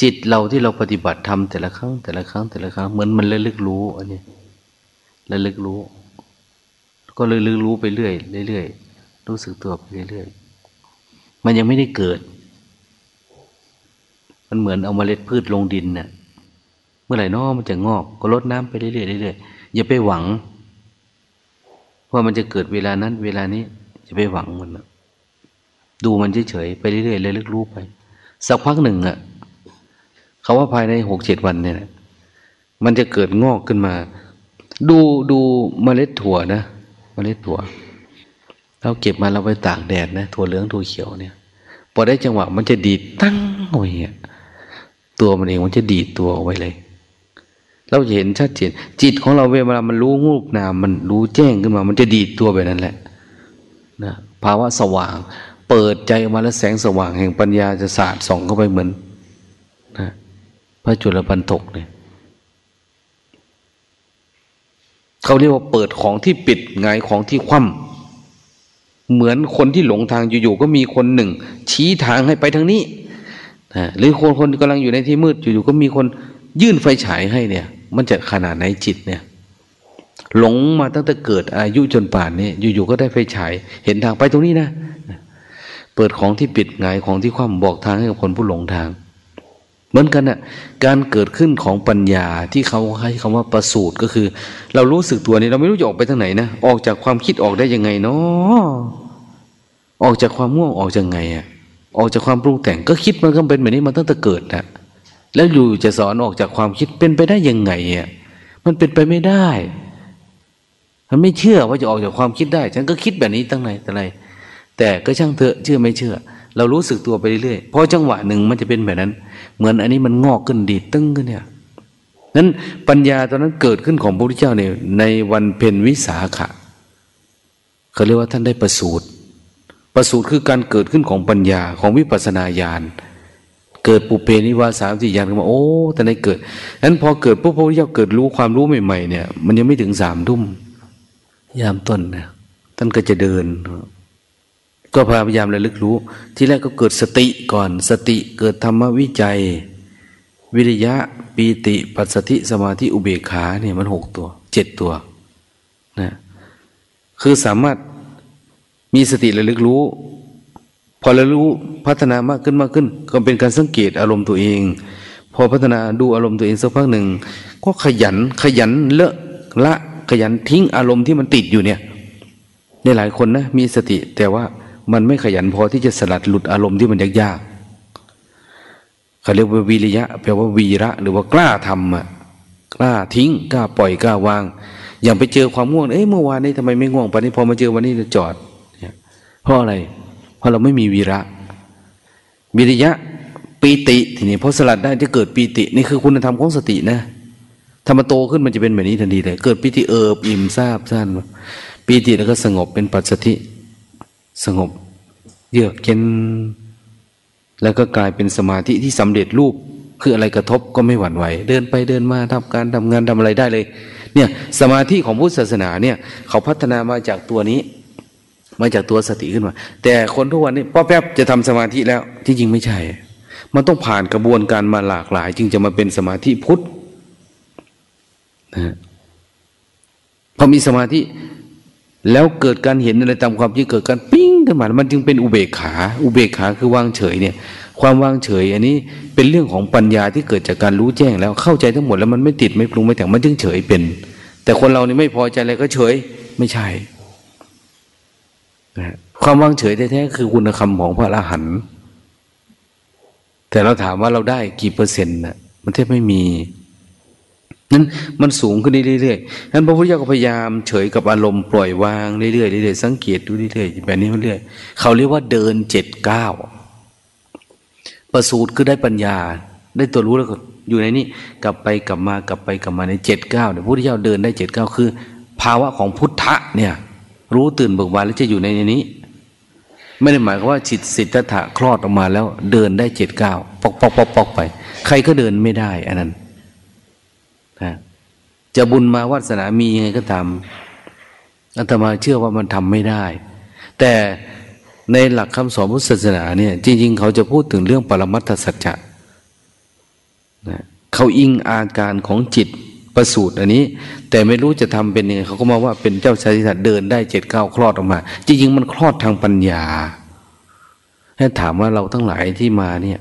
จิตเราที่เราปฏิบัติทำแต่ละครั้ง แต่ละครั้งแต่ละครั้งเหมือนมันระลึกรู้อันนี้ระลึกรู้ ก็เลยลึกรู้ไปเรื่อยเรื่อยรู้สึกตัวไปเรื่อยมันยังไม่ได้เกิด มันเหมือนเอามาเมล็ดพืชลงดินเนะ่ย เมื่อไหร่นอมันจะงอก ก็ลดน้ำไปเรื่อยๆเรื่อยอย่าไปหวังว่ามันจะเกิดเวลานั้น เวลานี้จะไปหวังมันนะดูมันเฉยๆไปเรื่อยๆเลยลึกรู้ไป สักพักหนึ่งอะ่ะเขาว่าภายในหกเจ็ดวันเนี่ยมันจะเกิดงอกขึ้นมา ดูดูเมล็ดถั่วนะเมล็ดถั่วเราเก็บมาเราไปตากแดดนะถั่วเหลืองถั่วเขียวเนี่ยพอได้จังหวะมันจะดีดตั้งโอ้ยตัวมันเองมันจะดีดตัวเอาไว้เลย เราเห็นชัดเจนจิตของเราเวลามันรู้งูกนามมันรู้แจ้งขึ้นมา มันจะดีดตัวไปนั่นแหละนะภาวะสว่าง เปิดใจออกมาแล้วแสงสว่างแห่งปัญญาจะสาดส่องเข้าไปเหมือนนะพระจุลปันถกเนี่ยเขาเรียกว่าเปิดของที่ปิดไงของที่คว่ำเหมือนคนที่หลงทางอยู่ๆก็มีคนหนึ่ง ชี้ทางให้ไปทางนี้หรือคนคนกำลังอยู่ในที่มืดอยู่ๆก็มีคนยื่นไฟฉายให้เนี่ย มันจะขนาดไหนจิตเนี่ยหลงมาตั้งแต่เกิดอายุจนป่านนี้อยู่ๆก็ได้ไฟฉายเห็นทางไปตรงนี้นะ เปิดของที่ปิดไงของที่คว่ำบอกทางให้กับคนผู้หลงทาง เหมือนกันนะ่ะการเกิดขึ้นของปัญญาที่เขาให้คำว่าประสูตรก็คือ เรารู้สึกตัวนี้เราไม่รู้จะออกไปทางไหนนะออกจากความคิดออกได้ยังไงเนาะออกจากความง่วงออกจากไงอะออกจากความปรุงแต่งก็คิดมันก็เป็นแบบนี้มาตั้งแต่เกิดนะ แล้วอยู่จะสอนออกจากความคิดเป็นไปได้ยังไงอะมันเป็นไปไม่ได้มันไม่เชื่อว่าจะออกจากความคิดได้ ฉันก็คิดแบบนี้ตั้งไหนแต่ไร แต่ก็ช่างเถอะเชื่อไม่เชื่อ เรารู้สึกตัวไปเรื่อยๆพอจังหวะหนึ่งมันจะเป็นแบบนั้น เหมือนอันนี้มันงอกขึ้นดีตึ้งขึ้นเนี่ยนั้นปัญญาตอนนั้นเกิดขึ้นของพระพุทธเจ้าเนี่ยในวันเพ็ญวิสาขะเขาเรียกว่าท่านได้ประสูตรประสูตรคือการเกิดขึ้นของปัญญาของวิปัสสนาญาณ เกิดปุเพนิวาสามสี่อย่างมาโอ้แต่ในเกิดนั้นพอเกิดปุ๊บพระพุทธเจ้าเกิดรู้ความรู้ใหม่ๆเนี่ย มันยังไม่ถึงสามทุ่มยามต้นนะท่านก็จะเดิน ก็พยายามระลึกรู้ ที่แรกก็เกิดสติก่อน สติเกิดธรรมวิจัย วิริยะปีติ ปัสสติสมาธิอุเบกขาเนี่ยมันหกตัวเจ็ดตัวนะคือสามารถมีสติระลึกรู้ พอเระลึกรู้พัฒนามากขึ้นมากขึ้น ก็เป็นการสังเกตอารมณ์ตัวเอง พอพัฒนาดูอารมณ์ตัวเองสักพักหนึ่งก็ขยันขยันเลอะละขยันทิ้งอารมณ์ที่มันติดอยู่เนี่ยในหลายคนนะมีสติ แต่ว่ามันไม่ขยันพอที่จะสลัดหลุดอารมณ์ที่มันยากๆเขาเรียกว่าวิริยะแปลว่าวีระหรือว่ากล้าทำอะกล้าทิ้งกล้าปล่อยกล้าวาง อย่างไปเจอความง่วงเอ้ยเมื่อวานนี้ทำไมไม่ง่วงปานนี้พอมาเจอวันนี้จะจอดเพราะอะไร เพราะเราไม่มีวีระวิริยะปีติทีนี้พอสลัดได้จะเกิดปีติ นี่คือคุณธรรมของสตินะธรรมโตขึ้นมันจะเป็นแบบนี้ทันทีเลย เกิดปีติเอิบอิ่มทราบสั้นปีติแล้วก็สงบเป็นปัจสติสงบ เยือกเย็นแล้วก็กลายเป็นสมาธิที่สำเร็จรูปคืออะไรกระทบก็ไม่หวั่นไหว เดินไปเดินมาทำการทำงานทำอะไรได้เลย เนี่ยสมาธิของพุทธศาสนาเนี่ย เขาพัฒนามาจากตัวนี้ มาจากตัวสติขึ้นมา แต่คนทุกวันนี้ป้อแป๊บจะทำสมาธิแล้ว ที่จริงไม่ใช่ มันต้องผ่านกระบวนการมาหลากหลาย จึงจะมาเป็นสมาธิพุทธนะพอมีสมาธิ แล้วเกิดการเห็นอะไรตามความที่เกิดการปิ้งขึ้นมา มันจึงเป็นอุเบกขา อุเบกขาคือวางเฉยเนี่ย ความวางเฉย อันนี้เป็นเรื่องของปัญญาที่เกิดจากการรู้แจ้งแล้วเข้าใจทั้งหมดแล้วมันไม่ติดไม่ปรุงไม่แต่งมันจึงเฉยเป็น แต่คนเรานี่ไม่พอใจอะไรก็เฉยไม่ใช่ ความว่างเฉยแท้ๆคือคุณธรรมของพระอรหันต์แต่เราถามว่าเราได้กี่เปอร์เซ็นต์น่ะมันแทบไม่มีนั้นมันสูงขึ้นเรื่อยๆนั้นพระพุทธเจ้าก็พยายามเฉยกับอารมณ์ปล่อยวางเรื่อยๆเรื่อยๆสังเกตดูเรื่อยๆแบบนี้เรื่อยๆเขาเรียกว่าเดินเจ็ดเก้าประสูตรคือได้ปัญญา ได้ตัวรู้แล้วก็อยู่ในนี้กลับไปกลับมากลับไปกลับมาในเจ็ดเก้าเนี่ยพระพุทธเจ้าเดินได้เจ็ดเก้าคือ ภาวะของพุทธะเนี่ย รู้ตื่นเบิกบานแล้วจะอยู่ในนี้ ไม่ได้หมายความว่าจิตสิทธัตถะคลอดออกมาแล้ว เดินได้เจ็ดเก้าปอกปอกปอกปอกไป ใครก็เดินไม่ได้ อันนั้นนะจะบุญมาวาสนามียังไงก็ทำอาตมาเชื่อว่ามันทำไม่ได้ แต่ในหลักคำสอนพุทธศาสนาเนี่ย จริง ๆ เขาจะพูดถึงเรื่องปรมัตถสัจจะนะเขาอิงอาการของจิต ประสูตรอันนี้ แต่ไม่รู้จะทำเป็นยังไงเขาก็มาว่าเป็นเจ้าชายสัตว์เดินได้เจ็ดเก้าคลอดออกมา จริงๆมันคลอดทางปัญญาให้ถามว่าเราทั้งหลายที่มาเนี่ย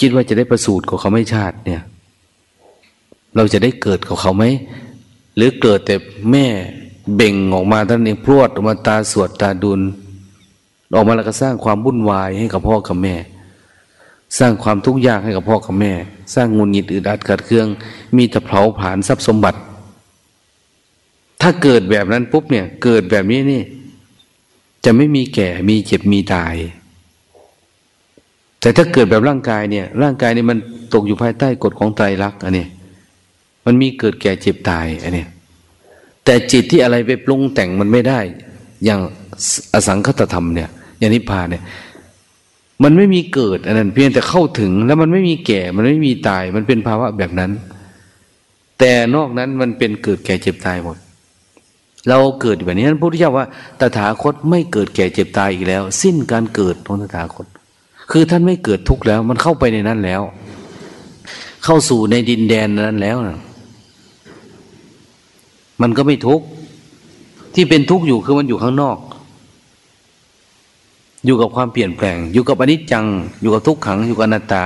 คิดว่าจะได้ประสูตรกับเขาไม่ชาติเนี่ย เราจะได้เกิดกับเขาไหมหรือเกิดแต่แม่เบ่งออกมาท่านเองพรวดออกมาตาสวดตาดุลออกมาแล้วก็สร้างความวุ่นวายให้กับพ่อกับแม่ สร้างความทุกข์ยากให้กับพ่อกับแม่ สร้างงุนหงิดอึดอัดขัดเคือง มีแต่เผาผลาญทรัพย์สมบัติ ถ้าเกิดแบบนั้นปุ๊บเนี่ย เกิดแบบนี้นี่ จะไม่มีแก่มีเจ็บมีตาย แต่ถ้าเกิดแบบร่างกายเนี่ย ร่างกายนี่มันตกอยู่ภายใต้กฎของไตรลักษณ์อันนี้มันมีเกิดแก่เจ็บตายอันนี้แต่จิตที่อะไรไปปรุงแต่งมันไม่ได้ อย่างอสังคตธรรมเนี่ยอย่างนิพพานเนี่ย มันไม่มีเกิดอันนั้นเพียงแต่เข้าถึง แล้วมันไม่มีแก่ มันไม่มีตาย มันเป็นภาวะแบบนั้น แต่นอกนั้นมันเป็นเกิดแก่เจ็บตายหมด เราเกิดแบบนี้นั้นพระพุทธเจ้าว่าตถาคตไม่เกิดแก่เจ็บตายอีกแล้ว สิ้นการเกิดของตถาคต คือท่านไม่เกิดทุกข์แล้ว มันเข้าไปในนั้นแล้ว เข้าสู่ในดินแดนนั้นแล้วนะมันก็ไม่ทุกข์ที่เป็นทุกข์อยู่คือมันอยู่ข้างนอก อยู่กับความเปลี่ยนแปลง อยู่กับอนิจจัง อยู่กับทุกขัง อยู่กับอนัตตา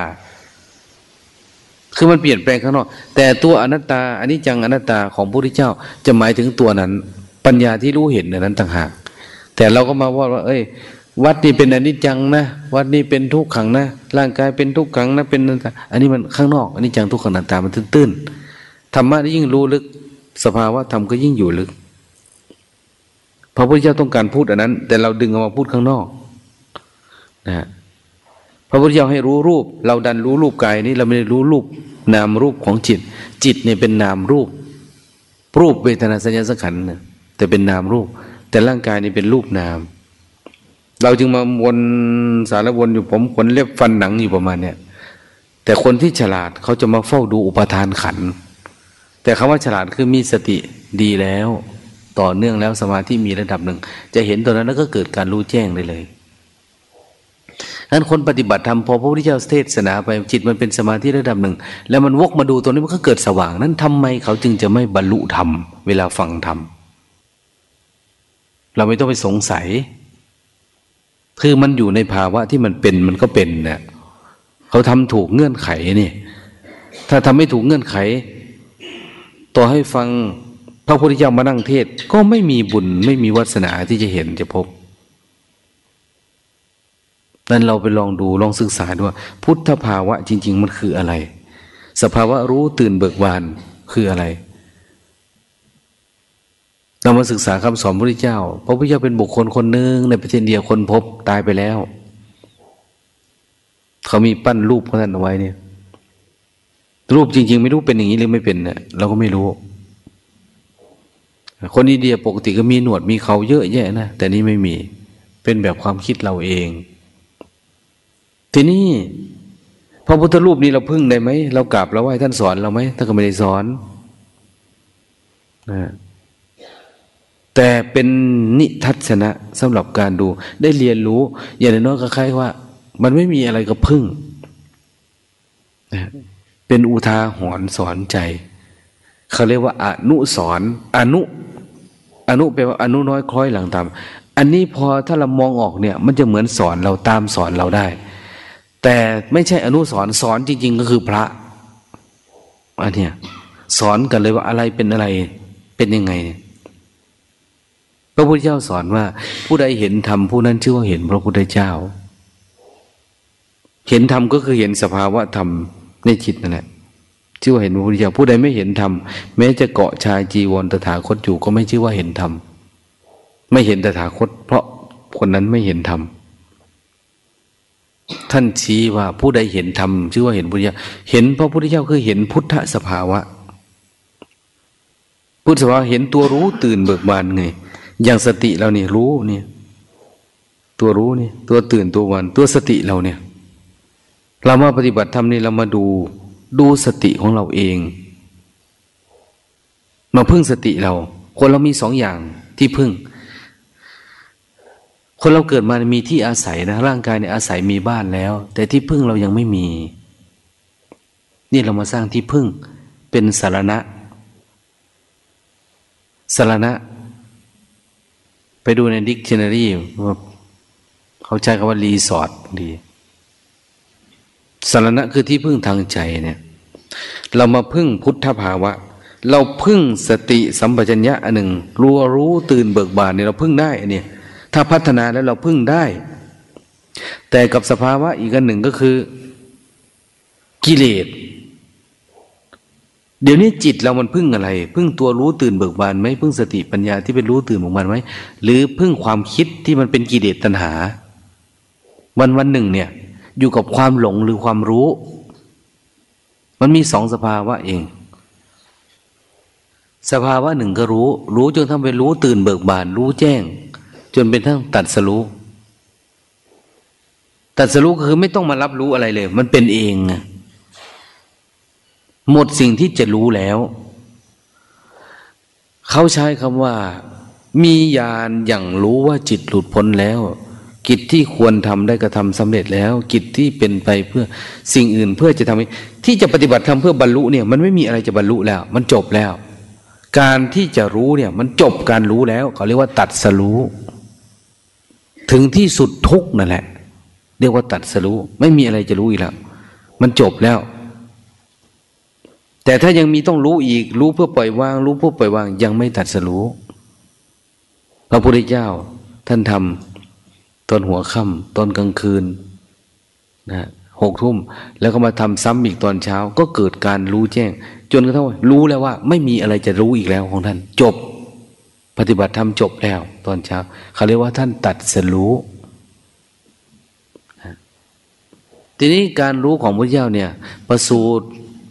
คือมันเปลี่ยนแปลงข้างนอก แต่ตัวอนัตตาอนิจจังอนัตตาของพระพุทธเจ้าจะหมายถึงตัวนั้น ปัญญาที่รู้เห็นนั้นต่างหาก แต่เราก็มาว่าว่า เอ้ย วัดนี้เป็นอนิจจังนะวัดนี้เป็นทุกขังนะร่างกายเป็นทุกขังนะเป็นอันนี้มันข้างนอกอนนี้จังทุกขังอนัตตามันตื้นๆธรรมะยิ่งรู้ลึกสภาวะธรรมก็ยิ่งอยู่ลึกพระพุทธเจ้าต้องการพูดอันนั้น แต่เราดึงออกมาพูดข้างนอก นะพระพุทธเจ้าให้รู้รูป เราดันรู้รูปกายนี้ เราไม่ได้รู้รูป นามรูปของจิต จิตเนี่ยเป็นนามรูป รูปเวทนาสัญญาสังขารนะแต่เป็นนามรูป แต่ร่างกายนี่เป็นรูปนาม เราจึงมาวนสารวนอยู่ผมขนเล็บฟันหนังอยู่ประมาณเนี้ยแต่คนที่ฉลาดเขาจะมาเฝ้าดูอุปทานขัน แต่คำว่าฉลาดคือมีสติดีแล้ว ต่อเนื่องแล้วสมาธิมีระดับหนึ่ง จะเห็นตัวนั้นแล้วก็เกิดการรู้แจ้งได้เลย นั้นคนปฏิบัติธรรมพอพระพุทธเจ้าเทศนาไปจิตมันเป็นสมาธิระดับหนึ่ง แล้วมันวกมาดูตัวนี้มันก็เกิดสว่าง นั้นทำไมเขาจึงจะไม่บรรลุธรรมเวลาฟังธรรมเราไม่ต้องไปสงสัย คือมันอยู่ในภาวะที่มันเป็นมันก็เป็นเนะ่ยเขาทำถูกเงื่อนไขนี่ถ้าทำไม่ถูกเงื่อนไข ต่อให้ฟังพระพุทธเจ้ามานั่งเทศก็ไม่มีบุญไม่มีวาสนาที่จะเห็นจะพบ นั้นเราไปลองดูลองศึกษาดูว่า พุทธภาวะจริง ๆ มันคืออะไร สภาวะรู้ตื่นเบิกบานคืออะไร เรามาศึกษาคำสอนพระพุทธเจ้า พระพุทธเจ้าเป็นบุคคลคนหนึ่งในประเทศเดียวคนพบตายไปแล้ว เขามีปั้นรูปของท่านเอาไว้เนี่ย รูปจริง ๆ ไม่รู้เป็นอย่างนี้หรือไม่เป็นเนี่ยเราก็ไม่รู้ คนอินเดียปกติก็มีหนวดมีเขาเยอะแยะนะแต่นี่ไม่มี เป็นแบบความคิดเราเอง ทีนี้พระพุทธรูปนี้เราพึ่งได้ไหมเรากราบเราไหว้ท่านสอนเราไหมท่านก็ไม่ได้สอนนะแต่เป็นนิทัศนะสำหรับการดู ได้เรียนรู้ อย่างน้อยก็คล้ายว่า มันไม่มีอะไรก็พึ่งนะเป็นอุทาหรณ์สอนใจเขาเรียกว่าอนุสอนอนุอนุแปลว่าอนุน้อยคล้อยหลังตาม อันนี้พอถ้าเรามองออกเนี่ย มันจะเหมือนสอนเราตามสอนเราได้ แต่ไม่ใช่อนุสอนสอนจริง ๆ ก็คือพระอันเนี้ยสอนกันเลยว่าอะไรเป็นอะไรเป็นยังไงพระพุทธเจ้าสอนว่า ผู้ใดเห็นธรรมผู้นั้นชื่อว่าเห็นพระพุทธเจ้า เห็นธรรมก็คือเห็นสภาวะธรรมในจิตนั่นแหละชื่อว่าเห็นพระพุทธเจ้าผู้ใดไม่เห็นธรรมแม้จะเกาะชายจีวรตถาคตอยู่ก็ไม่ชื่อว่าเห็นธรรมไม่เห็นตถาคต เพราะคนนั้นไม่เห็นธรรม ท่านชี้ว่าผู้ใดเห็นธรรมชื่อว่าเห็นพุทธเจ้าเห็นพระพุทธเจ้าคือเห็นพุทธสภาวะ พุทธสภาวะเห็นตัวรู้ตื่นเบิกบานไง อย่างสติเราเนี่ยรู้เนี่ย ตัวรู้เนี่ย ตัวตื่นตัววัน ตัวสติเราเนี่ย เรามาปฏิบัติธรรมนี่เรามาดูดูสติของเราเอง มาพึ่งสติเรา คนเรามีสองอย่างที่พึ่ง คนเราเกิดมามีที่อาศัยนะ ร่างกายเนี่ยอาศัยมีบ้านแล้ว แต่ที่พึ่งเรายังไม่มี นี่เรามาสร้างที่พึ่งเป็นสารณะสารณะ ไปดูในดิกชันนารีว่าเขาใช้คำว่า resort ดีสรณะคือที่พึ่งทางใจเนี่ย เรามาพึ่งพุทธภาวะ เราพึ่งสติสัมปชัญญะอันหนึ่งรู้รู้ตื่นเบิกบานเนี่ยเราพึ่งได้เนี่ย ถ้าพัฒนาแล้วเราพึ่งได้ แต่กับสภาวะอีกอันหนึ่งก็คือ กิเลสเดี๋ยวนี้จิตเรามันพึ่งอะไร พึ่งตัวรู้ตื่นเบิกบานไหมพึ่งสติปัญญาที่เป็นรู้ตื่นของมันไหมหรือพึ่งความคิดที่มันเป็นกิเลสตัณหา วันวันหนึ่งเนี่ย อยู่กับความหลงหรือความรู้ มันมีสองสภาวะเอง สภาวะหนึ่งก็รู้ รู้จนทำเป็นรู้ตื่นเบิกบาน รู้แจ้ง จนเป็นทั้งตัดสรู้ตัดสรู้คือไม่ต้องมารับรู้อะไรเลย มันเป็นเองหมดสิ่งที่จะรู้แล้ว เขาใช้คำว่า มีญาณอย่างรู้ว่าจิตหลุดพ้นแล้ว กิจที่ควรทำได้กระทำสำเร็จแล้ว กิจที่เป็นไปเพื่อสิ่งอื่นเพื่อจะทำที่จะปฏิบัติทำเพื่อบรรลุเนี่ย มันไม่มีอะไรจะบรรลุแล้ว มันจบแล้ว การที่จะรู้เนี่ย มันจบการรู้แล้ว เขาเรียกว่าตัดสรู้ ถึงที่สุดทุกนั่นแหละ เรียกว่าตัดสรู้ ไม่มีอะไรจะรู้อีกแล้ว มันจบแล้ว แต่ถ้ายังมีต้องรู้อีก รู้เพื่อปล่อยวาง รู้เพื่อปล่อยวาง ยังไม่ตัดสรู้พระพุทธเจ้า ท่านทำตอนหัวค่ำตอนกลางคืนนะหกทุ่มแล้วก็มาทำซ้ำอีกตอนเช้า ก็เกิดการรู้แจ้ง จนกระทั่งรู้แล้วว่า ไม่มีอะไรจะรู้อีกแล้วของท่าน จบ ปฏิบัติธรรมจบแล้ว ตอนเช้าเขาเรียกว่าท่านตัดสรู้ทีนี้การรู้ของพระเจ้าเนี่ย ประสูตร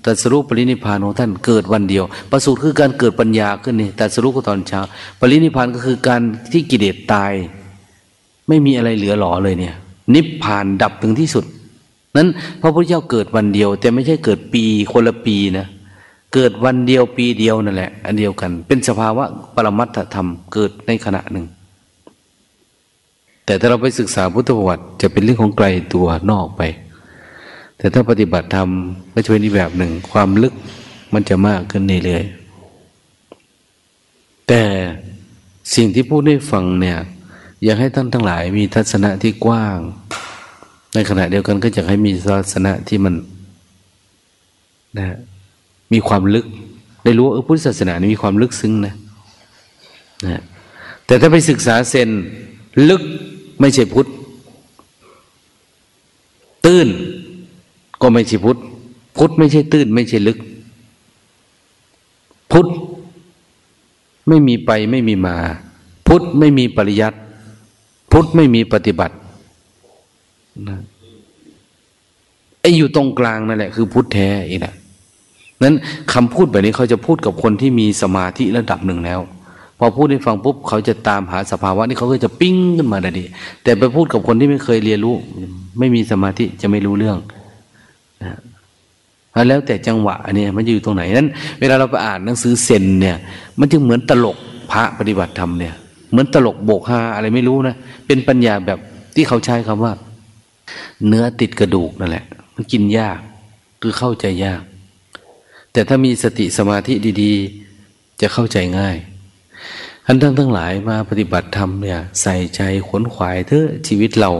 ตัดสรุปปรินิพานของท่านเกิดวันเดียว ประสูตรคือการเกิดปัญญาขึ้นนี่ตัดสรุปก็ตอนเช้า ปรินิพานก็คือการที่กิเลสตาย ไม่มีอะไรเหลือหลอเลยเนี่ย นิพพานดับถึงที่สุด นั้นพระพุทธเจ้าเกิดวันเดียว แต่ไม่ใช่เกิดปีคนละปีนะ เกิดวันเดียวปีเดียวนั่นแหละ อันเดียวกัน เป็นสภาวะปรมัตถธรรมเกิดในขณะหนึ่ง แต่ถ้าเราไปศึกษาพุทธประวัติจะเป็นเรื่องของไกลตัวนอกไป แต่ถ้าปฏิบัติธรรมก็จะเป็นอีกแบบหนึ่ง ความลึกมันจะมากขึ้นเรื่อยๆแต่สิ่งที่พูดให้ฟังเนี่ย อยากให้ท่านทั้งหลายมีทัศนะที่กว้าง ในขณะเดียวกันก็อยากให้มีทัศนะที่มันนะ มีความลึก ได้รู้ว่าพุทธศาสนานี่มีความลึกซึ้งนะนะแต่ถ้าไปศึกษาเซนลึกไม่ใช่พุทธตื้นก็ไม่ใช่พุทธพุทธไม่ใช่ตื้น ไม่ใช่ลึก พุทธไม่มีไปไม่มีมา พุทธไม่มีปริยัติ พุทธไม่มีปฏิบัตินะไอ้อยู่ตรงกลางนั่นแหละคือพุทธแท้อีกนะ นั้นคำพูดแบบนี้เขาจะพูดกับคนที่มีสมาธิระดับหนึ่งแล้ว พอพูดให้ฟังปุ๊บเขาจะตามหาสภาวะนี่เขาก็จะปิ้งขึ้นมาได้ดีแต่ไปพูดกับคนที่ไม่เคยเรียนรู้ ไม่มีสมาธิจะไม่รู้เรื่องนะแล้วแต่จังหวะเนี่ยมันอยู่ตรงไหนนั้น เวลาเราไปอ่านหนังสือเซนเนี่ย มันจึงเหมือนตลกพระปฏิบัติธรรมเนี่ยเหมือนตลกโบกฮาอะไรไม่รู้นะเป็นปัญญาแบบที่เขาใช้คำว่า เนื้อติดกระดูกนั่นแหละ มันกินยากคือเข้าใจยาก แต่ถ้ามีสติสมาธิดีๆ จะเข้าใจง่ายท่านทั้งทั้งหลายมาปฏิบัติธรรมเนี่ย ใส่ใจขนขวายเถอะชีวิตเรา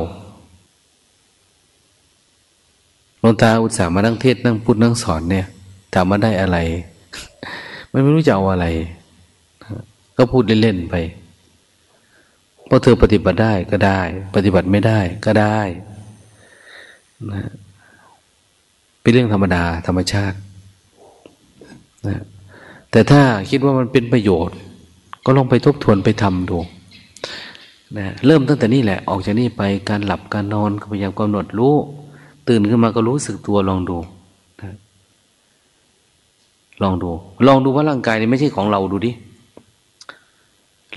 หลวงตาอุตส่าห์มานั่งเทศนั่งพูดนั่งสอนเนี่ยถามมาได้อะไรไม่รู้จะเอาอะไร ก็พูดเล่นๆไปเพราะเธอปฏิบัติได้ก็ได้ ปฏิบัติไม่ได้ก็ได้นะเป็นเรื่องธรรมดาธรรมชาติ นะแต่ถ้าคิดว่ามันเป็นประโยชน์ ก็ลองไปทบทวนไปทำดูนะเริ่มตั้งแต่นี่แหละ ออกจากนี่ไปการหลับการนอนพยายามกำหนดรู้ ตื่นขึ้นมาก็รู้สึกตัวลองดูนะลองดู ลองดูว่าร่างกายนี่ไม่ใช่ของเราดูดิ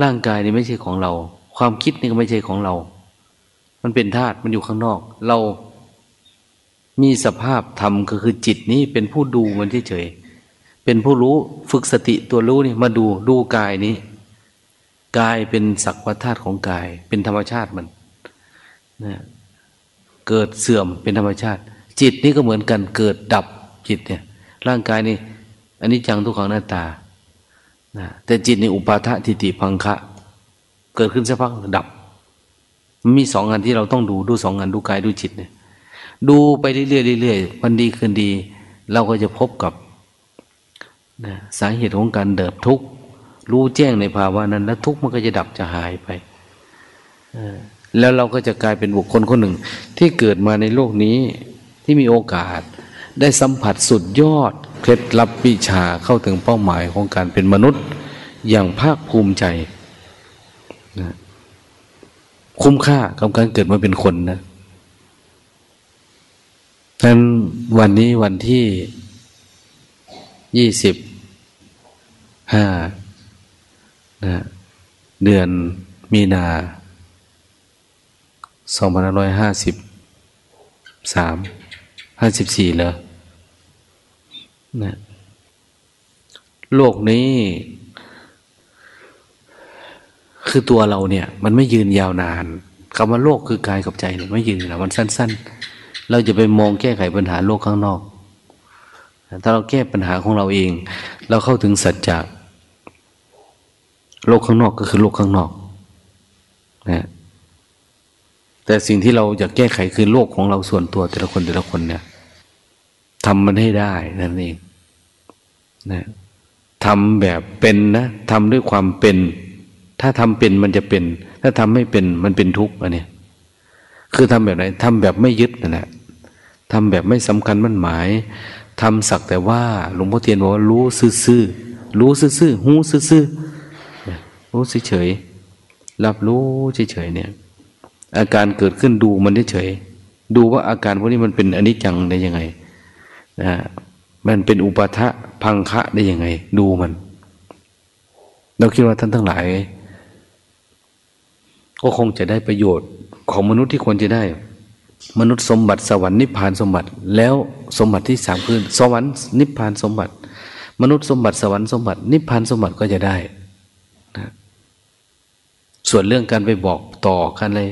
ร่างกายนี่ไม่ใช่ของเรา ความคิดนี่ก็ไม่ใช่ของเรา มันเป็นธาตุมันอยู่ข้างนอก เรามีสภาพธรรมก็คือจิตนี้เป็นผู้ดูมันเฉย เป็นผู้รู้ฝึกสติตัวรู้นี่มาดูดูกายนี้กายเป็นสักวัฏาตุของกาย เป็นธรรมชาติมันนะเกิดเสื่อมเป็นธรรมชาติ จิตนี่ก็เหมือนกันเกิดดับจิตเนี่ย ร่างกายนี่อันนี้จังทุกขังหน้าตานะแต่จิตในอุปาทะทิฏฐิพังคะ เกิดขึ้นสักพักดับมันมีสองงานที่เราต้องดูดูสองงานดูกายดูจิตเนี่ย ดูไปเรื่อยๆเรื่อยๆวันดีคืนดี เราก็จะพบกับ นะสาเหตุของการเดิบทุกข์รู้แจ้งในภาวะนั้น แล้วทุกข์มันก็จะดับจะหายไปแล้วเราก็จะกลายเป็นบุคคลคนหนึ่ง ที่เกิดมาในโลกนี้ที่มีโอกาส ได้สัมผัสสุดยอด เคล็ดลับวิชาเข้าถึงเป้าหมายของการเป็นมนุษย์ อย่างภาคภูมิใจนะคุ้มค่ากับการเกิดมาเป็นคนนะนั้นวันนี้วันที่ยี่สิบ ห้านะเดือนมีนาสองพันร้อยห้าสิบสามห้าสิบสี่เลยนะโลกนี้ คือตัวเราเนี่ย มันไม่ยืนยาวนานคำว่าโลกคือกายกับใจเนี่ยไม่ยืนแล้วมันสั้น ๆ เราจะไปมองแก้ไขปัญหาโลกข้างนอก ถ้าเราแก้ปัญหาของเราเอง เราเข้าถึงสัจจะ โลกข้างนอกก็คือโลกข้างนอกนะแต่สิ่งที่เราอยากแก้ไขคือโลกของเราส่วนตัวแต่ละคนแต่ละคนเนี่ยทำมันให้ได้นั่นเองนะทำแบบเป็นนะทำด้วยความเป็น ถ้าทำเป็นมันจะเป็น ถ้าทำไม่เป็นมันเป็นทุกข์อันนี้คือทำแบบไหนทำแบบไม่ยึดนั่นแหละทำแบบไม่สำคัญมั่นหมายทำสักแต่ว่า หลวงพ่อเทียนบอกว่ารู้ซื่อๆรู้ซื่อๆหูซื่อๆ รู้เฉยๆรับรู้เฉยๆเนี่ย อาการเกิดขึ้นดูมันเฉยๆดูว่าอาการพวกนี้มันเป็นอนิจจังได้ยังไงนะมันเป็นอุปทะพังคะได้ยังไง ดูมัน เราคิดว่าท่านทั้งหลาย ก็คงจะได้ประโยชน์ของมนุษย์ที่ควรจะได้ มนุษย์สมบัติสวรรค์นิพพานสมบัติ แล้วสมบัติที่สามคือสวรรค์นิพพานสมบัติ มนุษย์สมบัติสวรรค์สมบัติ นิพพานสมบัติก็จะได้นะ ส่วนเรื่องการไปบอกต่อกันเลย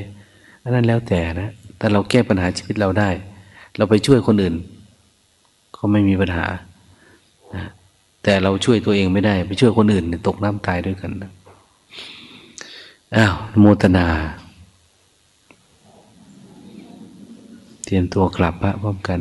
อันนั้นแล้วแต่นะแต่เราแก้ปัญหาชีวิตเราได้ เราไปช่วยคนอื่น ก็ไม่มีปัญหานะแต่เราช่วยตัวเองไม่ได้ ไปช่วยคนอื่นตกน้ำตายด้วยกันนะอ้าวโมตนา เตรียมตัวกลับพระพร้อมกัน